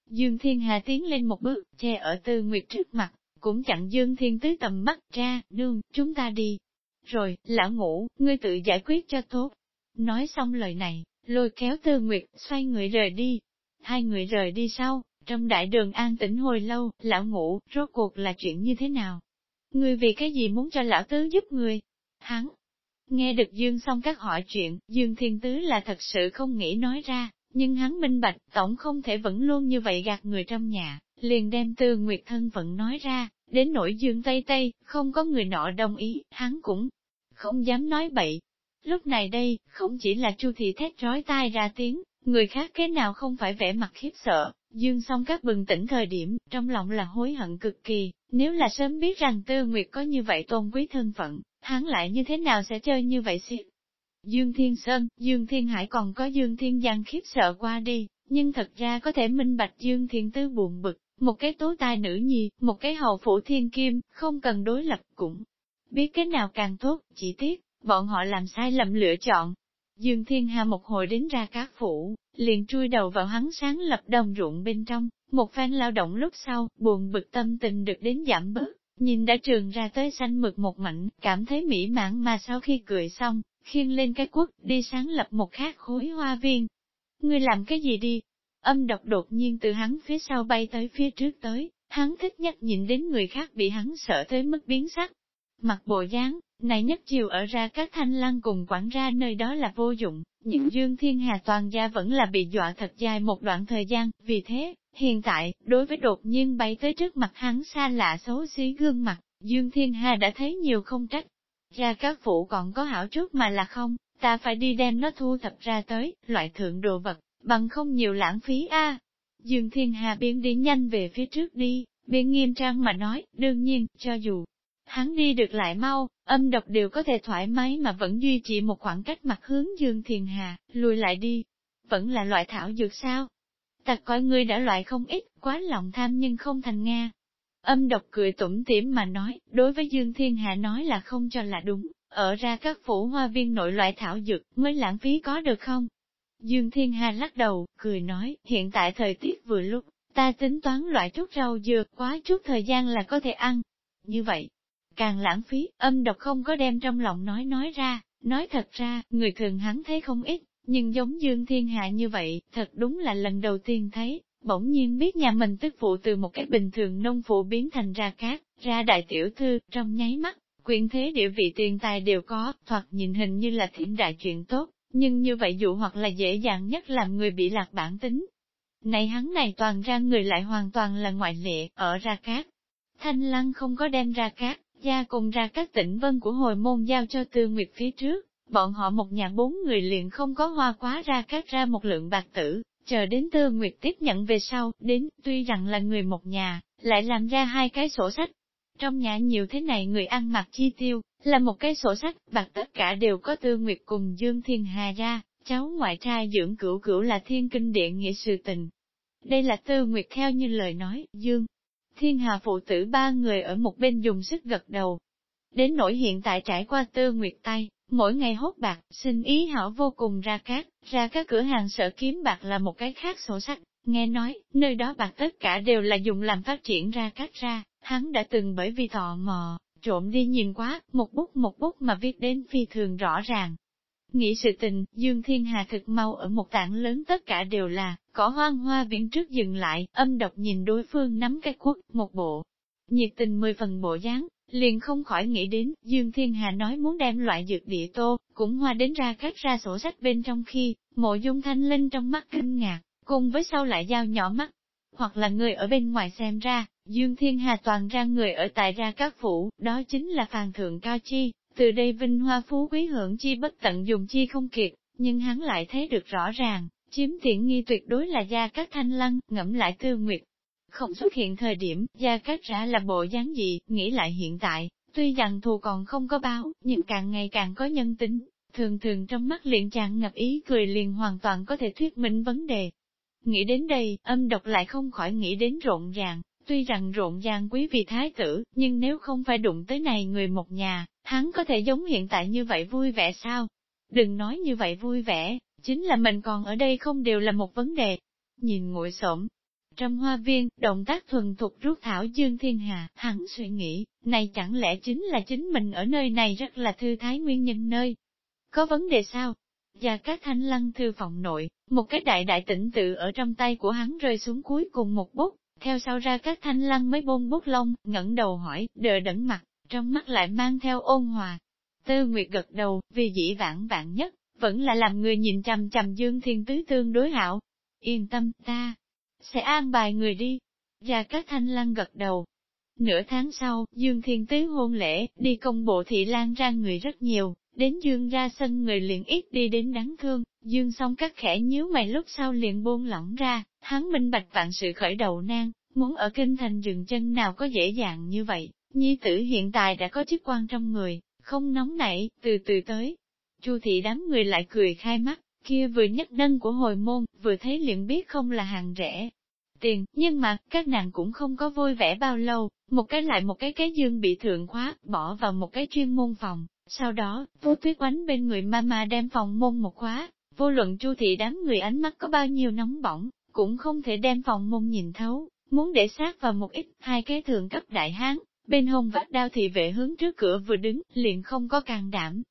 Dương Thiên Hà tiến lên một bước, che ở Tư Nguyệt trước mặt, cũng chặn Dương Thiên Tứ tầm mắt ra, nương, chúng ta đi. Rồi, lão ngủ, ngươi tự giải quyết cho tốt. Nói xong lời này, lôi kéo Tư Nguyệt, xoay người rời đi. Hai người rời đi sau, trong đại đường an tĩnh hồi lâu, lão ngủ, rốt cuộc là chuyện như thế nào? Ngươi vì cái gì muốn cho lão tứ giúp người? Hắn, nghe được Dương xong các hỏi chuyện, Dương Thiên Tứ là thật sự không nghĩ nói ra, nhưng hắn minh bạch, tổng không thể vẫn luôn như vậy gạt người trong nhà, liền đem tư nguyệt thân phận nói ra, đến nỗi Dương Tây Tây, không có người nọ đồng ý, hắn cũng không dám nói bậy. Lúc này đây, không chỉ là Chu thị thét trói tai ra tiếng, người khác cái nào không phải vẻ mặt khiếp sợ, Dương song các bừng tỉnh thời điểm, trong lòng là hối hận cực kỳ, nếu là sớm biết rằng Tư Nguyệt có như vậy tôn quý thân phận, hắn lại như thế nào sẽ chơi như vậy xịt. Dương Thiên Sơn, Dương Thiên Hải còn có Dương Thiên Giang khiếp sợ qua đi, nhưng thật ra có thể minh bạch Dương Thiên Tư buồn bực, một cái tố tài nữ nhi, một cái hầu phủ thiên kim, không cần đối lập cũng biết cái nào càng tốt, chỉ tiếc, bọn họ làm sai lầm lựa chọn. Dương Thiên Hà một hồi đến ra các phủ, liền chui đầu vào hắn sáng lập đồng ruộng bên trong, một phen lao động lúc sau, buồn bực tâm tình được đến giảm bớt, nhìn đã trường ra tới xanh mực một mảnh, cảm thấy mỹ mãn mà sau khi cười xong, khiêng lên cái quốc, đi sáng lập một khác khối hoa viên. Ngươi làm cái gì đi? Âm độc đột nhiên từ hắn phía sau bay tới phía trước tới, hắn thích nhất nhìn đến người khác bị hắn sợ tới mức biến sắc. Mặt bộ dáng, này nhất chiều ở ra các thanh lăng cùng quản ra nơi đó là vô dụng, những dương thiên hà toàn gia vẫn là bị dọa thật dài một đoạn thời gian, vì thế, hiện tại, đối với đột nhiên bay tới trước mặt hắn xa lạ xấu xí gương mặt, dương thiên hà đã thấy nhiều không trách. Ra các phụ còn có hảo trước mà là không, ta phải đi đem nó thu thập ra tới, loại thượng đồ vật, bằng không nhiều lãng phí a. Dương Thiên Hà biến đi nhanh về phía trước đi, biến nghiêm trang mà nói, đương nhiên, cho dù hắn đi được lại mau, âm độc đều có thể thoải mái mà vẫn duy trì một khoảng cách mặt hướng Dương Thiền Hà, lùi lại đi. Vẫn là loại thảo dược sao? Tặc coi ngươi đã loại không ít, quá lòng tham nhưng không thành Nga. Âm độc cười tủm tỉm mà nói, đối với Dương Thiên Hà nói là không cho là đúng, ở ra các phủ hoa viên nội loại thảo dược mới lãng phí có được không? Dương Thiên Hà lắc đầu, cười nói, hiện tại thời tiết vừa lúc, ta tính toán loại chút rau dừa, quá chút thời gian là có thể ăn. Như vậy, Càng lãng phí, âm độc không có đem trong lòng nói nói ra, nói thật ra, người thường hắn thấy không ít, nhưng giống Dương Thiên Hạ như vậy, thật đúng là lần đầu tiên thấy, bỗng nhiên biết nhà mình tức phụ từ một cái bình thường nông phụ biến thành ra cát, ra đại tiểu thư, trong nháy mắt, quyền thế địa vị tiền tài đều có, thoạt nhìn hình như là thiện đại chuyện tốt, nhưng như vậy dụ hoặc là dễ dàng nhất làm người bị lạc bản tính. Này hắn này toàn ra người lại hoàn toàn là ngoại lệ, ở ra cát. Thanh lăng không có đem ra cát, gia cùng ra các tỉnh vân của hồi môn giao cho Tư Nguyệt phía trước, bọn họ một nhà bốn người liền không có hoa quá ra cắt ra một lượng bạc tử, chờ đến Tư Nguyệt tiếp nhận về sau, đến, tuy rằng là người một nhà, lại làm ra hai cái sổ sách. Trong nhà nhiều thế này người ăn mặc chi tiêu, là một cái sổ sách, bạc tất cả đều có Tư Nguyệt cùng Dương Thiên Hà ra, cháu ngoại trai dưỡng cửu cửu là thiên kinh điện nghĩa sự tình. Đây là Tư Nguyệt theo như lời nói, Dương. Thiên Hà phụ tử ba người ở một bên dùng sức gật đầu. Đến nỗi hiện tại trải qua tư nguyệt tay, mỗi ngày hốt bạc, xin ý hảo vô cùng ra cát, ra các cửa hàng sở kiếm bạc là một cái khác sổ sách, nghe nói, nơi đó bạc tất cả đều là dùng làm phát triển ra cát ra, hắn đã từng bởi vì tò mò, trộm đi nhìn quá, một bút một bút mà viết đến phi thường rõ ràng, Nghĩ sự tình, Dương Thiên Hà thực mau ở một tảng lớn tất cả đều là, cỏ hoang hoa viễn trước dừng lại, âm độc nhìn đối phương nắm cái quốc, một bộ. Nhiệt tình mười phần bộ dáng, liền không khỏi nghĩ đến, Dương Thiên Hà nói muốn đem loại dược địa tô, cũng hoa đến ra các ra sổ sách bên trong khi, mộ dung thanh linh trong mắt kinh ngạc, cùng với sau lại dao nhỏ mắt. Hoặc là người ở bên ngoài xem ra, Dương Thiên Hà toàn ra người ở tại ra các phủ, đó chính là phàn thượng cao chi, từ đây vinh hoa phú quý hưởng chi bất tận dùng chi không kiệt, nhưng hắn lại thấy được rõ ràng, Chiếm tiện nghi tuyệt đối là gia các thanh lăng, ngẫm lại tư nguyệt. Không xuất hiện thời điểm, gia các ra là bộ dáng gì, nghĩ lại hiện tại, tuy rằng thù còn không có báo, nhưng càng ngày càng có nhân tính, thường thường trong mắt liền chàng ngập ý cười liền hoàn toàn có thể thuyết minh vấn đề. Nghĩ đến đây, âm độc lại không khỏi nghĩ đến rộn ràng, tuy rằng rộn ràng quý vị thái tử, nhưng nếu không phải đụng tới này người một nhà, hắn có thể giống hiện tại như vậy vui vẻ sao? Đừng nói như vậy vui vẻ, chính là mình còn ở đây không đều là một vấn đề. Nhìn ngồi xổm trong hoa viên, động tác thuần thục rút thảo Dương Thiên Hà, hắn suy nghĩ, này chẳng lẽ chính là chính mình ở nơi này rất là thư thái nguyên nhân nơi. Có vấn đề sao? Và các thanh lăng thư phòng nội, một cái đại đại tỉnh tự ở trong tay của hắn rơi xuống cuối cùng một bút, theo sau ra các thanh lăng mới bông bút lông, ngẩng đầu hỏi, đờ đẫn mặt, trong mắt lại mang theo ôn hòa. Tư Nguyệt gật đầu, vì dĩ vãng vạn nhất, vẫn là làm người nhìn chằm chằm Dương Thiên Tứ tương đối hảo. Yên tâm, ta sẽ an bài người đi. Và các thanh lăng gật đầu. Nửa tháng sau, Dương Thiên Tứ hôn lễ, đi công bộ thị lan ra người rất nhiều, đến Dương ra sân người liền ít đi đến đáng thương, Dương xong các khẽ nhíu mày lúc sau liền buông lỏng ra, hắn minh bạch vạn sự khởi đầu nan, muốn ở kinh thành dừng chân nào có dễ dàng như vậy, nhi tử hiện tại đã có chức quan trong người, không nóng nảy, từ từ tới. Chu thị đám người lại cười khai mắt, kia vừa nhất nâng của hồi môn, vừa thấy liền biết không là hàng rẻ. Tiền, nhưng mà, các nàng cũng không có vui vẻ bao lâu, một cái lại một cái cái dương bị thượng khóa, bỏ vào một cái chuyên môn phòng. Sau đó, vô tuyết oánh bên người mama đem phòng môn một khóa, vô luận chu thị đám người ánh mắt có bao nhiêu nóng bỏng, cũng không thể đem phòng môn nhìn thấu, muốn để sát vào một ít, hai cái thượng cấp đại hán, bên hông vắt đao thị vệ hướng trước cửa vừa đứng, liền không có càng đảm.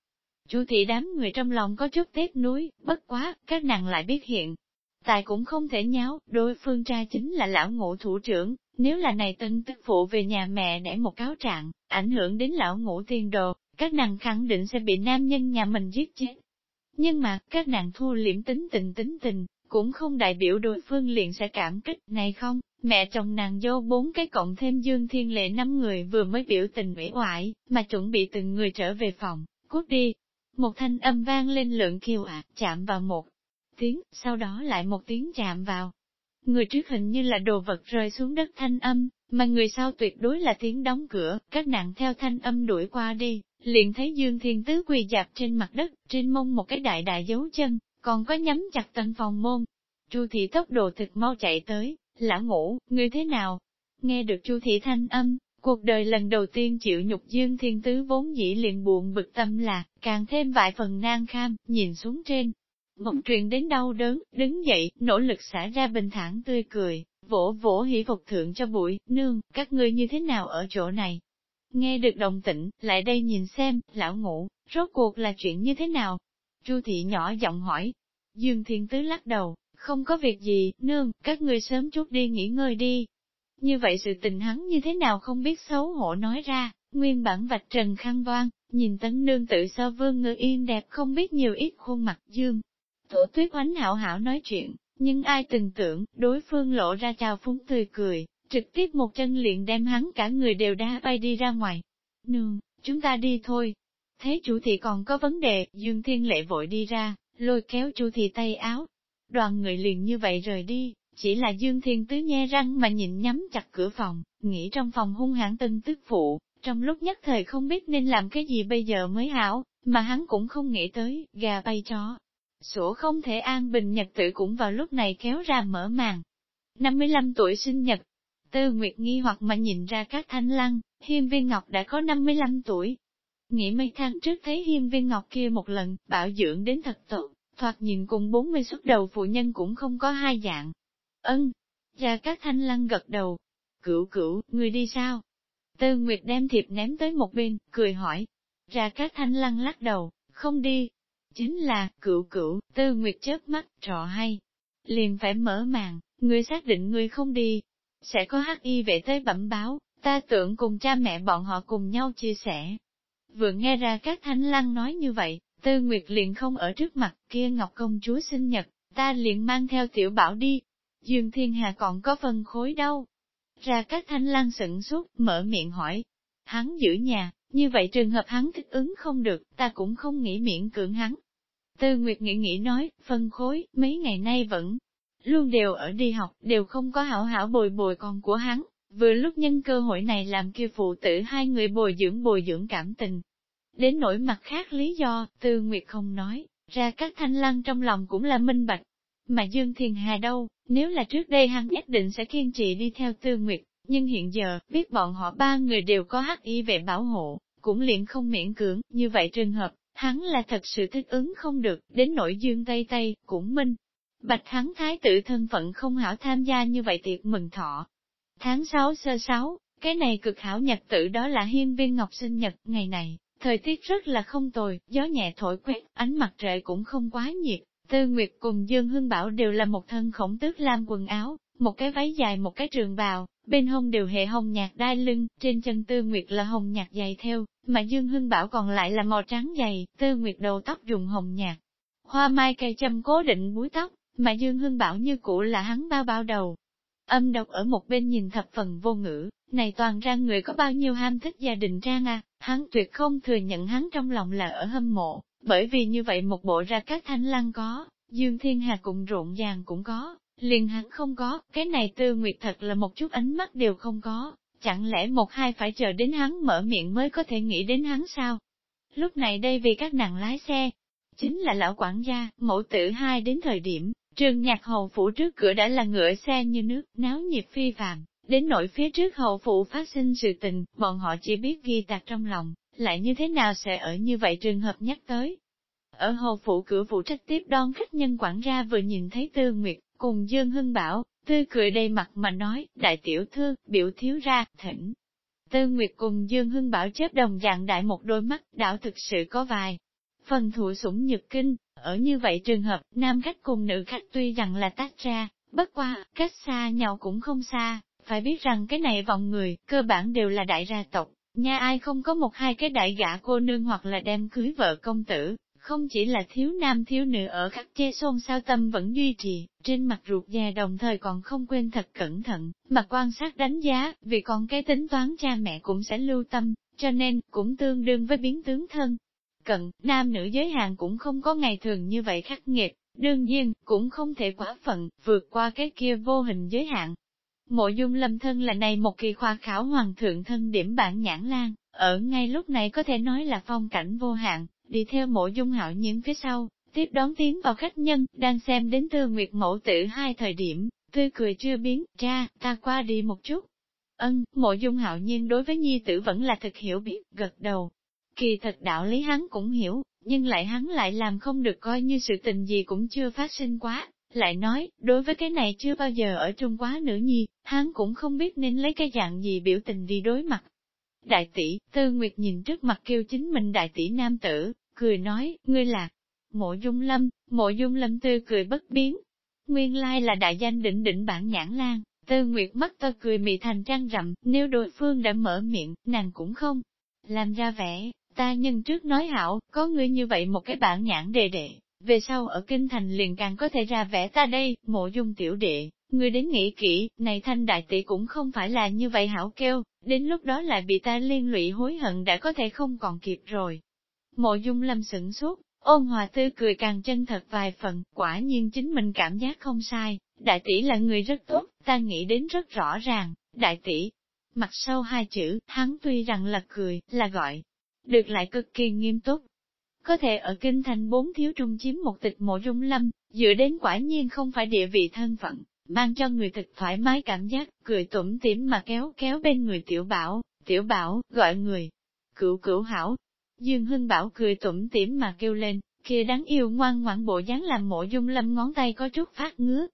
Chu thị đám người trong lòng có chút tết núi, bất quá, các nàng lại biết hiện. Tài cũng không thể nháo, đối phương trai chính là lão ngũ thủ trưởng, nếu là này tân tức phụ về nhà mẹ để một cáo trạng, ảnh hưởng đến lão ngũ tiền đồ, các nàng khẳng định sẽ bị nam nhân nhà mình giết chết. Nhưng mà, các nàng thu liễm tính tình tính tình, cũng không đại biểu đối phương liền sẽ cảm kích, này không, mẹ chồng nàng dâu bốn cái cộng thêm Dương Thiên Lệ năm người vừa mới biểu tình ủy oải, mà chuẩn bị từng người trở về phòng, cút đi. Một thanh âm vang lên lượng kiều ạ, chạm vào một tiếng, sau đó lại một tiếng chạm vào. Người trước hình như là đồ vật rơi xuống đất thanh âm, mà người sau tuyệt đối là tiếng đóng cửa, các nạn theo thanh âm đuổi qua đi, liền thấy Dương Thiên Tứ quỳ dạp trên mặt đất, trên mông một cái đại đại dấu chân, còn có nhắm chặt tận phòng môn. Chu thị tốc độ thực mau chạy tới, lã ngủ, người thế nào? Nghe được Chu thị thanh âm, cuộc đời lần đầu tiên chịu nhục Dương Thiên Tứ vốn dĩ liền buồn bực tâm lạc, càng thêm vài phần nan kham, nhìn xuống trên. Mộng truyền đến đau đớn, đứng dậy, nỗ lực xả ra bình thản tươi cười, vỗ vỗ hỉ phục thượng cho bụi, nương, các ngươi như thế nào ở chỗ này? Nghe được đồng tĩnh, lại đây nhìn xem, lão ngủ, rốt cuộc là chuyện như thế nào? Chu thị nhỏ giọng hỏi. Dương Thiên Tứ lắc đầu, không có việc gì, nương, các ngươi sớm chút đi nghỉ ngơi đi. Như vậy sự tình hắn như thế nào không biết xấu hổ nói ra, nguyên bản vạch trần khăn voan, nhìn tấn nương tự so vương ngự yên đẹp không biết nhiều ít khuôn mặt dương thổ tuyết oánh hảo hảo nói chuyện, nhưng ai từng tưởng, đối phương lộ ra chào phúng tươi cười, trực tiếp một chân liền đem hắn cả người đều đá bay đi ra ngoài. Nương, chúng ta đi thôi. Thế chủ thị còn có vấn đề, Dương Thiên Lệ vội đi ra, lôi kéo chủ thị tay áo. Đoàn người liền như vậy rời đi, chỉ là Dương Thiên Tứ nhe răng mà nhìn nhắm chặt cửa phòng, nghĩ trong phòng hung hãn tân tức phụ, trong lúc nhất thời không biết nên làm cái gì bây giờ mới hảo, mà hắn cũng không nghĩ tới, gà bay chó. Sổ không thể an bình nhật tự cũng vào lúc này kéo ra mở màn. 55 tuổi sinh nhật, Tư Nguyệt nghi hoặc mà nhìn ra các thanh lăng, hiên viên ngọc đã có 55 tuổi. Nghĩ mấy tháng trước thấy hiên viên ngọc kia một lần, bảo dưỡng đến thật tốt, thoạt nhìn cùng 40 xuất đầu phụ nhân cũng không có hai dạng. Ân, ra các thanh lăng gật đầu. Cửu cửu, người đi sao? Tư Nguyệt đem thiệp ném tới một bên, cười hỏi. Ra các thanh lăng lắc đầu, không đi. Chính là, cựu cựu Tư Nguyệt chớp mắt, trọ hay. Liền phải mở màn, người xác định người không đi, sẽ có hắc y vệ tới bẩm báo, ta tưởng cùng cha mẹ bọn họ cùng nhau chia sẻ. Vừa nghe ra các thánh lăng nói như vậy, tư nguyệt liền không ở trước mặt kia ngọc công chúa sinh nhật, ta liền mang theo tiểu bảo đi. Dương Thiên Hà còn có phần khối đâu. Ra các thanh lăng sửng sốt mở miệng hỏi. Hắn giữ nhà, như vậy trường hợp hắn thích ứng không được, ta cũng không nghĩ miễn cưỡng hắn. Tư Nguyệt nghĩ nghĩ nói, phân khối, mấy ngày nay vẫn luôn đều ở đi học, đều không có hảo hảo bồi bồi con của hắn, vừa lúc nhân cơ hội này làm kia phụ tử hai người bồi dưỡng bồi dưỡng cảm tình. Đến nỗi mặt khác lý do, Tư Nguyệt không nói, ra các thanh lăng trong lòng cũng là minh bạch. Mà Dương Thiền Hà đâu, nếu là trước đây hắn nhất định sẽ kiên trì đi theo Tư Nguyệt, nhưng hiện giờ, biết bọn họ ba người đều có hắc y về bảo hộ, cũng liền không miễn cưỡng, như vậy trường hợp, hắn là thật sự thích ứng không được, đến nội dương Tây Tây, cũng minh. Bạch hắn thái tử thân phận không hảo tham gia như vậy tiệc mừng thọ. Tháng 6 sơ 6, cái này cực hảo nhật tử đó là hiên viên ngọc sinh nhật, ngày này, thời tiết rất là không tồi, gió nhẹ thổi quét, ánh mặt trời cũng không quá nhiệt. Tư Nguyệt cùng Dương Hương Bảo đều là một thân khổng tước lam quần áo, một cái váy dài một cái trường bào, bên hông đều hệ hồng nhạt đai lưng, trên chân Tư Nguyệt là hồng nhạt dày theo, mà Dương Hưng Bảo còn lại là màu trắng dày, Tư Nguyệt đầu tóc dùng hồng nhạt. Hoa mai cây châm cố định búi tóc, mà Dương Hưng Bảo như cũ là hắn bao bao đầu. Âm độc ở một bên nhìn thập phần vô ngữ, này toàn ra người có bao nhiêu ham thích gia đình trang à, hắn tuyệt không thừa nhận hắn trong lòng là ở hâm mộ, bởi vì như vậy một bộ ra các thanh lăng có, Dương Thiên Hà cũng rộn ràng cũng có, liền hắn không có, cái này tư nguyệt thật là một chút ánh mắt đều không có, chẳng lẽ một hai phải chờ đến hắn mở miệng mới có thể nghĩ đến hắn sao? Lúc này đây vì các nàng lái xe, chính là lão quản gia, mẫu tử hai đến thời điểm, trường nhạc hầu phủ trước cửa đã là ngựa xe như nước, náo nhiệt phi phàm. Đến nội phía trước hầu phụ phát sinh sự tình, bọn họ chỉ biết ghi tạc trong lòng, lại như thế nào sẽ ở như vậy trường hợp nhắc tới. Ở hầu phủ cửa phụ trách tiếp đón khách nhân quản gia vừa nhìn thấy Tư Nguyệt, cùng Dương Hưng Bảo, tươi cười đầy mặt mà nói, đại tiểu thư, biểu thiếu ra, thỉnh. Tư Nguyệt cùng Dương Hưng Bảo chớp đồng dạng đại một đôi mắt, đảo thực sự có vài. Phần thụ sủng nhược kinh, ở như vậy trường hợp, nam khách cùng nữ khách tuy rằng là tách ra, bất qua, cách xa nhau cũng không xa, phải biết rằng cái này vòng người, cơ bản đều là đại gia tộc, nhà ai không có một hai cái đại gã cô nương hoặc là đem cưới vợ công tử, không chỉ là thiếu nam thiếu nữ ở khắc chê xôn sao tâm vẫn duy trì, trên mặt ruột già đồng thời còn không quên thật cẩn thận, mà quan sát đánh giá, vì còn cái tính toán cha mẹ cũng sẽ lưu tâm, cho nên, cũng tương đương với biến tướng thân. Cận, nam nữ giới hạn cũng không có ngày thường như vậy khắc nghiệt, đương nhiên, cũng không thể quá phận, vượt qua cái kia vô hình giới hạn. Mộ dung lâm thân là này một kỳ khoa khảo hoàng thượng thân điểm bản nhãn lan, ở ngay lúc này có thể nói là phong cảnh vô hạn, đi theo mộ dung hạo nhiên phía sau, tiếp đón tiếng vào khách nhân, đang xem đến tư nguyệt mẫu tử hai thời điểm, tươi cười chưa biến, cha, ta qua đi một chút. Ân, mộ dung hạo nhiên đối với nhi tử vẫn là thực hiểu biết, gật đầu. Kỳ thật đạo lý hắn cũng hiểu, nhưng lại hắn lại làm không được coi như sự tình gì cũng chưa phát sinh quá, lại nói, đối với cái này chưa bao giờ ở trung quá nữ nhi, hắn cũng không biết nên lấy cái dạng gì biểu tình đi đối mặt. Đại tỷ, Tư Nguyệt nhìn trước mặt kêu chính mình đại tỷ nam tử, cười nói, ngươi là mộ dung lâm, mộ dung lâm tươi cười bất biến. Nguyên lai là đại danh định định bản nhãn lan, Tư Nguyệt mắt to cười mị thành trăng rậm, nếu đối phương đã mở miệng, nàng cũng không. Làm ra vẻ, ta nhân trước nói hảo, có ngươi như vậy một cái bản nhãn đề đệ, về sau ở kinh thành liền càng có thể ra vẻ ta đây, mộ dung tiểu đệ, ngươi đến nghĩ kỹ, này thanh đại tỷ cũng không phải là như vậy hảo kêu, đến lúc đó lại bị ta liên lụy hối hận đã có thể không còn kịp rồi. Mộ dung lâm sửng sốt, ôn hòa tươi cười càng chân thật vài phần, quả nhiên chính mình cảm giác không sai, đại tỷ là người rất tốt, ta nghĩ đến rất rõ ràng, đại tỷ. Mặt sau hai chữ, hắn tuy rằng là cười, là gọi, được lại cực kỳ nghiêm túc. Có thể ở kinh thành bốn thiếu trung chiếm một tịch mộ dung lâm, dựa đến quả nhiên không phải địa vị thân phận, mang cho người thật thoải mái cảm giác, cười tủm tỉm mà kéo kéo bên người tiểu bảo, tiểu bảo, gọi người. Cửu cửu hảo, Dương Hưng Bảo cười tủm tỉm mà kêu lên, kia đáng yêu ngoan ngoãn bộ dáng làm mộ dung lâm ngón tay có chút phát ngứa.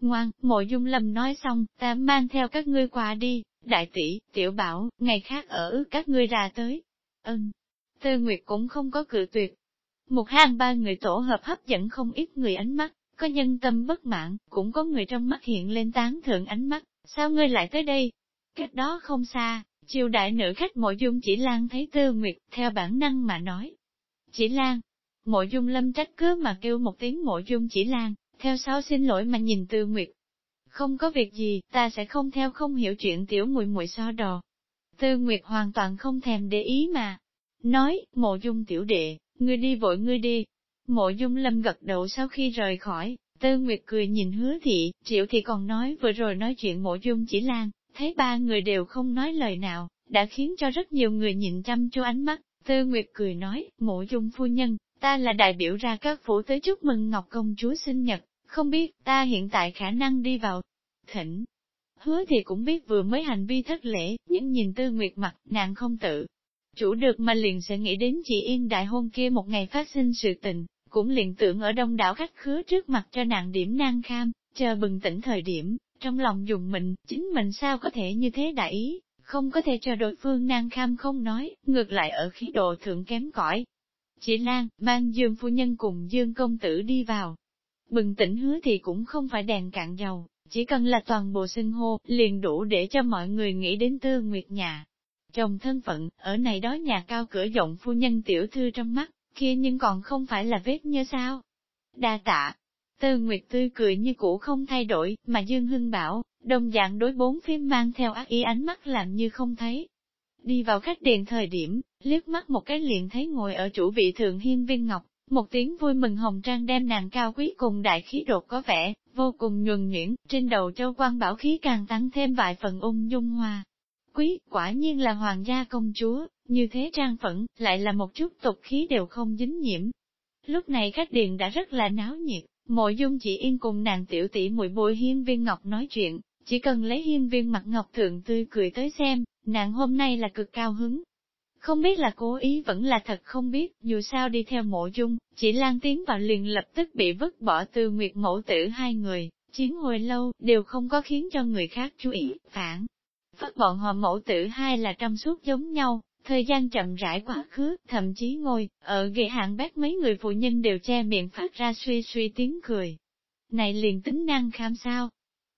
Ngoan, mộ dung lâm nói xong, ta mang theo các ngươi qua đi, đại tỷ, tiểu bảo, ngày khác ở các ngươi ra tới. Ân, Tư Nguyệt cũng không có cự tuyệt. Một hang ba người tổ hợp hấp dẫn không ít người ánh mắt, có nhân tâm bất mãn, cũng có người trong mắt hiện lên tán thượng ánh mắt, sao ngươi lại tới đây? Cách đó không xa, Chiều đại nữ khách mộ dung chỉ lan thấy tư nguyệt, theo bản năng mà nói. Chỉ lan, mộ dung lâm trách cứ mà kêu một tiếng mộ dung chỉ lan, theo sau xin lỗi mà nhìn tư nguyệt. Không có việc gì, ta sẽ không theo không hiểu chuyện tiểu muội muội so đò. Tư nguyệt hoàn toàn không thèm để ý mà. Nói, mộ dung tiểu đệ, ngươi đi vội ngươi đi. Mộ dung lâm gật đầu sau khi rời khỏi, Tư Nguyệt cười nhìn hứa thị, triệu thị còn nói vừa rồi nói chuyện mộ dung chỉ lan, thấy ba người đều không nói lời nào, đã khiến cho rất nhiều người nhìn chăm chú ánh mắt. Tư Nguyệt cười nói, mộ dung phu nhân, ta là đại biểu ra các phủ tới chúc mừng Ngọc Công Chúa sinh nhật, không biết ta hiện tại khả năng đi vào. Thỉnh, hứa thì cũng biết vừa mới hành vi thất lễ, nhưng nhìn Tư Nguyệt mặt, nàng không tự chủ được mà liền sẽ nghĩ đến chị Yên đại hôn kia một ngày phát sinh sự tình, cũng liền tưởng ở đông đảo khách khứa trước mặt cho nàng điểm nan kham, chờ bừng tỉnh thời điểm, trong lòng dùng mình, chính mình sao có thể như thế đại ý, không có thể cho đối phương nan kham không nói, ngược lại ở khí độ thượng kém cỏi. Chị Lan, mang Dương phu nhân cùng Dương công tử đi vào. Bừng tỉnh hứa thì cũng không phải đèn cạn dầu, chỉ cần là toàn bộ sinh hô, liền đủ để cho mọi người nghĩ đến tư nguyệt nhà. Chồng thân phận, ở này đó nhà cao cửa rộng phu nhân tiểu thư trong mắt, kia nhưng còn không phải là vết như sao. Đa tạ, Tư Nguyệt tươi cười như cũ không thay đổi, mà Dương Hưng bảo, đồng dạng đối bốn phim mang theo ác ý ánh mắt làm như không thấy. Đi vào khách điện thời điểm, liếc mắt một cái liền thấy ngồi ở chủ vị thượng hiên viên ngọc, một tiếng vui mừng hồng trang đem nàng cao quý cùng đại khí đột có vẻ, vô cùng nhuần nhuyễn, trên đầu châu quan bảo khí càng tăng thêm vài phần ung dung hoa. Quý, quả nhiên là hoàng gia công chúa, như thế trang phẫn, lại là một chút tục khí đều không dính nhiễm. Lúc này khách điện đã rất là náo nhiệt, mộ dung chỉ yên cùng nàng tiểu tỷ muội bội hiên viên ngọc nói chuyện, chỉ cần lấy hiên viên mặt ngọc thượng tươi cười tới xem, nàng hôm nay là cực cao hứng. Không biết là cố ý vẫn là thật không biết, dù sao đi theo mộ dung, chỉ lan tiến vào liền lập tức bị vứt bỏ từ nguyệt mẫu tử hai người, chiến hồi lâu, đều không có khiến cho người khác chú ý, phản. phất bọn họ mẫu tử hai là trong suốt giống nhau, Thời gian chậm rãi quá khứ, thậm chí ngồi, ở ghế hạng bác mấy người phụ nhân đều che miệng phát ra suy suy tiếng cười. Này liền tính năng kham sao?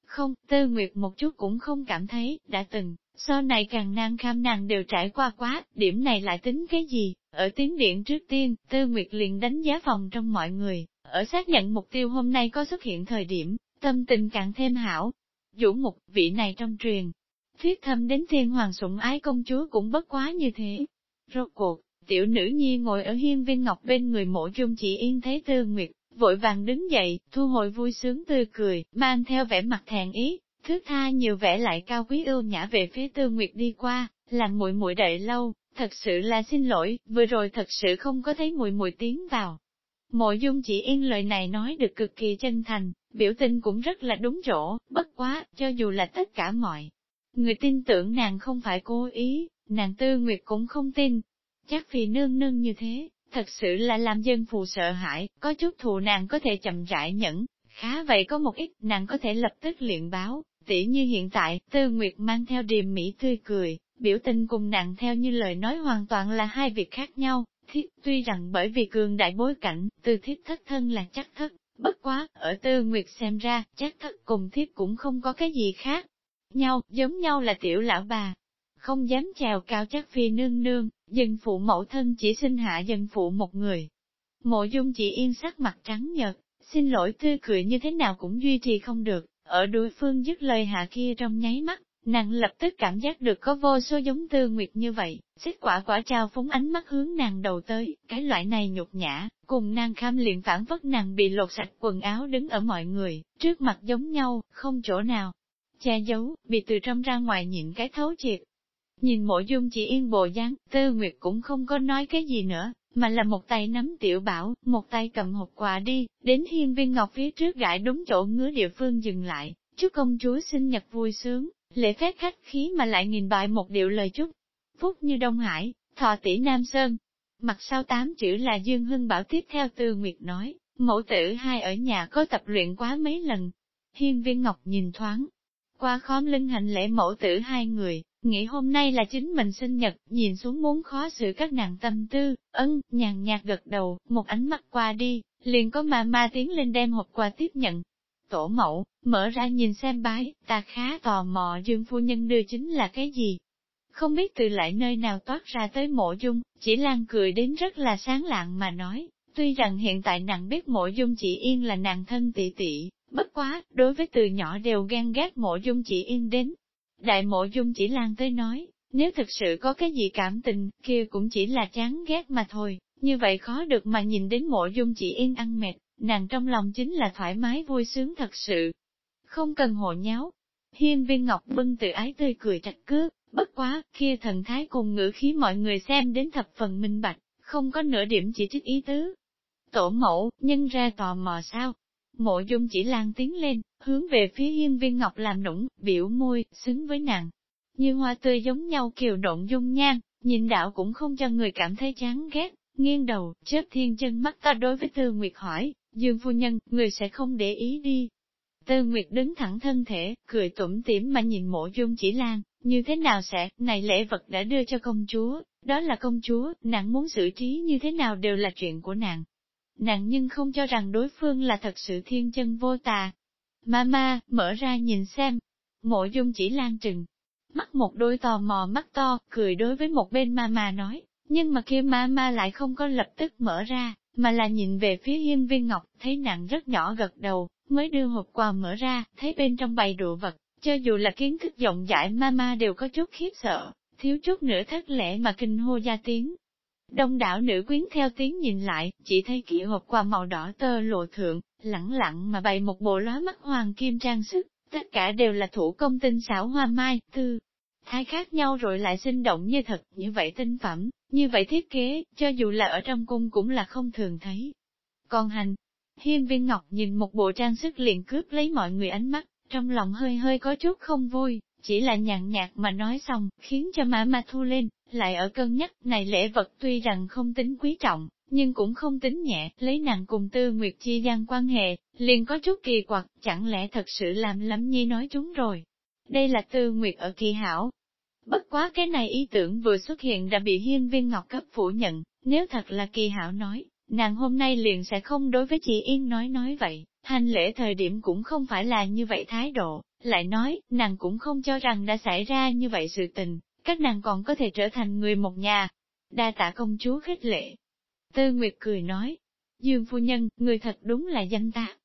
Không, tư nguyệt một chút cũng không cảm thấy, đã từng, sau này càng năng kham nàng đều trải qua quá, điểm này lại tính cái gì? Ở tiếng điện trước tiên, tư nguyệt liền đánh giá phòng trong mọi người, ở xác nhận mục tiêu hôm nay có xuất hiện thời điểm, tâm tình càng thêm hảo. Vũ mục, vị này trong truyền, thiết thâm đến thiên hoàng sủng ái công chúa cũng bất quá như thế. Rốt cuộc, tiểu nữ nhi ngồi ở hiên viên ngọc bên người mộ dung chỉ yên thấy tư nguyệt, vội vàng đứng dậy, thu hồi vui sướng tươi cười, mang theo vẻ mặt thẹn ý, thước tha nhiều vẻ lại cao quý ưu nhã về phía tư nguyệt đi qua, làm muội muội đợi lâu, thật sự là xin lỗi, vừa rồi thật sự không có thấy muội muội tiến vào. Mộ dung chỉ yên lời này nói được cực kỳ chân thành, biểu tình cũng rất là đúng chỗ, bất quá, cho dù là tất cả mọi Người tin tưởng nàng không phải cố ý, nàng tư nguyệt cũng không tin. Chắc vì nương nương như thế, thật sự là làm dân phù sợ hãi, có chút thù nàng có thể chậm rãi nhẫn, khá vậy có một ít nàng có thể lập tức luyện báo, tỉ như hiện tại, tư nguyệt mang theo điềm mỹ tươi cười, biểu tình cùng nàng theo như lời nói hoàn toàn là hai việc khác nhau, thiết tuy rằng bởi vì cường đại bối cảnh, từ thiết thất thân là chắc thất, bất quá, ở tư nguyệt xem ra, chắc thất cùng thiết cũng không có cái gì khác, nhau, giống nhau là tiểu lão bà. Không dám chào cao chắc phi nương nương, dân phụ mẫu thân chỉ sinh hạ dân phụ một người. Mộ dung chỉ yên sắc mặt trắng nhợt, xin lỗi tươi cười như thế nào cũng duy trì không được, ở đối phương dứt lời hạ kia trong nháy mắt, nàng lập tức cảm giác được có vô số giống tư nguyệt như vậy, xích quả quả trao phúng ánh mắt hướng nàng đầu tới, cái loại này nhục nhã, cùng nàng kham liền phản vất nàng bị lột sạch quần áo đứng ở mọi người, trước mặt giống nhau, không chỗ nào, che giấu, bị từ trong ra ngoài nhịn cái thấu triệt. Nhìn mộ dung chỉ yên bộ dáng, tư nguyệt cũng không có nói cái gì nữa, mà là một tay nắm tiểu bảo, một tay cầm hộp quà đi, đến hiên viên ngọc phía trước gãi đúng chỗ ngứa địa phương dừng lại, chúc công chúa sinh nhật vui sướng, lễ phép khách khí mà lại nghìn bài một điệu lời chúc. Phúc như Đông Hải, thọ tỷ Nam Sơn. Mặt sau tám chữ là Dương Hưng Bảo tiếp theo Tư Nguyệt nói, mẫu tử hai ở nhà có tập luyện quá mấy lần. Hiên viên Ngọc nhìn thoáng, qua khóm lưng hành lễ mẫu tử hai người, nghĩ hôm nay là chính mình sinh nhật, nhìn xuống muốn khó xử các nàng tâm tư, ân, nhàn nhạt gật đầu, một ánh mắt qua đi, liền có mà ma tiến lên đem hộp quà tiếp nhận. Tổ mẫu, mở ra nhìn xem bái, ta khá tò mò dương phu nhân đưa chính là cái gì. Không biết từ lại nơi nào toát ra tới mộ dung, chỉ lan cười đến rất là sáng lạng mà nói, tuy rằng hiện tại nàng biết mộ dung chỉ yên là nàng thân tỷ tỷ, Bất quá, đối với từ nhỏ đều ghen ghét mộ dung chỉ yên đến. Đại mộ dung chỉ lan tới nói, nếu thực sự có cái gì cảm tình, kia cũng chỉ là chán ghét mà thôi, Như vậy khó được mà nhìn đến mộ dung chỉ yên ăn mệt, nàng trong lòng chính là thoải mái vui sướng thật sự. Không cần hộ nháo. Hiên viên ngọc bưng tự ái tươi cười trạch cước, bất quá, kia thần thái cùng ngữ khí mọi người xem đến thập phần minh bạch, không có nửa điểm chỉ trích ý tứ. Tổ mẫu, nhân ra tò mò sao? Mộ dung chỉ lan tiến lên, hướng về phía hiên viên ngọc làm nũng, biểu môi, xứng với nàng. Như hoa tươi giống nhau kiều động dung nhan, nhìn đạo cũng không cho người cảm thấy chán ghét, nghiêng đầu, chớp thiên chân mắt ta đối với Tư Nguyệt hỏi, Dương phu nhân, người sẽ không để ý đi. Tư Nguyệt đứng thẳng thân thể, cười tủm tỉm mà nhìn mộ dung chỉ lan, như thế nào sẽ, này lễ vật đã đưa cho công chúa, đó là công chúa, nàng muốn xử trí như thế nào đều là chuyện của nàng. Nàng nhưng không cho rằng đối phương là thật sự thiên chân vô tà. Mama, mở ra nhìn xem. Mộ dung chỉ lan trừng. Mắt một đôi tò mò mắt to, cười đối với một bên mama nói, nhưng mà kia mama lại không có lập tức mở ra, mà là nhìn về phía hiên viên ngọc, thấy nàng rất nhỏ gật đầu, mới đưa hộp quà mở ra, thấy bên trong bày đồ vật, cho dù là kiến thức rộng rãi mama đều có chút khiếp sợ, thiếu chút nữa thất lễ mà kinh hô ra tiếng. Đông đảo nữ quyến theo tiếng nhìn lại, chỉ thấy kỹ hộp quà màu đỏ tơ lộ thượng, lẳng lặng mà bày một bộ lóa mắt hoàng kim trang sức, tất cả đều là thủ công tinh xảo hoa mai, tư. Thái khác nhau rồi lại sinh động như thật, như vậy tinh phẩm, như vậy thiết kế, cho dù là ở trong cung cũng là không thường thấy. Còn hành, hiên viên ngọc nhìn một bộ trang sức liền cướp lấy mọi người ánh mắt, trong lòng hơi hơi có chút không vui, chỉ là nhàn nhạt mà nói xong, khiến cho mã ma thu lên, lại ở cân nhắc, này lễ vật tuy rằng không tính quý trọng, nhưng cũng không tính nhẹ, lấy nàng cùng tư nguyệt chi gian quan hệ, liền có chút kỳ quặc, chẳng lẽ thật sự làm lắm nhi nói chúng rồi. Đây là tư nguyệt ở kỳ hảo. Bất quá cái này ý tưởng vừa xuất hiện đã bị hiên viên ngọc cấp phủ nhận, nếu thật là kỳ hảo nói, nàng hôm nay liền sẽ không đối với chị Yên nói nói vậy, hành lễ thời điểm cũng không phải là như vậy thái độ, lại nói, nàng cũng không cho rằng đã xảy ra như vậy sự tình, các nàng còn có thể trở thành người một nhà. Đa tạ công chúa khích lệ. Tư Nguyệt cười nói, Dương phu nhân, người thật đúng là danh ta.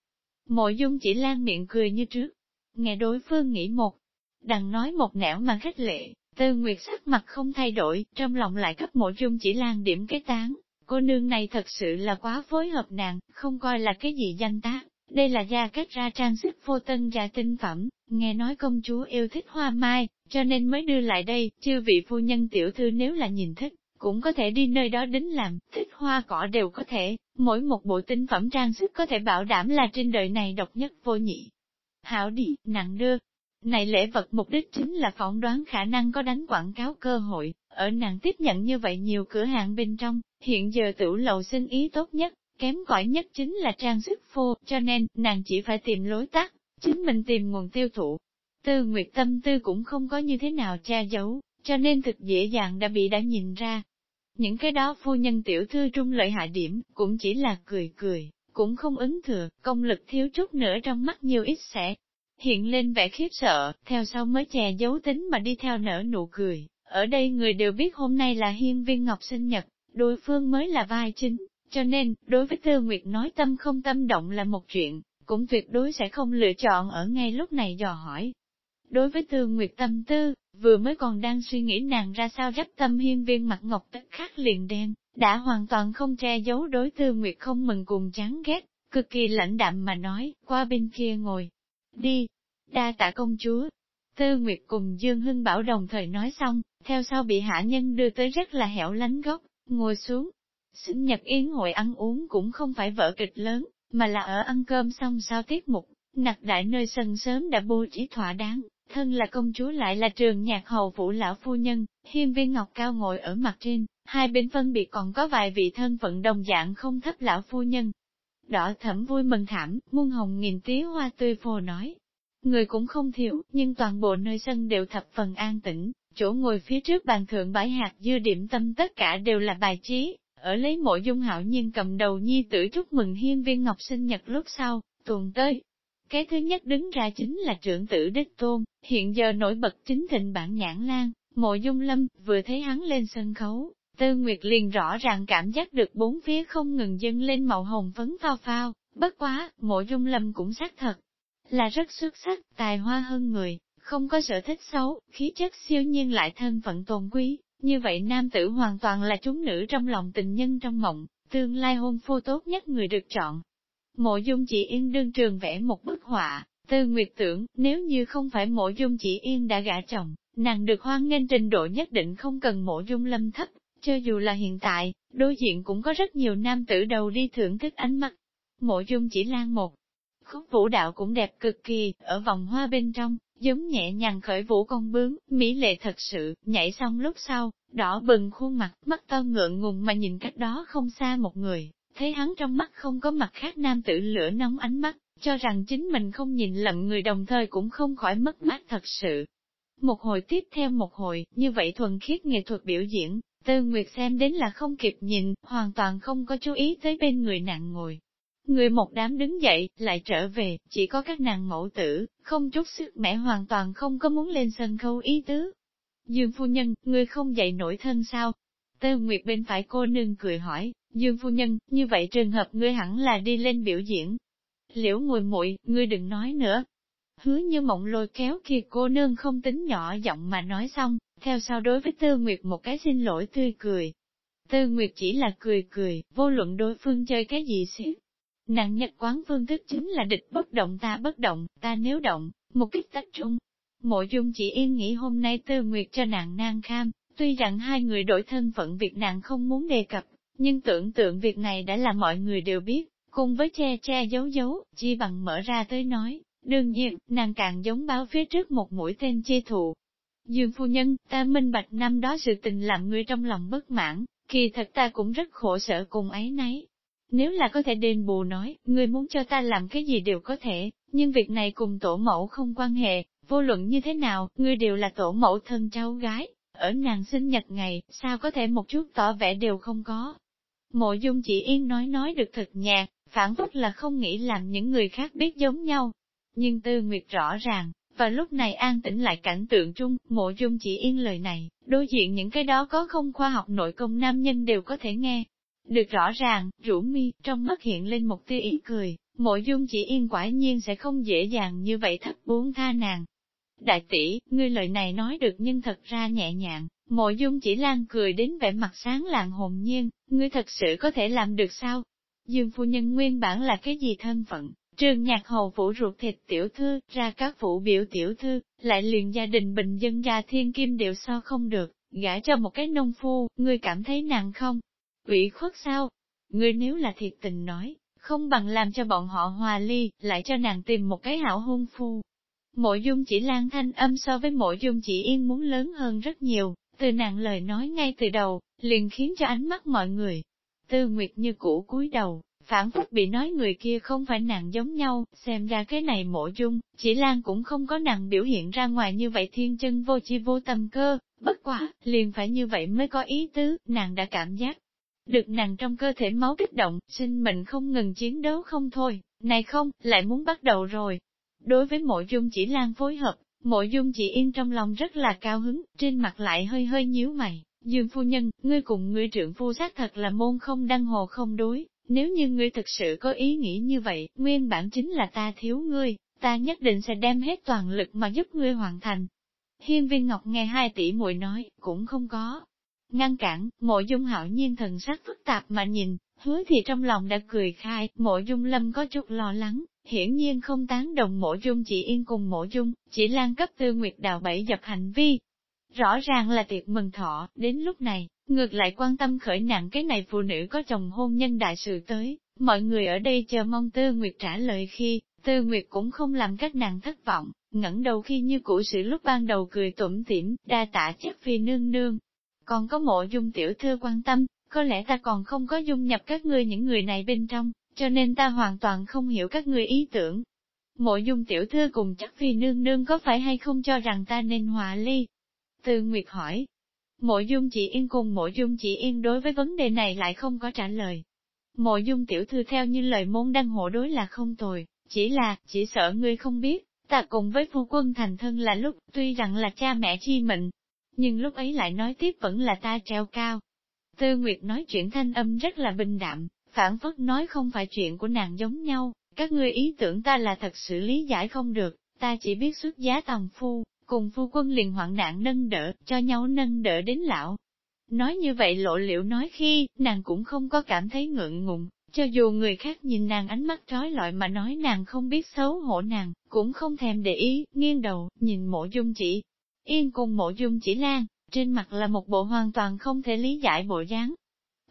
Mộ dung chỉ lan miệng cười như trước. Nghe đối phương nghĩ một, đằng nói một nẻo mà khích lệ, Tư Nguyệt sắc mặt không thay đổi, trong lòng lại cấp mộ dung chỉ lan điểm cái tán. Cô nương này thật sự là quá phối hợp nàng, không coi là cái gì danh tác. Đây là gia cách ra trang sức vô tân gia tinh phẩm, nghe nói công chúa yêu thích hoa mai, cho nên mới đưa lại đây, chư vị phu nhân tiểu thư nếu là nhìn thích, cũng có thể đi nơi đó đính làm, thích hoa cỏ đều có thể, mỗi một bộ tinh phẩm trang sức có thể bảo đảm là trên đời này độc nhất vô nhị. Hảo đi, nặng đưa. Này lễ vật mục đích chính là phỏng đoán khả năng có đánh quảng cáo cơ hội, ở nàng tiếp nhận như vậy nhiều cửa hàng bên trong, hiện giờ tiểu lầu sinh ý tốt nhất, kém cỏi nhất chính là trang sức phô, cho nên, nàng chỉ phải tìm lối tắt, chính mình tìm nguồn tiêu thụ. Tư Nguyệt tâm tư cũng không có như thế nào che giấu, cho nên thực dễ dàng đã bị đã nhìn ra. Những cái đó phu nhân tiểu thư trung lợi hại điểm, cũng chỉ là cười cười, cũng không ứng thừa, công lực thiếu chút nữa trong mắt nhiều ít sẽ hiện lên vẻ khiếp sợ, theo sau mới che giấu tính mà đi theo nở nụ cười. Ở đây người đều biết hôm nay là hiên viên ngọc sinh nhật, đối phương mới là vai chính, cho nên, đối với Tư Nguyệt nói tâm không tâm động là một chuyện, cũng tuyệt đối sẽ không lựa chọn ở ngay lúc này dò hỏi. Đối với Tư Nguyệt tâm tư, vừa mới còn đang suy nghĩ nàng ra sao rắp tâm hiên viên mặt ngọc tất khắc liền đen, đã hoàn toàn không che giấu đối Tư Nguyệt không mừng cùng chán ghét, cực kỳ lãnh đạm mà nói, qua bên kia ngồi. Đi, đa tạ công chúa. Tư Nguyệt cùng Dương Hưng Bảo đồng thời nói xong, theo sau bị hạ nhân đưa tới rất là hẻo lánh góc, ngồi xuống, Sinh nhật yến hội ăn uống cũng không phải vở kịch lớn, mà là ở ăn cơm xong sau tiết mục, nặc đại nơi sân sớm đã bố trí thỏa đáng, thân là công chúa lại là trường nhạc hầu phủ lão phu nhân, hiên viên ngọc cao ngồi ở mặt trên, hai bên phân biệt còn có vài vị thân phận đồng dạng không thấp lão phu nhân. Đỏ thẩm vui mừng thảm, muôn hồng nghìn tía hoa tươi phồ nói. Người cũng không thiếu, nhưng toàn bộ nơi sân đều thập phần an tĩnh, chỗ ngồi phía trước bàn thượng bãi hạt dưa điểm tâm tất cả đều là bài trí, ở lấy mộ dung hạo nhiên cầm đầu nhi tử chúc mừng hiên viên ngọc sinh nhật lúc sau, tuần tới. Cái thứ nhất đứng ra chính là trưởng tử đích tôn, hiện giờ nổi bật chính thịnh bản nhãn lan, mộ dung lâm, vừa thấy hắn lên sân khấu, tư nguyệt liền rõ ràng cảm giác được bốn phía không ngừng dâng lên màu hồng phấn phao phao, bất quá, mộ dung lâm cũng xác thật, là rất xuất sắc, tài hoa hơn người, không có sở thích xấu, khí chất siêu nhiên lại thân phận tôn quý, Như vậy nam tử hoàn toàn là chúng nữ trong lòng tình nhân trong mộng, tương lai hôn phu tốt nhất người được chọn. Mộ dung chỉ yên đương trường vẽ một bức họa, tư nguyệt tưởng, nếu như không phải mộ dung chỉ yên đã gả chồng, nàng được hoan nghênh trình độ nhất định không cần mộ dung lâm thấp, cho dù là hiện tại, đối diện cũng có rất nhiều nam tử đầu đi thưởng thức ánh mắt. Mộ dung chỉ lan một. Khúc vũ đạo cũng đẹp cực kỳ, ở vòng hoa bên trong, giống nhẹ nhàng khởi vũ con bướm, mỹ lệ thật sự, nhảy xong lúc sau, đỏ bừng khuôn mặt, mắt to ngượng ngùng mà nhìn cách đó không xa một người, thấy hắn trong mắt không có mặt khác nam tử lửa nóng ánh mắt, cho rằng chính mình không nhìn lầm người đồng thời cũng không khỏi mất mát thật sự. Một hồi tiếp theo một hồi, như vậy thuần khiết nghệ thuật biểu diễn, Tư Nguyệt xem đến là không kịp nhìn, hoàn toàn không có chú ý tới bên người nàng ngồi. Người một đám đứng dậy, lại trở về, chỉ có các nàng mẫu tử, không chút sức mẻ hoàn toàn không có muốn lên sân khấu ý tứ. Dương phu nhân, người không dậy nổi thân sao? Tư Nguyệt bên phải cô nương cười hỏi, Dương phu nhân, như vậy trường hợp ngươi hẳn là đi lên biểu diễn. Liễu ngồi muội ngươi đừng nói nữa. Hứa như mộng lôi kéo kia cô nương không tính nhỏ giọng mà nói xong, theo sau đối với Tư Nguyệt một cái xin lỗi tươi cười. Tư Nguyệt chỉ là cười cười, vô luận đối phương chơi cái gì xíu. Nàng nhật quán phương thức chính là địch bất động ta bất động, ta nếu động, một kích tách trung. Mộ dung chỉ yên nghĩ hôm nay Tư Nguyệt cho nàng nan kham, tuy rằng hai người đổi thân phận việc nàng không muốn đề cập, nhưng tưởng tượng việc này đã là mọi người đều biết, cùng với che che giấu giấu, chi bằng mở ra tới nói, đương nhiên, nàng càng giống báo phía trước một mũi tên chi thụ, Dương phu nhân, ta minh bạch năm đó sự tình làm ngươi trong lòng bất mãn, kỳ thật ta cũng rất khổ sở cùng ấy nấy. Nếu là có thể đền bù nói, ngươi muốn cho ta làm cái gì đều có thể, nhưng việc này cùng tổ mẫu không quan hệ, vô luận như thế nào, ngươi đều là tổ mẫu thân cháu gái, ở nàng sinh nhật ngày, sao có thể một chút tỏ vẻ đều không có. Mộ dung chỉ yên nói nói được thật nhạt, phản phất là không nghĩ làm những người khác biết giống nhau. Nhưng tư nguyệt rõ ràng, và lúc này an tĩnh lại cảnh tượng chung, mộ dung chỉ yên lời này, đối diện những cái đó có không khoa học nội công nam nhân đều có thể nghe. Được rõ ràng, rủ mi, trong mắt hiện lên một tia ý cười, mộ dung chỉ yên quả nhiên sẽ không dễ dàng như vậy thấp buông tha nàng. Đại tỷ, ngươi lời này nói được nhưng thật ra nhẹ nhàng, mộ dung chỉ lan cười đến vẻ mặt sáng lạng hồn nhiên, ngươi thật sự có thể làm được sao? Dương phu nhân nguyên bản là cái gì thân phận, Trường nhạc hầu phủ ruột thịt tiểu thư, ra các phủ biểu tiểu thư, lại liền gia đình bình dân ra thiên kim đều so không được, gả cho một cái nông phu, ngươi cảm thấy nặng không? ủy khuất sao? Ngươi nếu là thiệt tình nói, không bằng làm cho bọn họ hòa ly, lại cho nàng tìm một cái hảo hôn phu. Mộ dung chỉ lan thanh âm so với mộ dung chỉ yên muốn lớn hơn rất nhiều, từ nàng lời nói ngay từ đầu, liền khiến cho ánh mắt mọi người. Tư Nguyệt như cũ cúi đầu, phản phúc bị nói người kia không phải nàng giống nhau, xem ra cái này mộ dung, chỉ Lan cũng không có nàng biểu hiện ra ngoài như vậy thiên chân vô chi vô tâm cơ, bất quả, liền phải như vậy mới có ý tứ, nàng đã cảm giác. Được nàng trong cơ thể máu kích động, sinh mệnh không ngừng chiến đấu không thôi, này không, lại muốn bắt đầu rồi. Đối với mộ dung chỉ Lan phối hợp, mộ dung chỉ yên trong lòng rất là cao hứng, trên mặt lại hơi hơi nhíu mày. Dương phu nhân, ngươi cùng ngươi trưởng phu xác thật là môn không đăng hồ không đối, nếu như ngươi thực sự có ý nghĩ như vậy, nguyên bản chính là ta thiếu ngươi, ta nhất định sẽ đem hết toàn lực mà giúp ngươi hoàn thành. Hiên viên Ngọc nghe hai tỷ muội nói, cũng không có. Ngăn cản, mộ dung hạo nhiên thần sắc phức tạp mà nhìn, hứa thì trong lòng đã cười khai, mộ dung lâm có chút lo lắng, hiển nhiên không tán đồng mộ dung chỉ yên cùng mộ dung, chỉ lan cấp tư nguyệt đào bẫy dập hành vi. Rõ ràng là tiệc mừng thọ, đến lúc này, Ngược lại quan tâm khởi nặng cái này phụ nữ có chồng hôn nhân đại sự tới, mọi người ở đây chờ mong Tư Nguyệt trả lời khi, Tư Nguyệt cũng không làm các nàng thất vọng, ngẩng đầu khi như cũ sự lúc ban đầu cười tủm tỉm, đa tạ chắc phi nương nương. Còn có mộ dung tiểu thư quan tâm, có lẽ ta còn không có dung nhập các ngươi những người này bên trong, cho nên ta hoàn toàn không hiểu các ngươi ý tưởng. Mộ dung tiểu thư cùng chắc phi nương nương có phải hay không cho rằng ta nên hòa ly? Tư Nguyệt hỏi, Mộ dung chỉ yên cùng mộ dung chỉ yên đối với vấn đề này lại không có trả lời. Mộ dung tiểu thư theo như lời môn đăng hộ đối là không tồi, chỉ là, chỉ sợ ngươi không biết, ta cùng với phu quân thành thân là lúc, tuy rằng là cha mẹ chi mệnh, nhưng lúc ấy lại nói tiếp vẫn là ta treo cao. Tư Nguyệt nói chuyện thanh âm rất là bình đạm, phản phất nói không phải chuyện của nàng giống nhau, các ngươi ý tưởng ta là thật sự lý giải không được, ta chỉ biết xuất giá tòng phu, cùng phu quân liền hoạn nạn nâng đỡ, cho nhau nâng đỡ đến lão. Nói như vậy lộ liễu nói khi, nàng cũng không có cảm thấy ngượng ngùng, cho dù người khác nhìn nàng ánh mắt trói lọi mà nói nàng không biết xấu hổ nàng, cũng không thèm để ý, nghiêng đầu, nhìn mộ dung chỉ. Yên cùng mộ dung chỉ lan, trên mặt là một bộ hoàn toàn không thể lý giải bộ dáng.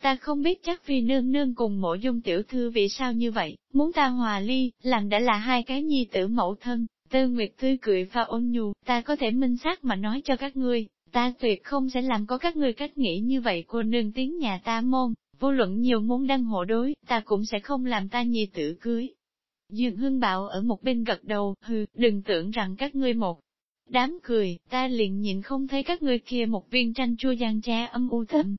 Ta không biết chắc vì nương nương cùng mộ dung tiểu thư vì sao như vậy, muốn ta hòa ly, làm đã là hai cái nhi tử mẫu thân, tư nguyệt tươi cười pha ôn nhu, ta có thể minh xác mà nói cho các ngươi, ta tuyệt không sẽ làm có các ngươi cách nghĩ như vậy cô nương tiếng nhà ta môn, vô luận nhiều môn đăng hộ đối, ta cũng sẽ không làm ta nhi tử cưới. Dương Hưng Bảo ở một bên gật đầu, hừ, đừng tưởng rằng các ngươi một đám cười, ta liền nhìn không thấy các ngươi kia một viên tranh chua gian cha âm u thầm.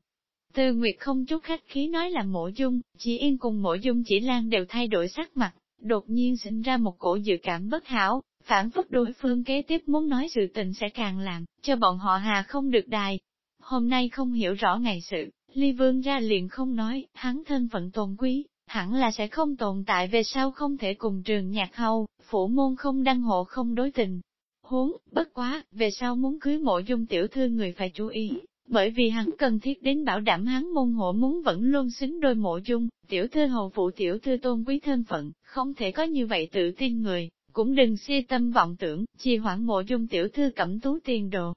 Tư Nguyệt không chút khách khí nói là mộ dung, chỉ yên cùng mộ dung chỉ lan đều thay đổi sắc mặt, đột nhiên sinh ra một cổ dự cảm bất hảo, phản phất đối phương kế tiếp muốn nói sự tình sẽ càng làm, cho bọn họ hà không được đài. Hôm nay không hiểu rõ ngày sự, Ly Vương ra liền không nói, hắn thân phận tôn quý, hẳn là sẽ không tồn tại về sau không thể cùng trường nhạc hầu, phủ môn không đăng hộ không đối tình. Huống, bất quá, về sau muốn cưới mộ dung tiểu thư người phải chú ý, bởi vì hắn cần thiết đến bảo đảm hắn môn hộ muốn vẫn luôn xứng đôi mộ dung, tiểu thư hầu phụ tiểu thư tôn quý thân phận, không thể có như vậy tự tin người, cũng đừng si tâm vọng tưởng, trì hoãn mộ dung tiểu thư cẩm tú tiền đồ.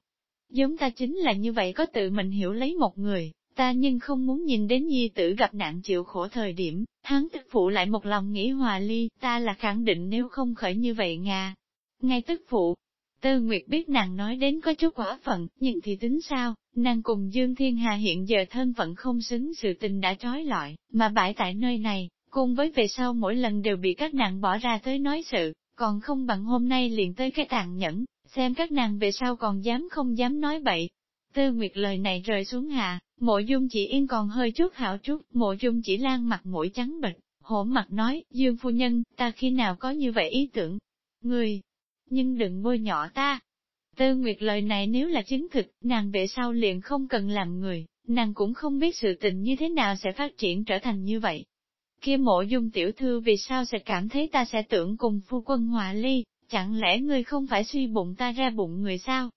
Giống ta chính là như vậy có tự mình hiểu lấy một người, ta nhưng không muốn nhìn đến nhi tử gặp nạn chịu khổ thời điểm, hắn tức phụ lại một lòng nghĩ hòa ly, ta là khẳng định nếu không khởi như vậy Nga. Ngay tức phụ, Tư Nguyệt biết nàng nói đến có chút quả phận, nhưng thì tính sao, nàng cùng Dương Thiên Hà hiện giờ thân phận không xứng sự tình đã trói lọi, mà bãi tại nơi này, cùng với về sau mỗi lần đều bị các nàng bỏ ra tới nói sự, còn không bằng hôm nay liền tới cái tàn nhẫn, xem các nàng về sau còn dám không dám nói bậy. Tư Nguyệt lời này rơi xuống hạ, mộ dung chỉ yên còn hơi chút hảo chút, mộ dung chỉ lan mặt mũi trắng bệch, hổ mặt nói, Dương phu nhân, ta khi nào có như vậy ý tưởng? Người, nhưng đừng bôi nhỏ ta. Tư Nguyệt lời này nếu là chứng thực, nàng về sau liền không cần làm người, nàng cũng không biết sự tình như thế nào sẽ phát triển trở thành như vậy kia mộ dung tiểu thư vì sao sẽ cảm thấy ta sẽ tưởng cùng phu quân hòa ly, chẳng lẽ ngươi không phải suy bụng ta ra bụng người sao?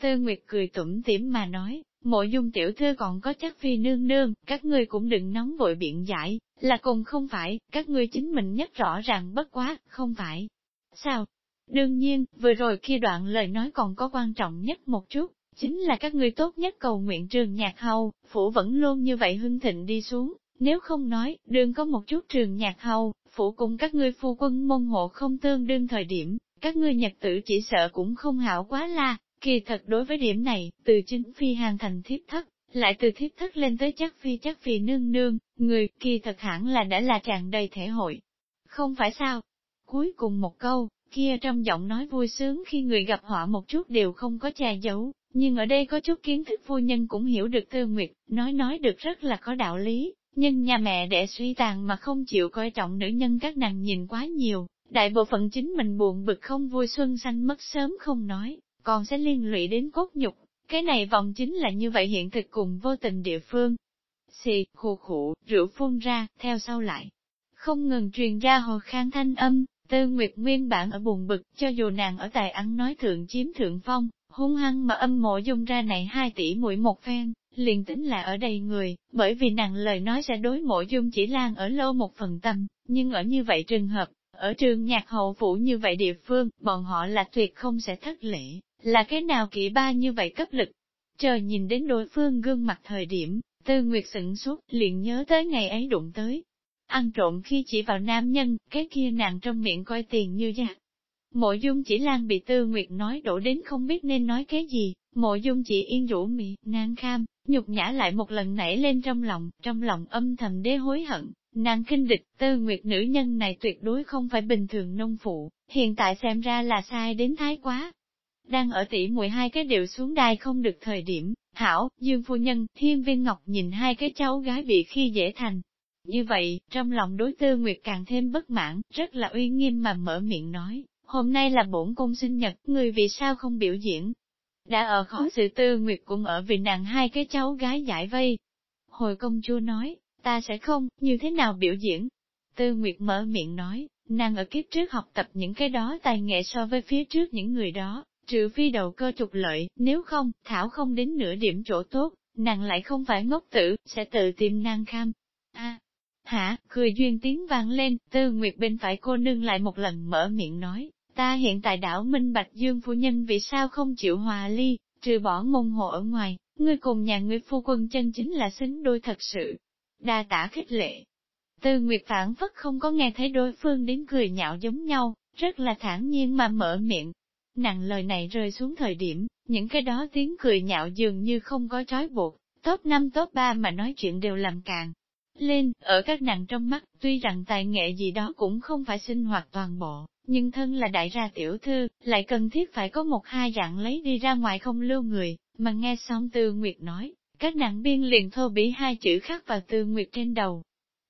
Tư Nguyệt cười tủm tỉm mà nói, mộ dung tiểu thư còn có chắc phi nương nương, các ngươi cũng đừng nóng vội biện giải, là cùng không phải, các ngươi chính mình nhất rõ ràng bất quá, không phải. Sao? Đương nhiên, vừa rồi khi đoạn lời nói còn có quan trọng nhất một chút, chính là các ngươi tốt nhất cầu nguyện trường nhạc hầu, phủ vẫn luôn như vậy hưng thịnh đi xuống, nếu không nói, đừng có một chút trường nhạc hầu, phủ cùng các ngươi phu quân môn hộ không tương đương thời điểm, các ngươi nhật tử chỉ sợ cũng không hảo quá la, kỳ thật đối với điểm này, từ chính phi hàng thành thiếp thất, lại từ thiếp thất lên tới chắc phi chắc phi nương nương, người kỳ thật hẳn là đã là tràn đầy thể hội. Không phải sao? Cuối cùng một câu, kia trong giọng nói vui sướng khi người gặp họa một chút đều không có che giấu, nhưng ở đây có chút kiến thức phu nhân cũng hiểu được tư nguyệt, nói nói được rất là có đạo lý, nhưng nhà mẹ đẻ suy tàn mà không chịu coi trọng nữ nhân các nàng nhìn quá nhiều, đại bộ phận chính mình buồn bực không vui xuân xanh mất sớm không nói, còn sẽ liên lụy đến cốt nhục. Cái này vòng chính là như vậy hiện thực cùng vô tình địa phương. Xì, khô khụ, rượu phun ra, theo sau lại. Không ngừng truyền ra hồ khang thanh âm, tư nguyệt nguyên bản ở buồn bực, cho dù nàng ở tài ăn nói thượng chiếm thượng phong, hung hăng mà âm mộ dung ra này hai tỷ mũi một phen, liền tính là ở đây người, bởi vì nàng lời nói sẽ đối mộ dung chỉ lan ở lâu một phần tâm, nhưng ở như vậy trường hợp, ở trường nhạc hậu phủ như vậy địa phương, bọn họ là tuyệt không sẽ thất lễ, là cái nào kỹ ba như vậy cấp lực. Trời nhìn đến đối phương gương mặt thời điểm, tư nguyệt sửng suốt, liền nhớ tới ngày ấy đụng tới. Ăn trộm khi chỉ vào nam nhân, cái kia nàng trong miệng coi tiền như giặc. Mộ dung chỉ lan bị tư nguyệt nói đổ đến không biết nên nói cái gì, mộ dung chỉ yên rũ mị, nàng kham, nhục nhã lại một lần nảy lên trong lòng, trong lòng âm thầm đế hối hận, nàng kinh địch, tư nguyệt nữ nhân này tuyệt đối không phải bình thường nông phụ, hiện tại xem ra là sai đến thái quá. Đang ở tỷ muội hai cái điệu xuống đai không được thời điểm, hảo, dương phu nhân, thiên viên ngọc nhìn hai cái cháu gái bị khi dễ thành. Như vậy, trong lòng đối tư nguyệt càng thêm bất mãn, rất là uy nghiêm mà mở miệng nói, hôm nay là bổn cung sinh nhật, người vì sao không biểu diễn, đã ở khó sự tư nguyệt cũng ở vì nàng hai cái cháu gái giải vây. Hồi công chúa nói, ta sẽ không, như thế nào biểu diễn? Tư nguyệt mở miệng nói, nàng ở kiếp trước học tập những cái đó tài nghệ so với phía trước những người đó, trừ phi đầu cơ trục lợi, nếu không, thảo không đến nửa điểm chỗ tốt, nàng lại không phải ngốc tử, sẽ tự tìm nàng kham. a hả, cười duyên tiếng vang lên, tư nguyệt bên phải cô nương lại một lần mở miệng nói, ta hiện tại đảo Minh Bạch Dương phu nhân vì sao không chịu hòa ly, trừ bỏ môn hộ ở ngoài, ngươi cùng nhà ngươi phu quân chân chính là xứng đôi thật sự. Đa tả khích lệ. Tư Nguyệt phản phất không có nghe thấy đối phương đến cười nhạo giống nhau, rất là thản nhiên mà mở miệng. Nàng lời này rơi xuống thời điểm, những cái đó tiếng cười nhạo dường như không có trói buộc, top 5 top 3 mà nói chuyện đều làm càng. Lên, ở các nàng trong mắt, tuy rằng tài nghệ gì đó cũng không phải sinh hoạt toàn bộ, nhưng thân là đại gia tiểu thư, lại cần thiết phải có một hai dạng lấy đi ra ngoài không lưu người, mà nghe xong Tư Nguyệt nói, các nàng biên liền thô bỉ hai chữ khác vào Tư Nguyệt trên đầu.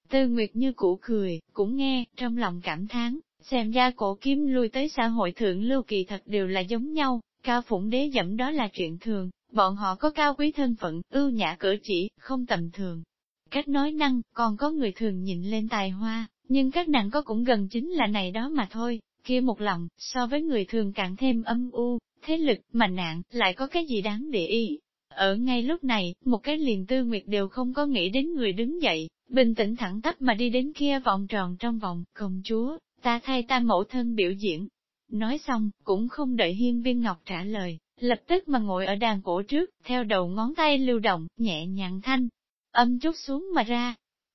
Tư Nguyệt như cũ cười, cũng nghe, trong lòng cảm thán, xem ra cổ kiếm lui tới xã hội thượng lưu kỳ thật đều là giống nhau, cao phụng đế dẫm đó là chuyện thường, bọn họ có cao quý thân phận, ưu nhã cử chỉ, không tầm thường. Cách nói năng, còn có người thường nhìn lên tài hoa, nhưng các nàng có cũng gần chính là này đó mà thôi, kia một lòng, so với người thường càng thêm âm u, thế lực, mà nạn, lại có cái gì đáng để ý. Ở ngay lúc này, một cái liền tư nguyệt đều không có nghĩ đến người đứng dậy, bình tĩnh thẳng tắp mà đi đến kia vòng tròn trong vòng, công chúa, ta thay ta mẫu thân biểu diễn. Nói xong, cũng không đợi hiên viên ngọc trả lời, lập tức mà ngồi ở đàn cổ trước, theo đầu ngón tay lưu động, nhẹ nhàng thanh, âm chút xuống mà ra.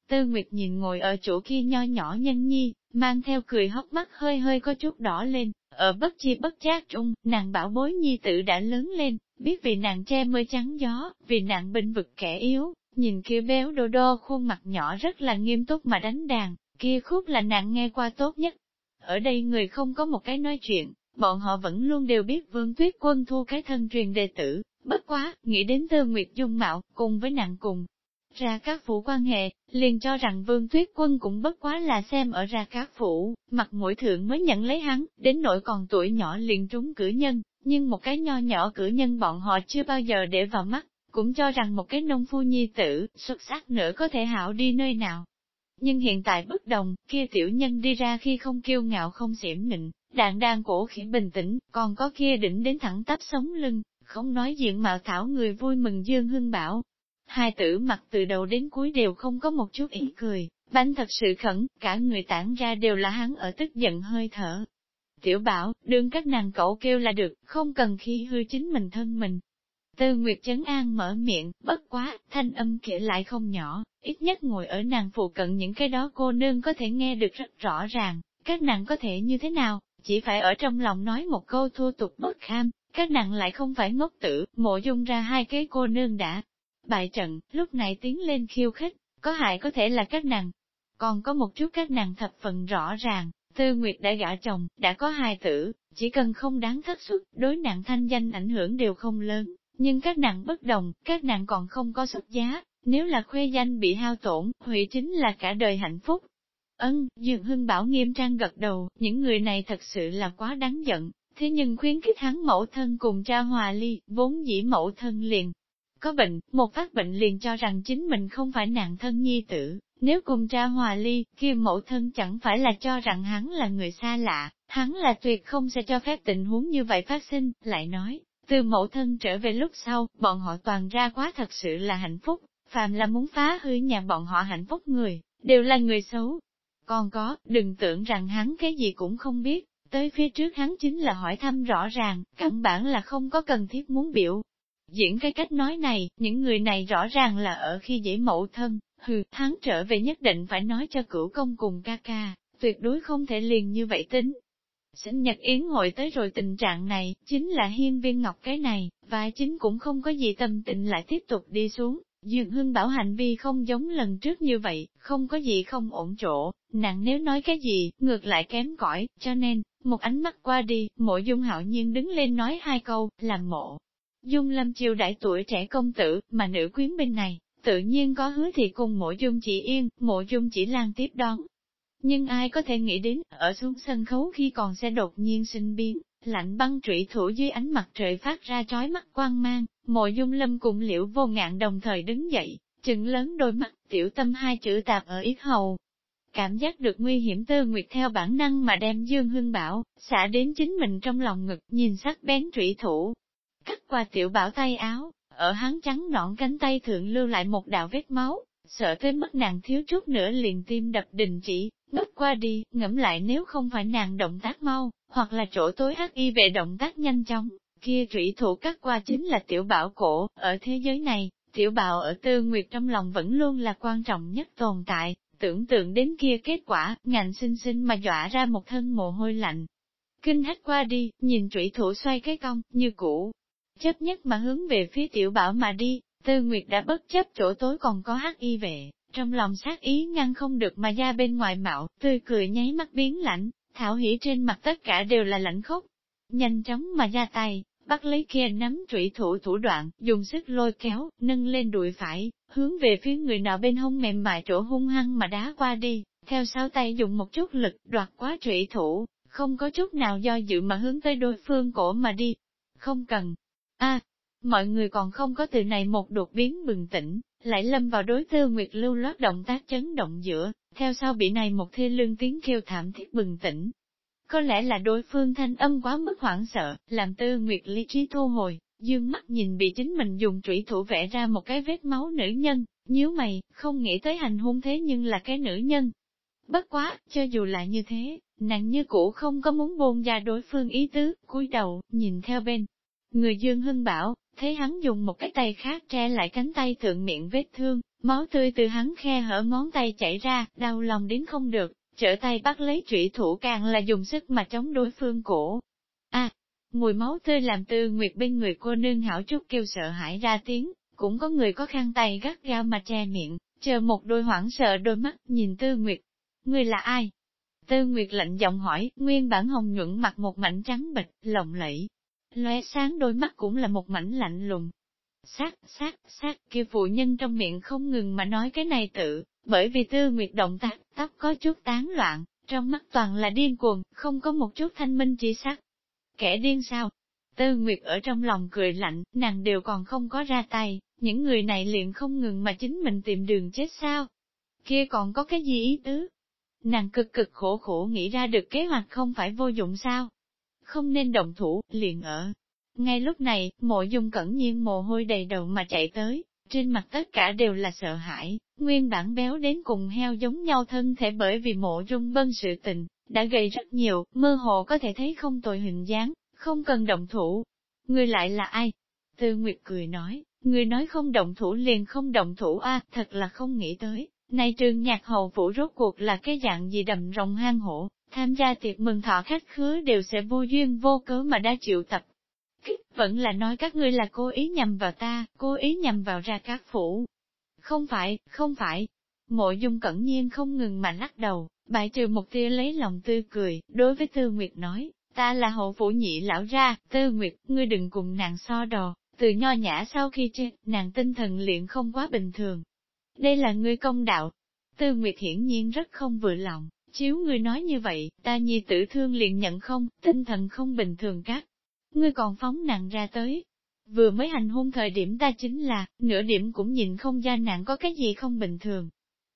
Tư Nguyệt nhìn ngồi ở chỗ kia nho nhỏ nhân nhi, mang theo cười hốc mắt hơi hơi có chút đỏ lên, ở bất chi bất giác trung, nàng bảo bối nhi tử đã lớn lên, biết vì nàng che mưa trắng gió, vì nàng bình vực kẻ yếu, nhìn kia béo đô đô khuôn mặt nhỏ rất là nghiêm túc mà đánh đàn, kia khúc là nàng nghe qua tốt nhất. Ở đây người không có một cái nói chuyện, bọn họ vẫn luôn đều biết vương tuyết quân thu cái thân truyền đệ tử, bất quá, nghĩ đến tư nguyệt dung mạo, cùng với nàng cùng. Ra các phủ quan hệ, liền cho rằng vương tuyết quân cũng bất quá là xem ở ra các phủ, mặt mũi thượng mới nhận lấy hắn, đến nỗi còn tuổi nhỏ liền trúng cử nhân, nhưng một cái nho nhỏ cử nhân bọn họ chưa bao giờ để vào mắt, cũng cho rằng một cái nông phu nhi tử, xuất sắc nữa có thể hảo đi nơi nào. Nhưng hiện tại bất đồng, kia tiểu nhân đi ra khi không kiêu ngạo không xỉm nịnh, đạn đang cổ khỉ bình tĩnh, còn có kia đỉnh đến thẳng tắp sống lưng, không nói diện mạo thảo người vui mừng dương hưng bảo. Hai tử mặt từ đầu đến cuối đều không có một chút ý cười, bánh thật sự khẩn, cả người tản ra đều là hắn ở tức giận hơi thở. Tiểu bảo, đương các nàng cậu kêu là được, không cần khi hư chính mình thân mình, Tư Nguyệt Trấn An mở miệng, bất quá, thanh âm kể lại không nhỏ, ít nhất ngồi ở nàng phụ cận những cái đó cô nương có thể nghe được rất rõ ràng, các nàng có thể như thế nào, chỉ phải ở trong lòng nói một câu thua tục bất kham, các nàng lại không phải ngốc tử, mộ dung ra hai cái cô nương đã. Bại trận, lúc này tiến lên khiêu khích, có hại có thể là các nàng. Còn có một chút các nàng thập phần rõ ràng, Tư Nguyệt đã gả chồng, đã có hai tử, chỉ cần không đáng thất xuất, đối nạn thanh danh ảnh hưởng đều không lớn, nhưng các nàng bất đồng, các nàng còn không có xuất giá, nếu là khuê danh bị hao tổn, hủy chính là cả đời hạnh phúc. Ân, Dường Hưng Bảo nghiêm trang gật đầu, những người này thật sự là quá đáng giận, thế nhưng khuyến khích hắn mẫu thân cùng cha hòa ly, vốn dĩ mẫu thân liền. Có bệnh, một phát bệnh liền cho rằng chính mình không phải nạn thân nhi tử, nếu cùng cha hòa ly, kia mẫu thân chẳng phải là cho rằng hắn là người xa lạ, hắn là tuyệt không sẽ cho phép tình huống như vậy phát sinh, lại nói, từ mẫu thân trở về lúc sau, bọn họ toàn ra quá thật sự là hạnh phúc, phàm là muốn phá hư nhà bọn họ hạnh phúc người, đều là người xấu. Còn có, đừng tưởng rằng hắn cái gì cũng không biết, tới phía trước hắn chính là hỏi thăm rõ ràng, căn bản là không có cần thiết muốn biểu. Diễn cái cách nói này, những người này rõ ràng là ở khi dễ mẫu thân, hừ, hắn trở về nhất định phải nói cho cửu công cùng ca ca, tuyệt đối không thể liền như vậy tính. Sinh nhật yến hội tới rồi tình trạng này, chính là hiên viên ngọc cái này, và chính cũng không có gì tâm tình lại tiếp tục đi xuống. Dường hưng bảo hành vi không giống lần trước như vậy, không có gì không ổn chỗ, nặng nếu nói cái gì, ngược lại kém cỏi, cho nên, một ánh mắt qua đi, mộ dung hạo nhiên đứng lên nói hai câu, làm mộ. Dung lâm chiêu đại tuổi trẻ công tử, mà nữ quyến bên này, tự nhiên có hứa thì cùng mộ dung chỉ yên, mộ dung chỉ lan tiếp đón, nhưng ai có thể nghĩ đến, ở xuống sân khấu khi còn sẽ đột nhiên sinh biến, lạnh băng trụy thủ dưới ánh mặt trời phát ra trói mắt quang mang, mộ dung lâm cùng liễu vô ngạn đồng thời đứng dậy, chừng lớn đôi mắt, tiểu tâm hai chữ tạp ở ít hầu. Cảm giác được nguy hiểm tơ nguyệt theo bản năng mà đem Dương Hưng Bảo, xả đến chính mình trong lòng ngực, nhìn sắc bén trụy thủ. Cắt qua tiểu bảo tay áo, ở hắn trắng nõn cánh tay thượng lưu lại một đạo vết máu, sợ tới mất nàng thiếu chút nữa liền tim đập đình chỉ, ngất qua đi, ngẫm lại nếu không phải nàng động tác mau, hoặc là chỗ tối hắc y về động tác nhanh chóng, kia trụy thủ cắt qua chính là tiểu bảo cổ, ở thế giới này, tiểu bảo ở tư nguyệt trong lòng vẫn luôn là quan trọng nhất tồn tại, tưởng tượng đến kia kết quả, ngạnh xinh xinh mà dọa ra một thân mồ hôi lạnh. Kinh hách qua đi, nhìn trụy thủ xoay cái cong, như cũ, chấp nhất mà hướng về phía tiểu bảo mà đi, tư nguyệt đã bất chấp chỗ tối còn có hắc y vệ, trong lòng sát ý ngăn không được mà ra bên ngoài mạo, tươi cười nháy mắt biến lạnh, thảo hỉ trên mặt tất cả đều là lạnh khốc. Nhanh chóng mà ra tay, bắt lấy kia nắm trụy thủ thủ đoạn, dùng sức lôi kéo, nâng lên đùi phải, hướng về phía người nọ bên hông mềm mại chỗ hung hăng mà đá qua đi, theo sau tay dùng một chút lực đoạt quá trụy thủ, không có chút nào do dự mà hướng tới đối phương cổ mà đi. Không cần a mọi người còn không có từ này một đột biến bừng tỉnh, lại lâm vào đối tư nguyệt lưu loát động tác chấn động giữa, theo sau bị này một thê lương tiếng kêu thảm thiết bừng tỉnh. Có lẽ là đối phương thanh âm quá mức hoảng sợ, làm tư nguyệt lý trí thu hồi, dương mắt nhìn bị chính mình dùng trụy thủ vẽ ra một cái vết máu nữ nhân, nhíu mày, không nghĩ tới hành hung thế nhưng là cái nữ nhân. Bất quá, cho dù là như thế, nàng như cũ không có muốn buông ra đối phương ý tứ, cúi đầu, nhìn theo bên. Người Dương Hưng bảo, thấy hắn dùng một cái tay khác che lại cánh tay thượng miệng vết thương, máu tươi từ hắn khe hở ngón tay chảy ra, đau lòng đến không được, trở tay bắt lấy trụy thủ càng là dùng sức mà chống đối phương cổ. À, mùi máu tươi làm tư nguyệt bên người cô nương hảo chút kêu sợ hãi ra tiếng, cũng có người có khăn tay gắt gao mà che miệng, chờ một đôi hoảng sợ đôi mắt nhìn tư nguyệt. Người là ai? Tư Nguyệt lạnh giọng hỏi, nguyên bản hồng nhuận mặt một mảnh trắng bịch, lộng lẫy, lóe sáng đôi mắt cũng là một mảnh lạnh lùng. Sát, sát, sát, kia phụ nhân trong miệng không ngừng mà nói cái này tự, bởi vì tư nguyệt động tác, tóc có chút tán loạn, trong mắt toàn là điên cuồng, không có một chút thanh minh chỉ sắc. Kẻ điên sao? Tư Nguyệt ở trong lòng cười lạnh, nàng đều còn không có ra tay, những người này liền không ngừng mà chính mình tìm đường chết sao? Kia còn có cái gì ý tứ? Nàng cực cực khổ khổ nghĩ ra được kế hoạch không phải vô dụng sao? Không nên động thủ, liền ở. Ngay lúc này, mộ dung cẩn nhiên mồ hôi đầy đầu mà chạy tới, trên mặt tất cả đều là sợ hãi, nguyên bản béo đến cùng heo giống nhau thân thể bởi vì mộ dung bân sự tình, đã gầy rất nhiều, mơ hồ có thể thấy không tội hình dáng, không cần động thủ. Người lại là ai? Tư Nguyệt cười nói, người nói không động thủ liền không động thủ a thật là không nghĩ tới, này trường nhạc hầu vũ rốt cuộc là cái dạng gì đầm rồng hang hổ, tham gia tiệc mừng thọ khách khứa đều sẽ vô duyên vô cớ mà đã chịu tập. Kích vẫn là nói các ngươi là cố ý nhằm vào ta, cố ý nhằm vào ra các phủ. Không phải, không phải. Mộ dung cẩn nhiên không ngừng mà lắc đầu, bại trừ một tia lấy lòng tươi cười, đối với Tư Nguyệt nói, ta là hậu phủ nhị lão ra, Tư Nguyệt, ngươi đừng cùng nàng so đò, từ nho nhã sau khi chết, nàng tinh thần luyện không quá bình thường. Đây là ngươi công đạo. Tư Nguyệt hiển nhiên rất không vừa lòng, Chiếu ngươi nói như vậy, ta nhi tử thương liền nhận không, tinh thần không bình thường các. Ngươi còn phóng nặng ra tới. Vừa mới hành hôn thời điểm ta chính là, nửa điểm cũng nhìn không ra nặng có cái gì không bình thường.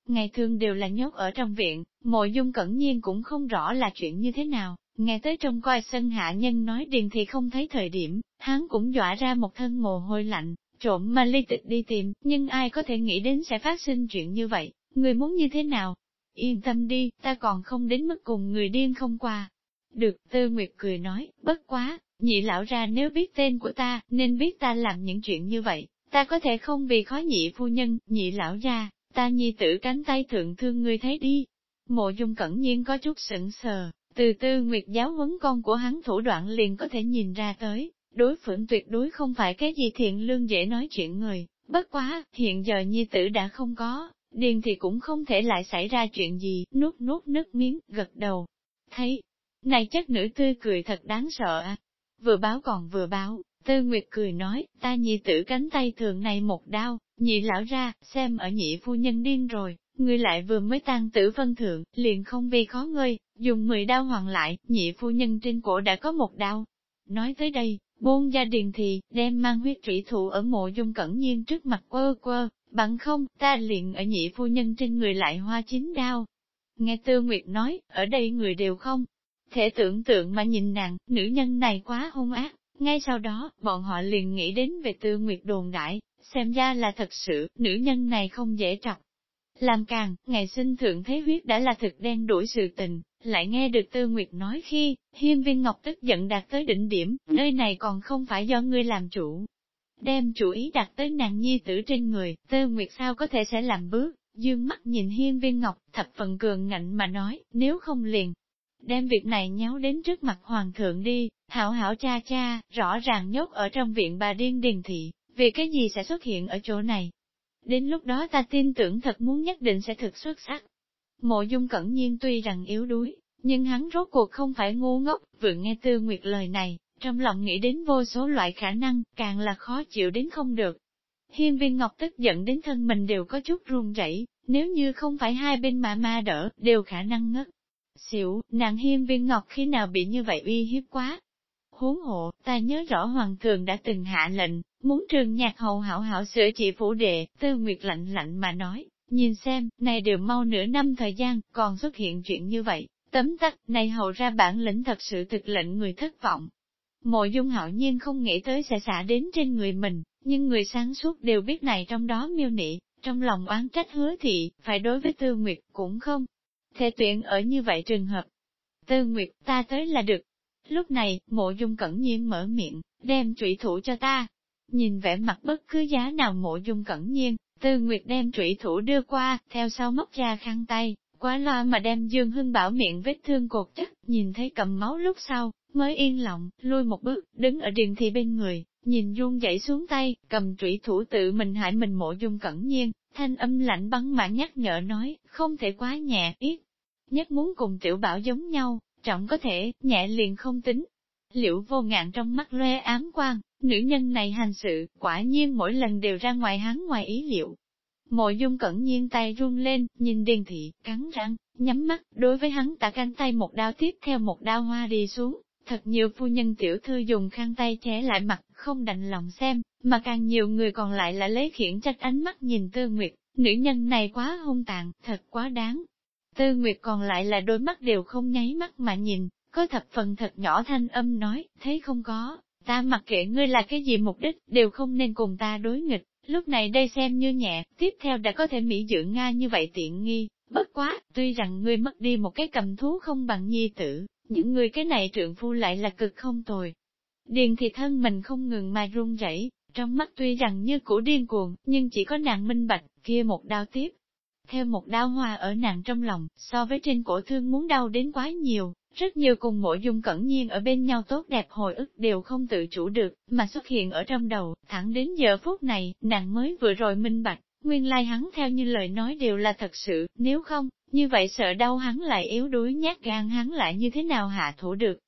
Ngày thường đều là nhốt ở trong viện, mộ dung cẩn nhiên cũng không rõ là chuyện như thế nào, nghe tới trong coi sân hạ nhân nói điền thì không thấy thời điểm, hắn cũng dọa ra một thân mồ hôi lạnh, trộm mà ly tịch đi tìm, nhưng ai có thể nghĩ đến sẽ phát sinh chuyện như vậy, người muốn như thế nào, Yên tâm đi, ta còn không đến mức cùng người điên không qua. Được, Tư Nguyệt cười nói, bất quá, nhị lão ra nếu biết tên của ta, nên biết ta làm những chuyện như vậy, ta có thể không vì khó nhị phu nhân, nhị lão ra, ta nhi tử cánh tay thượng thương người thấy đi. Mộ dung cẩn nhiên có chút sững sờ, từ tư nguyệt giáo huấn con của hắn thủ đoạn liền có thể nhìn ra tới, đối phương tuyệt đối không phải cái gì thiện lương dễ nói chuyện người, bất quá, hiện giờ nhi tử đã không có, điền thì cũng không thể lại xảy ra chuyện gì, nuốt nuốt nước miếng, gật đầu. Thấy, này chất nữ tươi cười thật đáng sợ à. Vừa báo còn vừa báo, tư nguyệt cười nói, ta nhị tử cánh tay thường này một đau, nhị lão ra, xem ở nhị phu nhân điên rồi, người lại vừa mới tan tử vân thượng, liền không vì khó ngươi, dùng mười đau hoàn lại, nhị phu nhân trên cổ đã có một đau. Nói tới đây, buôn gia điền thì, đem mang huyết trụy thụ ở mộ dung cẩn nhiên trước mặt quơ quơ, Bằng không, ta liền ở nhị phu nhân trên người lại hoa chín đao. Nghe Tư Nguyệt nói, ở đây người đều không. Thể tưởng tượng mà nhìn nàng, nữ nhân này quá hung ác, Ngay sau đó, bọn họ liền nghĩ đến về tư nguyệt đồn đại, xem ra là thật sự, nữ nhân này không dễ trọc. Làm càng, ngày sinh thượng thế huyết đã là thực đen đuổi sự tình, lại nghe được Tư Nguyệt nói khi, hiên viên ngọc tức giận đạt tới đỉnh điểm, nơi này còn không phải do ngươi làm chủ. Đem chủ ý đặt tới nàng nhi tử trên người, Tư Nguyệt sao có thể sẽ làm bước, dương mắt nhìn hiên viên ngọc, thập phần cường ngạnh mà nói, nếu không liền, đem việc này nháo đến trước mặt hoàng thượng đi, hảo hảo cha cha, rõ ràng nhốt ở trong viện bà điên điền thị, vì cái gì sẽ xuất hiện ở chỗ này. Đến lúc đó ta tin tưởng thật muốn nhất định sẽ thực xuất sắc. Mộ dung cẩn nhiên tuy rằng yếu đuối, nhưng hắn rốt cuộc không phải ngu ngốc, vừa nghe tư nguyệt lời này, trong lòng nghĩ đến vô số loại khả năng, càng là khó chịu đến không được. Hiên viên ngọc tức giận đến thân mình đều có chút run rẩy, nếu như không phải hai bên mà ma đỡ, đều khả năng ngất. Xỉu, nàng hiên viên ngọc khi nào bị như vậy uy hiếp quá. Huống hộ, ta nhớ rõ hoàng thường đã từng hạ lệnh, muốn trường nhạc hầu hảo hảo sửa trị phủ đệ, tư nguyệt lạnh lạnh mà nói, nhìn xem, này đều mau nửa năm thời gian, còn xuất hiện chuyện như vậy, tấm tắc, này hầu ra bản lĩnh thật sự thực lệnh người thất vọng. Mộ dung hạo nhiên không nghĩ tới sẽ xả đến trên người mình, nhưng người sáng suốt đều biết này trong đó miêu nị, trong lòng oán trách hứa thị, phải đối với tư nguyệt cũng không. Thể tuyển ở như vậy trường hợp. Tư nguyệt, ta tới là được. Lúc này, mộ dung cẩn nhiên mở miệng, đem trụy thủ cho ta. Nhìn vẻ mặt bất cứ giá nào mộ dung cẩn nhiên, tư nguyệt đem trụy thủ đưa qua, theo sau móc ra khăn tay, quá loa mà đem Dương Hưng Bảo miệng vết thương cột chắc, nhìn thấy cầm máu lúc sau, mới yên lòng, lui một bước, đứng ở điền thị bên người, nhìn run dậy xuống tay, cầm trụy thủ tự mình hại mình mộ dung cẩn nhiên, thanh âm lạnh bắn mà nhắc nhở nói, không thể quá nhẹ, ít. Nhất muốn cùng tiểu bảo giống nhau, trọng có thể, nhẹ liền không tính. Liệu vô ngạn trong mắt loe ám quang, nữ nhân này hành sự, quả nhiên mỗi lần đều ra ngoài hắn ngoài ý liệu, Mộ dung cẩn nhiên tay run lên, nhìn điền thị, cắn răng, nhắm mắt, đối với hắn tạ canh tay một đao tiếp theo một đao hoa đi xuống. Thật nhiều phu nhân tiểu thư dùng khăn tay che lại mặt, không đành lòng xem, mà càng nhiều người còn lại là lấy khiển trách ánh mắt nhìn Tư Nguyệt, nữ nhân này quá hung tàn, thật quá đáng. Tư Nguyệt còn lại là đôi mắt đều không nháy mắt mà nhìn, có thập phần thật nhỏ thanh âm nói, thấy không có, ta mặc kệ ngươi là cái gì mục đích, đều không nên cùng ta đối nghịch, Lúc này đây xem như nhẹ, tiếp theo đã có thể Mỹ dưỡng Nga như vậy tiện nghi, bất quá, tuy rằng ngươi mất đi một cái cầm thú không bằng nhi tử, những người cái này trượng phu lại là cực không tồi. Điền thì thân mình không ngừng mà run rẩy, trong mắt tuy rằng như cũ điên cuồng, nhưng chỉ có nàng minh bạch, kia một đao tiếp. Theo một đao hoa ở nàng trong lòng, so với trên cổ thương muốn đau đến quá nhiều, rất nhiều cùng mỗi dung cẩn nhiên ở bên nhau tốt đẹp hồi ức đều không tự chủ được, mà xuất hiện ở trong đầu, thẳng đến giờ phút này, nàng mới vừa rồi minh bạch, nguyên lai hắn theo như lời nói đều là thật sự, nếu không, như vậy sợ đau hắn lại yếu đuối nhát gan hắn lại như thế nào hạ thủ được.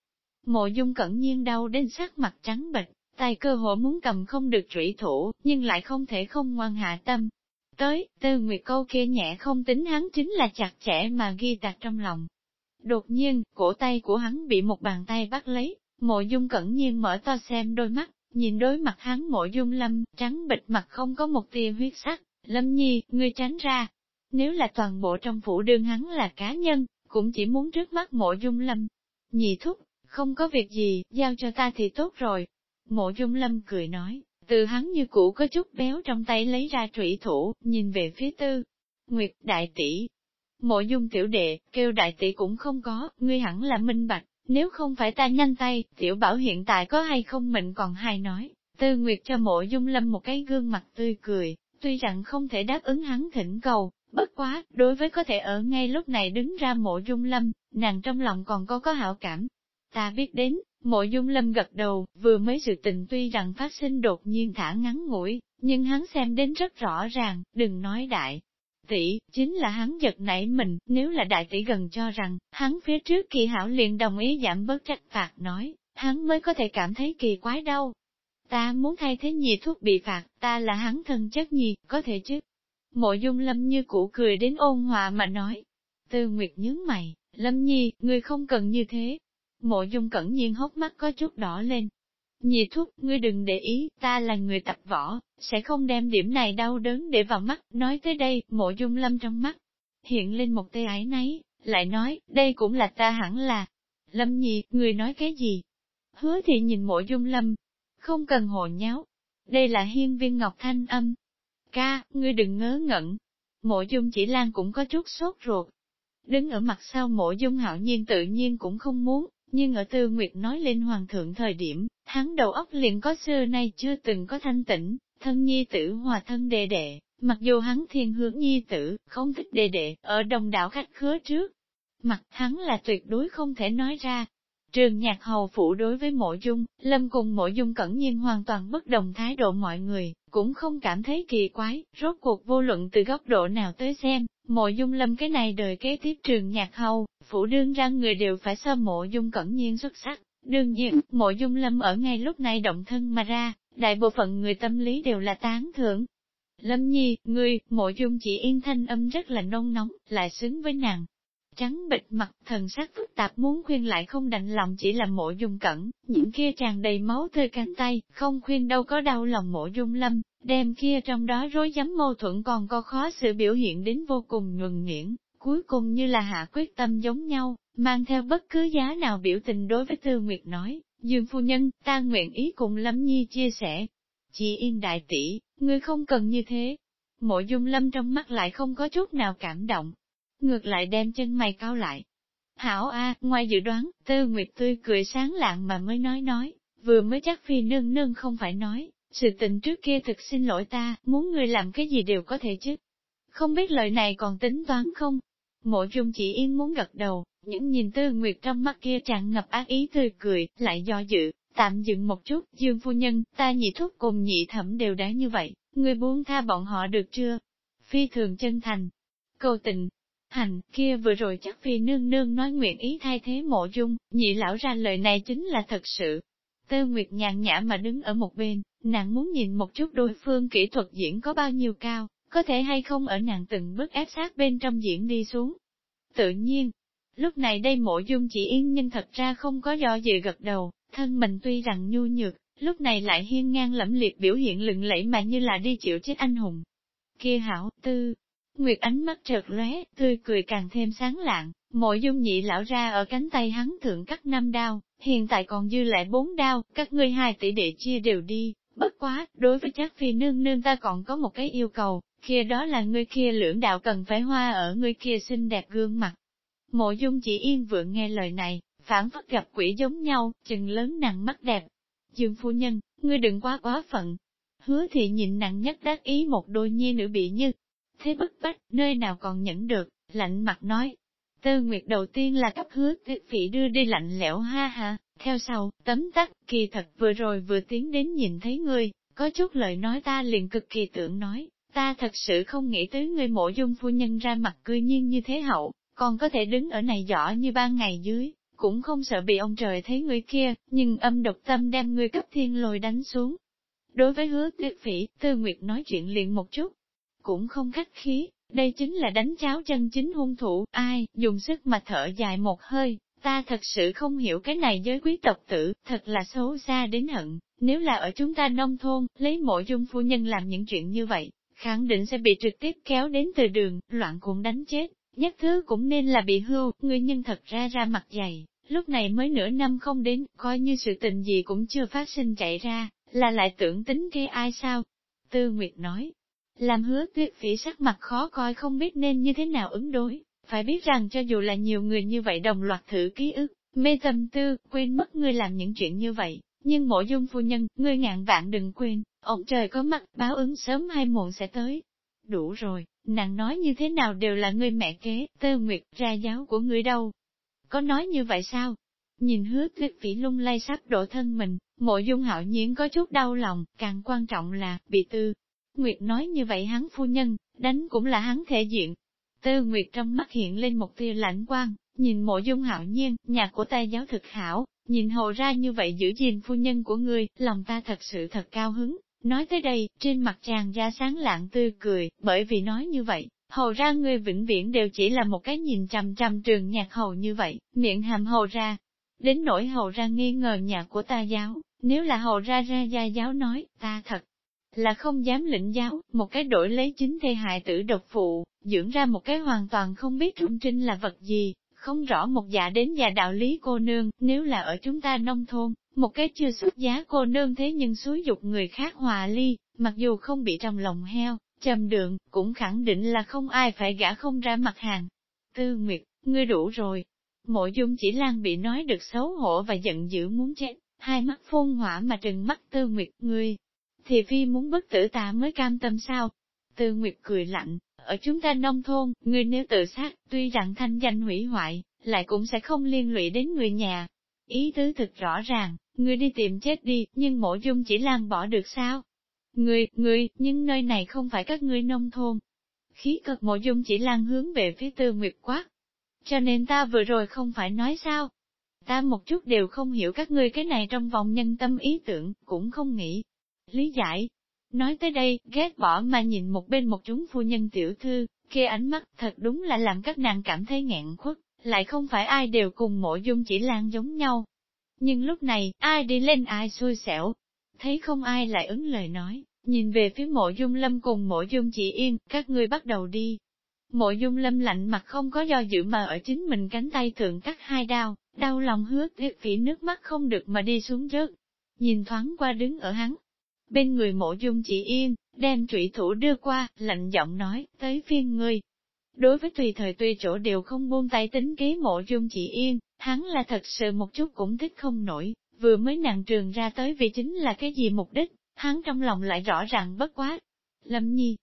Mộ dung cẩn nhiên đau đến sắc mặt trắng bệch, tay cơ hội muốn cầm không được trụy thủ, nhưng lại không thể không ngoan hạ tâm. Tới, tư nguyệt câu kia nhẹ không tính hắn chính là chặt chẽ mà ghi tạc trong lòng, Đột nhiên, cổ tay của hắn bị một bàn tay bắt lấy, mộ dung cẩn nhiên mở to xem đôi mắt, nhìn đối mặt hắn mộ dung lâm, trắng bịch mặt không có một tia huyết sắc, lâm nhi, ngươi tránh ra. Nếu là toàn bộ trong phủ đương hắn là cá nhân, cũng chỉ muốn trước mắt mộ dung lâm. Nhị thúc, không có việc gì, giao cho ta thì tốt rồi. Mộ dung lâm cười nói, từ hắn như cũ có chút béo trong tay lấy ra trụy thủ, nhìn về phía tư. Nguyệt đại tỷ, Mộ dung tiểu đệ, kêu đại tỷ cũng không có, ngươi hẳn là minh bạch, nếu không phải ta nhanh tay, tiểu bảo hiện tại có hay không mình còn hay nói. Tư Nguyệt cho mộ dung lâm một cái gương mặt tươi cười, tuy rằng không thể đáp ứng hắn thỉnh cầu, bất quá, đối với có thể ở ngay lúc này đứng ra mộ dung lâm, nàng trong lòng còn có có hảo cảm. Ta biết đến, mộ dung lâm gật đầu, vừa mới sự tình tuy rằng phát sinh đột nhiên thả ngắn ngủi, nhưng hắn xem đến rất rõ ràng, đừng nói đại, tỷ, chính là hắn giật nảy mình, nếu là đại tỷ gần cho rằng, hắn phía trước kỳ hảo liền đồng ý giảm bớt trách phạt nói, hắn mới có thể cảm thấy kỳ quái đau. Ta muốn thay thế nhị thuốc bị phạt, ta là hắn thân chất nhi có thể chứ. Mộ dung lâm như cũ cười đến ôn hòa mà nói. Tư Nguyệt nhớ mày, lâm nhi, người không cần như thế. Mộ dung cẩn nhiên hốc mắt có chút đỏ lên, Nhị thúc, ngươi đừng để ý, ta là người tập võ, sẽ không đem điểm này đau đớn để vào mắt, nói tới đây, mộ dung lâm trong mắt, hiện lên một tê ái nấy, lại nói, đây cũng là ta hẳn là. Lâm Nhi, người nói cái gì? Hứa thì nhìn mộ dung lâm, không cần hồ nháo. Đây là hiên viên ngọc thanh âm. Ca, ngươi đừng ngớ ngẩn. Mộ dung chỉ lan cũng có chút sốt ruột. Đứng ở mặt sau mộ dung hạo nhiên tự nhiên cũng không muốn, nhưng ở tư nguyệt nói lên hoàng thượng thời điểm, hắn đầu óc liền có xưa nay chưa từng có thanh tĩnh, thân nhi tử hòa thân đệ đệ, mặc dù hắn thiên hướng nhi tử, không thích đệ đệ, ở đồng đảo khách khứa trước. Mặt hắn là tuyệt đối không thể nói ra, Trường nhạc hầu phủ đối với mộ dung, lâm cùng mộ dung cẩn nhiên hoàn toàn bất đồng thái độ mọi người, cũng không cảm thấy kỳ quái, rốt cuộc vô luận từ góc độ nào tới xem, mộ dung lâm cái này đời kế tiếp trường nhạc hầu, phủ đương ra người đều phải so mộ dung cẩn nhiên xuất sắc. Đương nhiên, mộ dung lâm ở ngay lúc này động thân mà ra, đại bộ phận người tâm lý đều là tán thưởng. Lâm nhi, ngươi, mộ dung chỉ yên thanh âm rất là nôn nóng, lại xứng với nàng, trắng bịch mặt, thần sắc phức tạp muốn khuyên lại không đành lòng chỉ là mộ dung cẩn, những kia tràn đầy máu tươi cánh tay, không khuyên đâu có đau lòng mộ dung lâm, đem kia trong đó rối rắm mâu thuẫn còn có khó sự biểu hiện đến vô cùng nhuần nhuyễn, cuối cùng như là hạ quyết tâm giống nhau, mang theo bất cứ giá nào biểu tình đối với Tư Nguyệt nói, Dương phu nhân, ta nguyện ý cùng Lâm Nhi chia sẻ. Chị yên đại tỷ, ngươi không cần như thế. Mộ dung lâm trong mắt lại không có chút nào cảm động, ngược lại đem chân mày cao lại. Hảo A, ngoài dự đoán, Tư Nguyệt tươi cười sáng lạng mà mới nói nói, vừa mới chắc phi nương nương không phải nói, sự tình trước kia thực xin lỗi ta, muốn người làm cái gì đều có thể chứ. Không biết lời này còn tính toán không? Mộ dung chỉ yên muốn gật đầu, những nhìn Tư Nguyệt trong mắt kia tràn ngập ác ý tươi cười, lại do dự, tạm dừng một chút, Dương phu nhân, ta nhị thúc cùng nhị thẩm đều đã như vậy, người buông tha bọn họ được chưa? Phi thường chân thành, cầu tình, Hành, kia vừa rồi chắc phi nương nương nói nguyện ý thay thế mộ dung, nhị lão ra lời này chính là thật sự. Tơ Nguyệt nhàn nhã mà đứng ở một bên, nàng muốn nhìn một chút đối phương kỹ thuật diễn có bao nhiêu cao, có thể hay không ở nàng từng bước ép sát bên trong diễn đi xuống. Tự nhiên, lúc này đây mộ dung chỉ yên nhưng thật ra không có do dự gật đầu, thân mình tuy rằng nhu nhược, lúc này lại hiên ngang lẫm liệt biểu hiện lừng lẫy mà như là đi chịu chết anh hùng. Kia hảo, tư, Nguyệt ánh mắt chợt lóe, tươi cười càng thêm sáng lạng, mỗi dung nhị lão ra ở cánh tay hắn thượng cắt năm đao, hiện tại còn dư lại bốn đao, các ngươi hai tỷ đệ chia đều đi, bất quá, đối với chắc phi nương nương ta còn có một cái yêu cầu, kia đó là ngươi kia lưỡng đạo cần phải hoa ở ngươi kia xinh đẹp gương mặt. Mộ dung chỉ yên vượng nghe lời này, phản phất gặp quỷ giống nhau, chừng lớn nặng mắt đẹp. Dương phu nhân, ngươi đừng quá quá phận. Hứa thị nhịn nặng nhất đắc ý một đôi nhi nữ bị như, thế bức bách, nơi nào còn nhẫn được, lạnh mặt nói. Tư Nguyệt đầu tiên là cấp hứa tuyệt phỉ đưa đi lạnh lẽo ha ha, theo sau, tấm tắc, kỳ thật vừa rồi vừa tiến đến nhìn thấy ngươi, có chút lời nói ta liền cực kỳ tưởng nói, ta thật sự không nghĩ tới ngươi mộ dung phu nhân ra mặt cư nhiên như thế hậu, còn có thể đứng ở này giỏ như ban ngày dưới, cũng không sợ bị ông trời thấy người kia, nhưng âm độc tâm đem ngươi cấp thiên lôi đánh xuống. Đối với hứa tuyệt phỉ, Tư Nguyệt nói chuyện liền một chút, cũng không khách khí, đây chính là đánh cháo chân chính hung thủ, ai, dùng sức mà thở dài một hơi, ta thật sự không hiểu cái này giới quý tộc tử, thật là xấu xa đến hận, nếu là ở chúng ta nông thôn, lấy mộ dung phu nhân làm những chuyện như vậy, khẳng định sẽ bị trực tiếp kéo đến từ đường, loạn cuộn đánh chết, nhất thứ cũng nên là bị hưu, người nhân thật ra ra mặt dày, lúc này mới nửa năm không đến, coi như sự tình gì cũng chưa phát sinh chạy ra, là lại tưởng tính gây ai sao? Tư Nguyệt nói, làm hứa tuyệt phỉ sắc mặt khó coi không biết nên như thế nào ứng đối, phải biết rằng cho dù là nhiều người như vậy đồng loạt thử ký ức, mê tâm tư, quên mất ngươi làm những chuyện như vậy, nhưng mộ dung phu nhân, ngươi ngạn vạn đừng quên, ông trời có mặt, báo ứng sớm hay muộn sẽ tới. Đủ rồi, nàng nói như thế nào đều là ngươi mẹ kế, tơ nguyệt, ra giáo của ngươi đâu. Có nói như vậy sao? Nhìn hứa tuyệt phỉ lung lay sắp đổ thân mình, mộ dung hạo nhiên có chút đau lòng, càng quan trọng là, bị tư, Nguyệt nói như vậy hắn phu nhân, đánh cũng là hắn thể diện. Tư Nguyệt trong mắt hiện lên một tia lãnh quang, nhìn mộ dung hạo nhiên, nhà của ta giáo thực hảo, nhìn hồ ra như vậy giữ gìn phu nhân của ngươi, lòng ta thật sự thật cao hứng. Nói tới đây, trên mặt chàng ra sáng lạng tươi cười, bởi vì nói như vậy, hầu ra ngươi vĩnh viễn đều chỉ là một cái nhìn trầm trầm trường nhạc hầu như vậy, miệng hàm hầu ra. Đến nỗi hầu ra nghi ngờ nhà của ta giáo, nếu là hầu ra ra gia giáo nói, ta thật là không dám lĩnh giáo, một cái đổi lấy chính thê hại tử độc phụ, dưỡng ra một cái hoàn toàn không biết trung trinh là vật gì, không rõ một dạ đến già đạo lý cô nương, nếu là ở chúng ta nông thôn, một cái chưa xuất giá cô nương thế nhưng xúi dục người khác hòa ly, mặc dù không bị trong lòng heo, trầm đường, cũng khẳng định là không ai phải gã không ra mặt hàng. Tư Nguyệt, ngươi đủ rồi. Mộ dung chỉ lan bị nói được xấu hổ và giận dữ muốn chết, hai mắt phun hỏa mà trừng mắt Tư Nguyệt, ngươi. Thì phi muốn bất tử ta mới cam tâm sao? Tư Nguyệt cười lạnh, ở chúng ta nông thôn, người nếu tự sát, tuy rằng thanh danh hủy hoại, lại cũng sẽ không liên lụy đến người nhà. Ý tứ thực rõ ràng, người đi tìm chết đi, nhưng mộ dung chỉ lan bỏ được sao? người, người, nhưng nơi này không phải các ngươi nông thôn. Khí cực mộ dung chỉ lan hướng về phía tư nguyệt quát. Cho nên ta vừa rồi không phải nói sao? Ta một chút đều không hiểu các ngươi cái này trong vòng nhân tâm ý tưởng, cũng không nghĩ. Lý giải. Nói tới đây, ghét bỏ mà nhìn một bên một chúng phu nhân tiểu thư, kia ánh mắt thật đúng là làm các nàng cảm thấy nghẹn khuất, lại không phải ai đều cùng mộ dung chỉ lan giống nhau. Nhưng lúc này, ai đi lên ai xui xẻo, thấy không ai lại ứng lời nói, nhìn về phía mộ dung lâm cùng mộ dung chỉ yên, các ngươi bắt đầu đi. Mộ dung lâm lạnh mặt không có do dự mà ở chính mình cánh tay thượng cắt hai đao, đau lòng hứa thiết phỉ nước mắt không được mà đi xuống rớt. Nhìn thoáng qua đứng ở hắn. Bên người mộ dung chỉ yên, đem trụy thủ đưa qua, lạnh giọng nói, tới phiên ngươi. Đối với tùy thời tùy chỗ đều không buông tay tính kế mộ dung chỉ yên, hắn là thật sự một chút cũng thích không nổi, vừa mới nàng trường ra tới vì chính là cái gì mục đích, hắn trong lòng lại rõ ràng bất quá. Lâm nhi,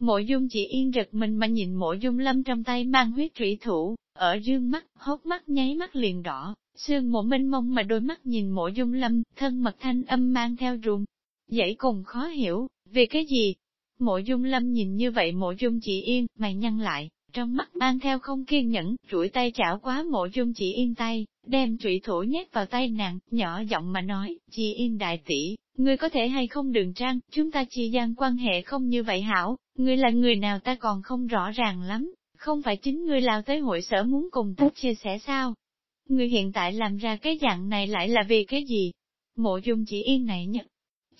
mộ dung chỉ yên rực mình mà nhìn mộ dung lâm trong tay mang huyết thủy thủ, ở dương mắt, hốt mắt nháy mắt liền đỏ, sương mộ minh mông mà đôi mắt nhìn mộ dung lâm, thân mật thanh âm mang theo run. Dãy cùng khó hiểu, vì cái gì? Mộ dung lâm nhìn như vậy mộ dung chỉ yên, mày nhăn lại, trong mắt mang theo không kiên nhẫn, chuỗi tay chảo quá mộ dung chỉ yên tay, đem trụy thủ nhét vào tay nàng, nhỏ giọng mà nói, chị yên đại tỷ, ngươi có thể hay không đường trang, chúng ta chi gian quan hệ không như vậy hảo, ngươi là người nào ta còn không rõ ràng lắm, không phải chính ngươi lao tới hội sở muốn cùng ta chia sẻ sao? Ngươi hiện tại làm ra cái dạng này lại là vì cái gì? Mộ dung chỉ yên này nhất.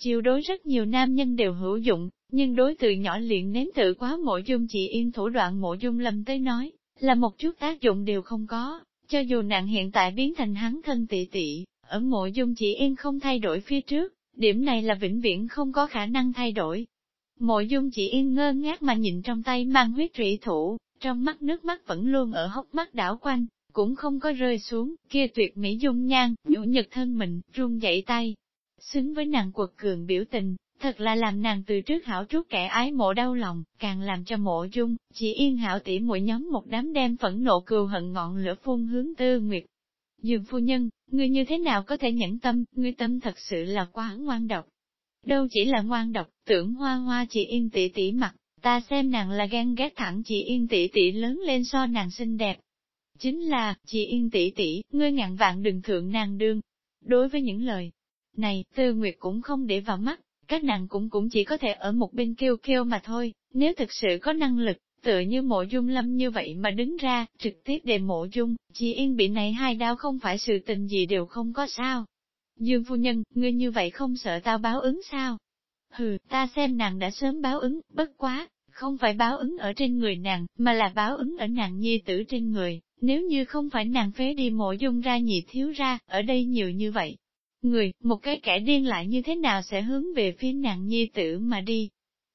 Chiều đối rất nhiều nam nhân đều hữu dụng, nhưng đối từ nhỏ liền nếm tự quá mộ dung chị yên thủ đoạn mộ dung lâm tới nói, là một chút tác dụng đều không có, cho dù nàng hiện tại biến thành hắn thân tị tị, ở mộ dung chị yên không thay đổi phía trước, điểm này là vĩnh viễn không có khả năng thay đổi. Mộ dung chị yên ngơ ngác mà nhìn trong tay mang huyết trụy thủ, trong mắt nước mắt vẫn luôn ở hốc mắt đảo quanh, cũng không có rơi xuống, kia tuyệt mỹ dung nhan, nhũ nhật thân mình, run dậy tay. Xứng với nàng quật cường biểu tình, thật là làm nàng từ trước hảo trút kẻ ái mộ đau lòng, càng làm cho mộ dung, chỉ yên hảo tỉ mỗi nhóm một đám đem phẫn nộ cừu hận ngọn lửa phun hướng tư nguyệt. Dường phu nhân, ngươi như thế nào có thể nhẫn tâm, ngươi tâm thật sự là quá ngoan độc. Đâu chỉ là ngoan độc, tưởng hoa hoa chỉ yên tỷ tỷ mặt, ta xem nàng là gan ghét thẳng chị yên tỷ tỷ lớn lên so nàng xinh đẹp. Chính là, chị yên tỷ tỷ, ngươi ngàn vạn đừng thượng nàng đương. Đối với những lời này, Tư Nguyệt cũng không để vào mắt, các nàng cũng cũng chỉ có thể ở một bên kêu kêu mà thôi, nếu thực sự có năng lực, tựa như mộ dung lâm như vậy mà đứng ra, trực tiếp đề mộ dung, chỉ yên bị này hai đau không phải sự tình gì đều không có sao. Dương phu nhân, ngươi như vậy không sợ tao báo ứng sao? Hừ, ta xem nàng đã sớm báo ứng, bất quá, không phải báo ứng ở trên người nàng, mà là báo ứng ở nàng nhi tử trên người, nếu như không phải nàng phế đi mộ dung ra nhị thiếu ra, ở đây nhiều như vậy, người, một cái kẻ điên lại như thế nào sẽ hướng về phía nàng nhi tử mà đi.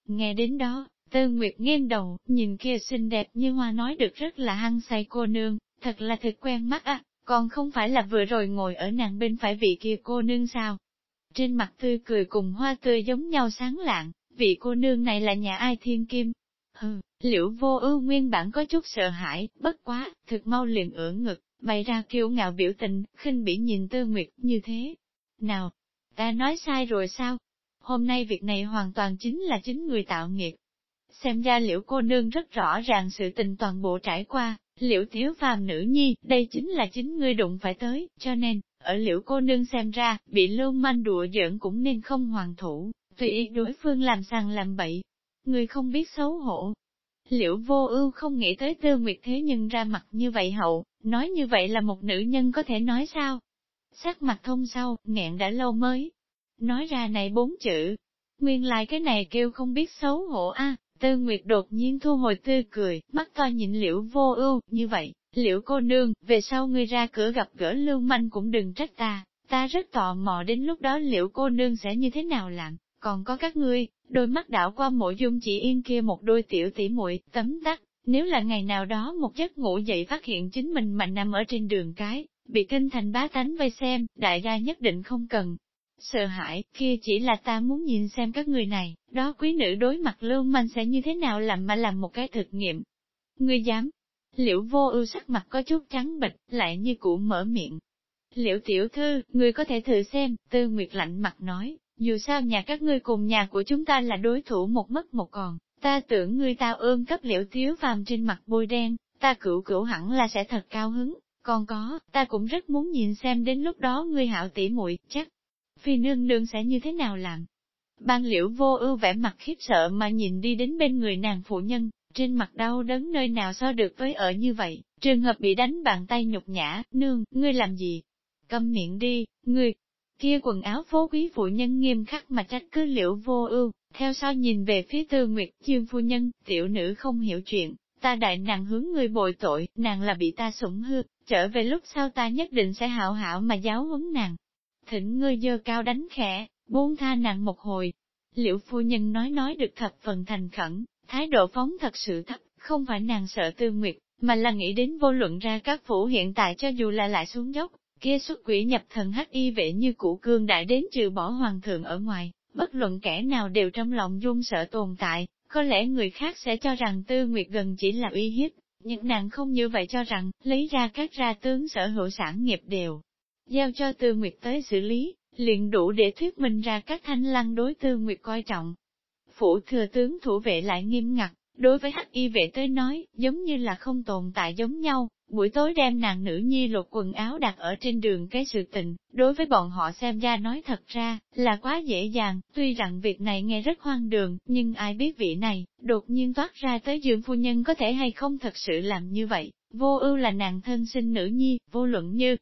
Nghe đến đó, Tư Nguyệt nghiêng đầu, nhìn kia xinh đẹp như hoa nói được rất là hăng say cô nương, thật là thật quen mắt à, còn không phải là vừa rồi ngồi ở nàng bên phải vị kia cô nương sao. Trên mặt tươi cười cùng hoa tươi giống nhau sáng lạng, vị cô nương này là nhà ai thiên kim. Hừ, liễu vô ưu nguyên bản có chút sợ hãi, bất quá, thực mau liền ưỡn ngực, bày ra kiêu ngạo biểu tình, khinh bỉ nhìn Tư Nguyệt như thế, nào, ta nói sai rồi sao? Hôm nay việc này hoàn toàn chính là chính người tạo nghiệp. Xem ra liễu cô nương rất rõ ràng sự tình toàn bộ trải qua, liễu thiếu phàm nữ nhi, đây chính là chính ngươi đụng phải tới, cho nên, ở liễu cô nương xem ra, bị lưu manh đùa giỡn cũng nên không hoàn thủ, tùy ý đối phương làm sàng làm bậy. Người không biết xấu hổ. Liễu vô ưu không nghĩ tới tư nguyệt thế nhưng ra mặt như vậy hậu, nói như vậy là một nữ nhân có thể nói sao? Sắc mặt thông sau, nghẹn đã lâu mới. Nói ra này bốn chữ. Nguyên lại cái này kêu không biết xấu hổ a. Tư Nguyệt đột nhiên thu hồi tươi cười, mắt to nhìn liễu vô ưu, như vậy, liễu cô nương, về sau ngươi ra cửa gặp gỡ lưu manh cũng đừng trách ta, Ta rất tò mò đến lúc đó liễu cô nương sẽ như thế nào làm, còn có các ngươi, đôi mắt đảo qua mộ dung chỉ yên kia một đôi tiểu tỉ muội tấm tắc, nếu là ngày nào đó một giấc ngủ dậy phát hiện chính mình mạnh nằm ở trên đường cái, bị kinh thành bá tánh vây xem, đại gia nhất định không cần. Sợ hãi, kia chỉ là ta muốn nhìn xem các người này, đó quý nữ đối mặt lưu manh sẽ như thế nào làm mà làm một cái thực nghiệm. Ngươi dám, liễu vô ưu sắc mặt có chút trắng bệch, lại như cũ mở miệng. Liễu tiểu thư, ngươi có thể thử xem, tư nguyệt lạnh mặt nói, dù sao nhà các ngươi cùng nhà của chúng ta là đối thủ một mất một còn, ta tưởng ngươi ta ôm cấp liễu tiếu phàm trên mặt bôi đen, ta cửu cửu hẳn là sẽ thật cao hứng, còn có, ta cũng rất muốn nhìn xem đến lúc đó ngươi hạo tỉ muội chắc, phi nương nương sẽ như thế nào làm. Ban liễu vô ưu vẻ mặt khiếp sợ mà nhìn đi đến bên người nàng phụ nhân, trên mặt đau đớn nơi nào so được với ở như vậy, trường hợp bị đánh bàn tay nhục nhã, nương, ngươi làm gì? Câm miệng đi, ngươi, kia quần áo phố quý phụ nhân nghiêm khắc mà trách cứ liễu vô ưu, theo sau nhìn về phía tư nguyệt chương phu nhân, tiểu nữ không hiểu chuyện, ta đại nàng hướng người bồi tội, nàng là bị ta sủng hư, trở về lúc sau ta nhất định sẽ hảo hảo mà giáo huấn nàng. Thỉnh ngươi dơ cao đánh khẽ, buông tha nàng một hồi. liệu phu nhân nói nói được thập phần thành khẩn, thái độ phóng thật sự thấp, không phải nàng sợ tư nguyệt, mà là nghĩ đến vô luận ra các phủ hiện tại cho dù là lại xuống dốc, kia xuất quỷ nhập thần hắc y vệ như cũ cương đại đến trừ bỏ hoàng thượng ở ngoài, bất luận kẻ nào đều trong lòng run sợ tồn tại, có lẽ người khác sẽ cho rằng tư nguyệt gần chỉ là uy hiếp, nhưng nàng không như vậy cho rằng, lấy ra các ra tướng sở hữu sản nghiệp đều, giao cho tư nguyệt tới xử lý, liền đủ để thuyết minh ra các thanh lăng đối tư nguyệt coi trọng. Phủ thừa tướng thủ vệ lại nghiêm ngặt, đối với hắc y vệ tới nói, giống như là không tồn tại giống nhau, buổi tối đem nàng nữ nhi lột quần áo đặt ở trên đường cái sự tình, đối với bọn họ xem ra nói thật ra, là quá dễ dàng, tuy rằng việc này nghe rất hoang đường, nhưng ai biết vị này, đột nhiên toát ra tới giường phu nhân có thể hay không thật sự làm như vậy, vô ưu là nàng thân sinh nữ nhi, vô luận như,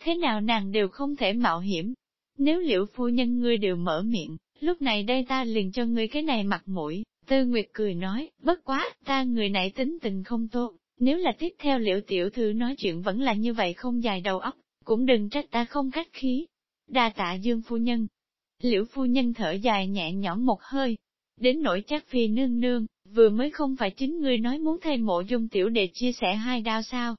thế nào nàng đều không thể mạo hiểm. Nếu liệu phu nhân ngươi đều mở miệng, lúc này đây ta liền cho ngươi cái này mặt mũi, Tư Nguyệt cười nói, bất quá, ta người này tính tình không tốt, nếu là tiếp theo liệu tiểu thư nói chuyện vẫn là như vậy không dài đầu óc, cũng đừng trách ta không khách khí. Đa tạ dương phu nhân. Liễu phu nhân thở dài nhẹ nhõm một hơi. Đến nỗi chắc phi nương nương, vừa mới không phải chính ngươi nói muốn thay mộ dung tiểu để chia sẻ hai đao sao.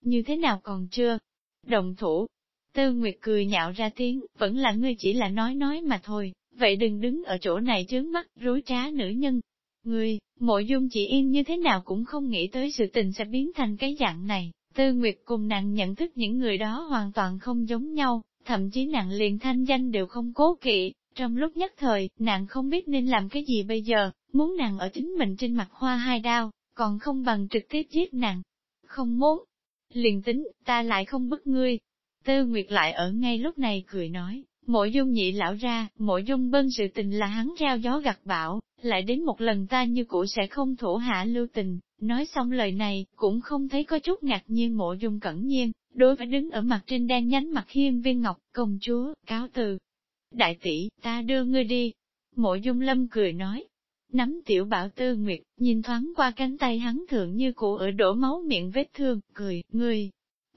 Như thế nào còn chưa? Đồng thủ. Tư Nguyệt cười nhạo ra tiếng, vẫn là ngươi chỉ là nói nói mà thôi, vậy đừng đứng ở chỗ này trướng mắt, rối trá nữ nhân, Ngươi, mộ dung chỉ yên như thế nào cũng không nghĩ tới sự tình sẽ biến thành cái dạng này. Tư Nguyệt cùng nàng nhận thức những người đó hoàn toàn không giống nhau, thậm chí nàng liền thanh danh đều không cố kỵ. Trong lúc nhất thời, nàng không biết nên làm cái gì bây giờ, muốn nàng ở chính mình trên mặt hoa hai đao, còn không bằng trực tiếp giết nàng. Không muốn. Liền tính, ta lại không bức ngươi. Tư Nguyệt lại ở ngay lúc này cười nói, Mộ dung nhị lão ra, mộ dung bân sự tình là hắn rao gió gặt bão, lại đến một lần ta như cũ sẽ không thổ hạ lưu tình, nói xong lời này, cũng không thấy có chút ngạc nhiên mộ dung cẩn nhiên, đối với đứng ở mặt trên đen nhánh mặt hiên viên ngọc, công chúa, cáo từ. Đại tỷ, ta đưa ngươi đi. Mộ dung lâm cười nói, nắm tiểu bảo tư nguyệt, nhìn thoáng qua cánh tay hắn thượng như cũ ở đổ máu miệng vết thương, cười, ngươi,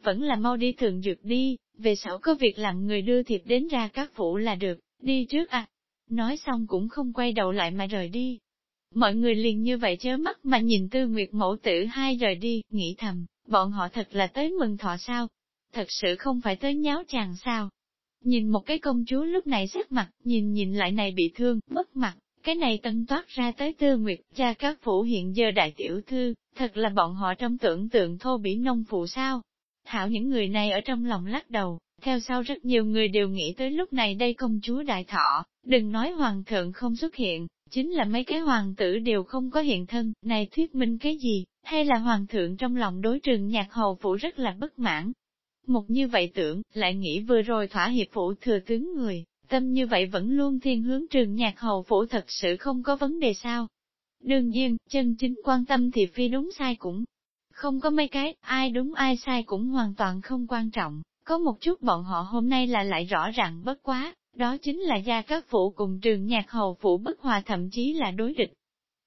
vẫn là mau đi thường dược đi, về sau có việc làm người đưa thiệp đến ra các phủ là được, đi trước à. Nói xong cũng không quay đầu lại mà rời đi. Mọi người liền như vậy chớ mắt mà nhìn tư nguyệt mẫu tử hai rời đi, nghĩ thầm, bọn họ thật là tới mừng thọ sao? Thật sự không phải tới nháo chàng sao? Nhìn một cái công chúa lúc này sắc mặt, nhìn nhìn lại này bị thương, mất mặt, cái này tân toát ra tới tư nguyệt, cha các phủ hiện giờ đại tiểu thư, thật là bọn họ trong tưởng tượng thô bỉ nông phụ sao? Thảo những người này ở trong lòng lắc đầu, theo sau rất nhiều người đều nghĩ tới lúc này đây công chúa đại thọ, đừng nói hoàng thượng không xuất hiện, chính là mấy cái hoàng tử đều không có hiện thân, này thuyết minh cái gì, hay là hoàng thượng trong lòng đối trường nhạc hầu phủ rất là bất mãn. Một như vậy tưởng, lại nghĩ vừa rồi thỏa hiệp phủ thừa tướng người, tâm như vậy vẫn luôn thiên hướng trường nhạc hầu phủ thật sự không có vấn đề sao. Đương nhiên, chân chính quan tâm thì phi đúng sai cũng không có mấy cái, ai đúng ai sai cũng hoàn toàn không quan trọng, có một chút bọn họ hôm nay là lại rõ ràng bất quá, đó chính là gia các phụ cùng trường nhạc hầu phụ bất hòa thậm chí là đối địch.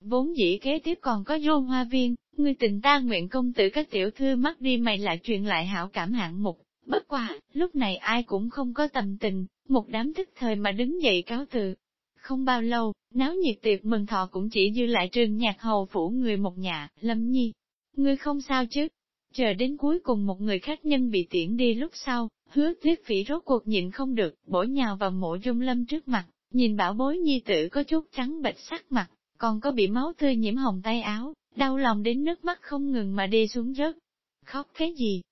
Vốn dĩ kế tiếp còn có vô hoa viên, người tình ta nguyện công tử các tiểu thư mất đi mày lại truyền lại hảo cảm hạng mục, Bất quả, lúc này ai cũng không có tầm tình, một đám thức thời mà đứng dậy cáo từ. Không bao lâu, náo nhiệt tiệc mừng thọ cũng chỉ dư lại trường nhạc hầu phủ người một nhà, lâm nhi. Ngươi không sao chứ? Chờ đến cuối cùng một người khách nhân bị tiễn đi lúc sau, hứa tuyết phỉ rốt cuộc nhịn không được, bổ nhào vào mộ dung lâm trước mặt, nhìn bảo bối nhi tử có chút trắng bệch sắc mặt, còn có bị máu tươi nhiễm hồng tay áo, đau lòng đến nước mắt không ngừng mà đi xuống rớt. Khóc cái gì?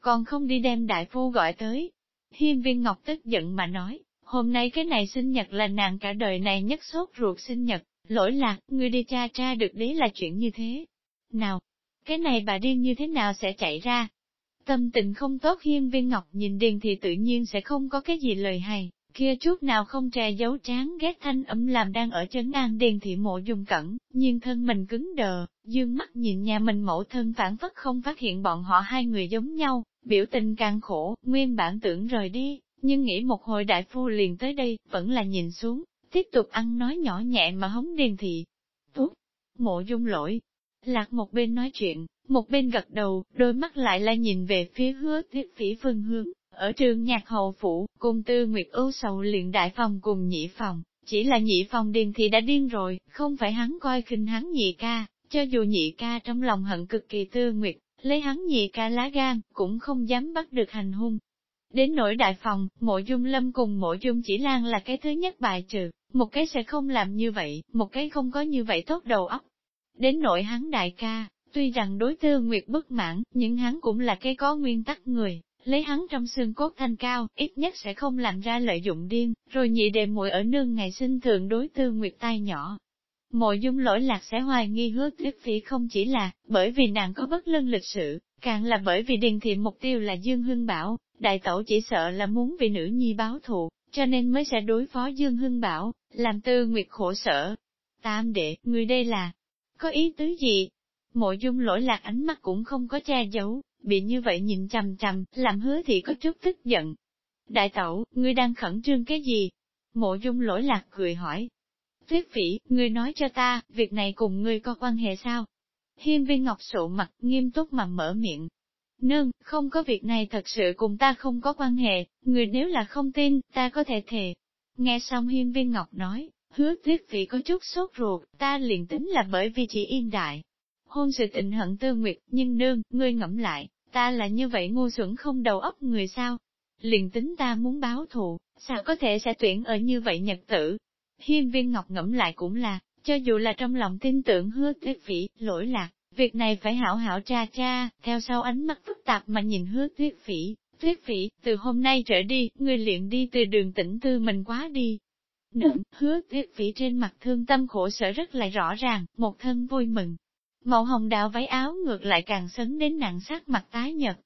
Còn không đi đem đại phu gọi tới. Hiên viên ngọc tức giận mà nói, hôm nay cái này sinh nhật là nàng cả đời này nhất sốt ruột sinh nhật, lỗi lạc, người đi tra tra được đấy là chuyện như thế. Nào, cái này bà điên như thế nào sẽ chạy ra? Tâm tình không tốt hiên viên ngọc nhìn điền thì tự nhiên sẽ không có cái gì lời hay, kia chút nào không che giấu chán ghét thanh âm làm đang ở chấn an điền thị mộ dùng cẩn, nhưng thân mình cứng đờ, dương mắt nhìn nhà mình mẫu thân phản phất không phát hiện bọn họ hai người giống nhau, biểu tình càng khổ, nguyên bản tưởng rời đi, nhưng nghĩ một hồi đại phu liền tới đây, vẫn là nhìn xuống, tiếp tục ăn nói nhỏ nhẹ mà hống điền thị. Tốt, mộ dung lỗi, lạc một bên nói chuyện, một bên gật đầu, đôi mắt lại là nhìn về phía hứa thiết phỉ phương hướng, ở trường nhạc hậu phủ, cùng tư nguyệt ưu sầu liền đại phòng cùng nhị phòng, chỉ là nhị phòng điên thì đã điên rồi, không phải hắn coi khinh hắn nhị ca, cho dù nhị ca trong lòng hận cực kỳ tư nguyệt, lấy hắn nhị ca lá gan, cũng không dám bắt được hành hung. Đến nỗi đại phòng, mộ dung lâm cùng mộ dung chỉ lan là cái thứ nhất bài trừ, một cái sẽ không làm như vậy, một cái không có như vậy tốt đầu óc. Đến nội hắn đại ca, tuy rằng đối tư nguyệt bất mãn, nhưng hắn cũng là cái có nguyên tắc người, lấy hắn trong xương cốt thanh cao, ít nhất sẽ không làm ra lợi dụng điên, rồi nhị đệ muội ở nương ngày sinh thường đối tư nguyệt tai nhỏ. Mộ dung lỗi lạc sẽ hoài nghi hứa tuyết phỉ không chỉ là bởi vì nàng có bất lương lịch sự, càng là bởi vì điền thị mục tiêu là Dương Hưng Bảo, đại tẩu chỉ sợ là muốn vì nữ nhi báo thù, cho nên mới sẽ đối phó Dương Hưng Bảo, làm tư nguyệt khổ sở. Tam đệ, người đây là, có ý tứ gì? Mộ dung lỗi lạc ánh mắt cũng không có che giấu, bị như vậy nhìn chằm chằm, làm hứa thì có chút tức giận. Đại tẩu, ngươi đang khẩn trương cái gì? Mộ dung lỗi lạc cười hỏi. Tuyết phỉ, ngươi nói cho ta, việc này cùng ngươi có quan hệ sao? Hiên viên ngọc sụ mặt nghiêm túc mà mở miệng. Nương, không có việc này thật sự cùng ta không có quan hệ, người nếu là không tin, ta có thể thề. Nghe xong hiên viên ngọc nói, hứa tuyết phỉ có chút sốt ruột, ta liền tính là bởi vì chỉ yên đại. Hôn sự tình hận tư nguyệt, nhưng nương, ngươi ngẫm lại, ta là như vậy ngu xuẩn không đầu óc người sao? Liền tính ta muốn báo thù, sao có thể sẽ tuyển ở như vậy nhật tử? Hiên viên ngọc ngẫm lại cũng là, cho dù là trong lòng tin tưởng hứa tuyết phỉ, lỗi lạc, việc này phải hảo hảo tra tra, theo sau ánh mắt phức tạp mà nhìn hứa tuyết phỉ. Tuyết phỉ, từ hôm nay trở đi, người luyện đi từ đường tỉnh tư mình quá đi. Nữa, hứa tuyết phỉ trên mặt thương tâm khổ sở rất là rõ ràng, một thân vui mừng, Màu hồng đào váy áo ngược lại càng sấn đến nặng sắc mặt tái nhật,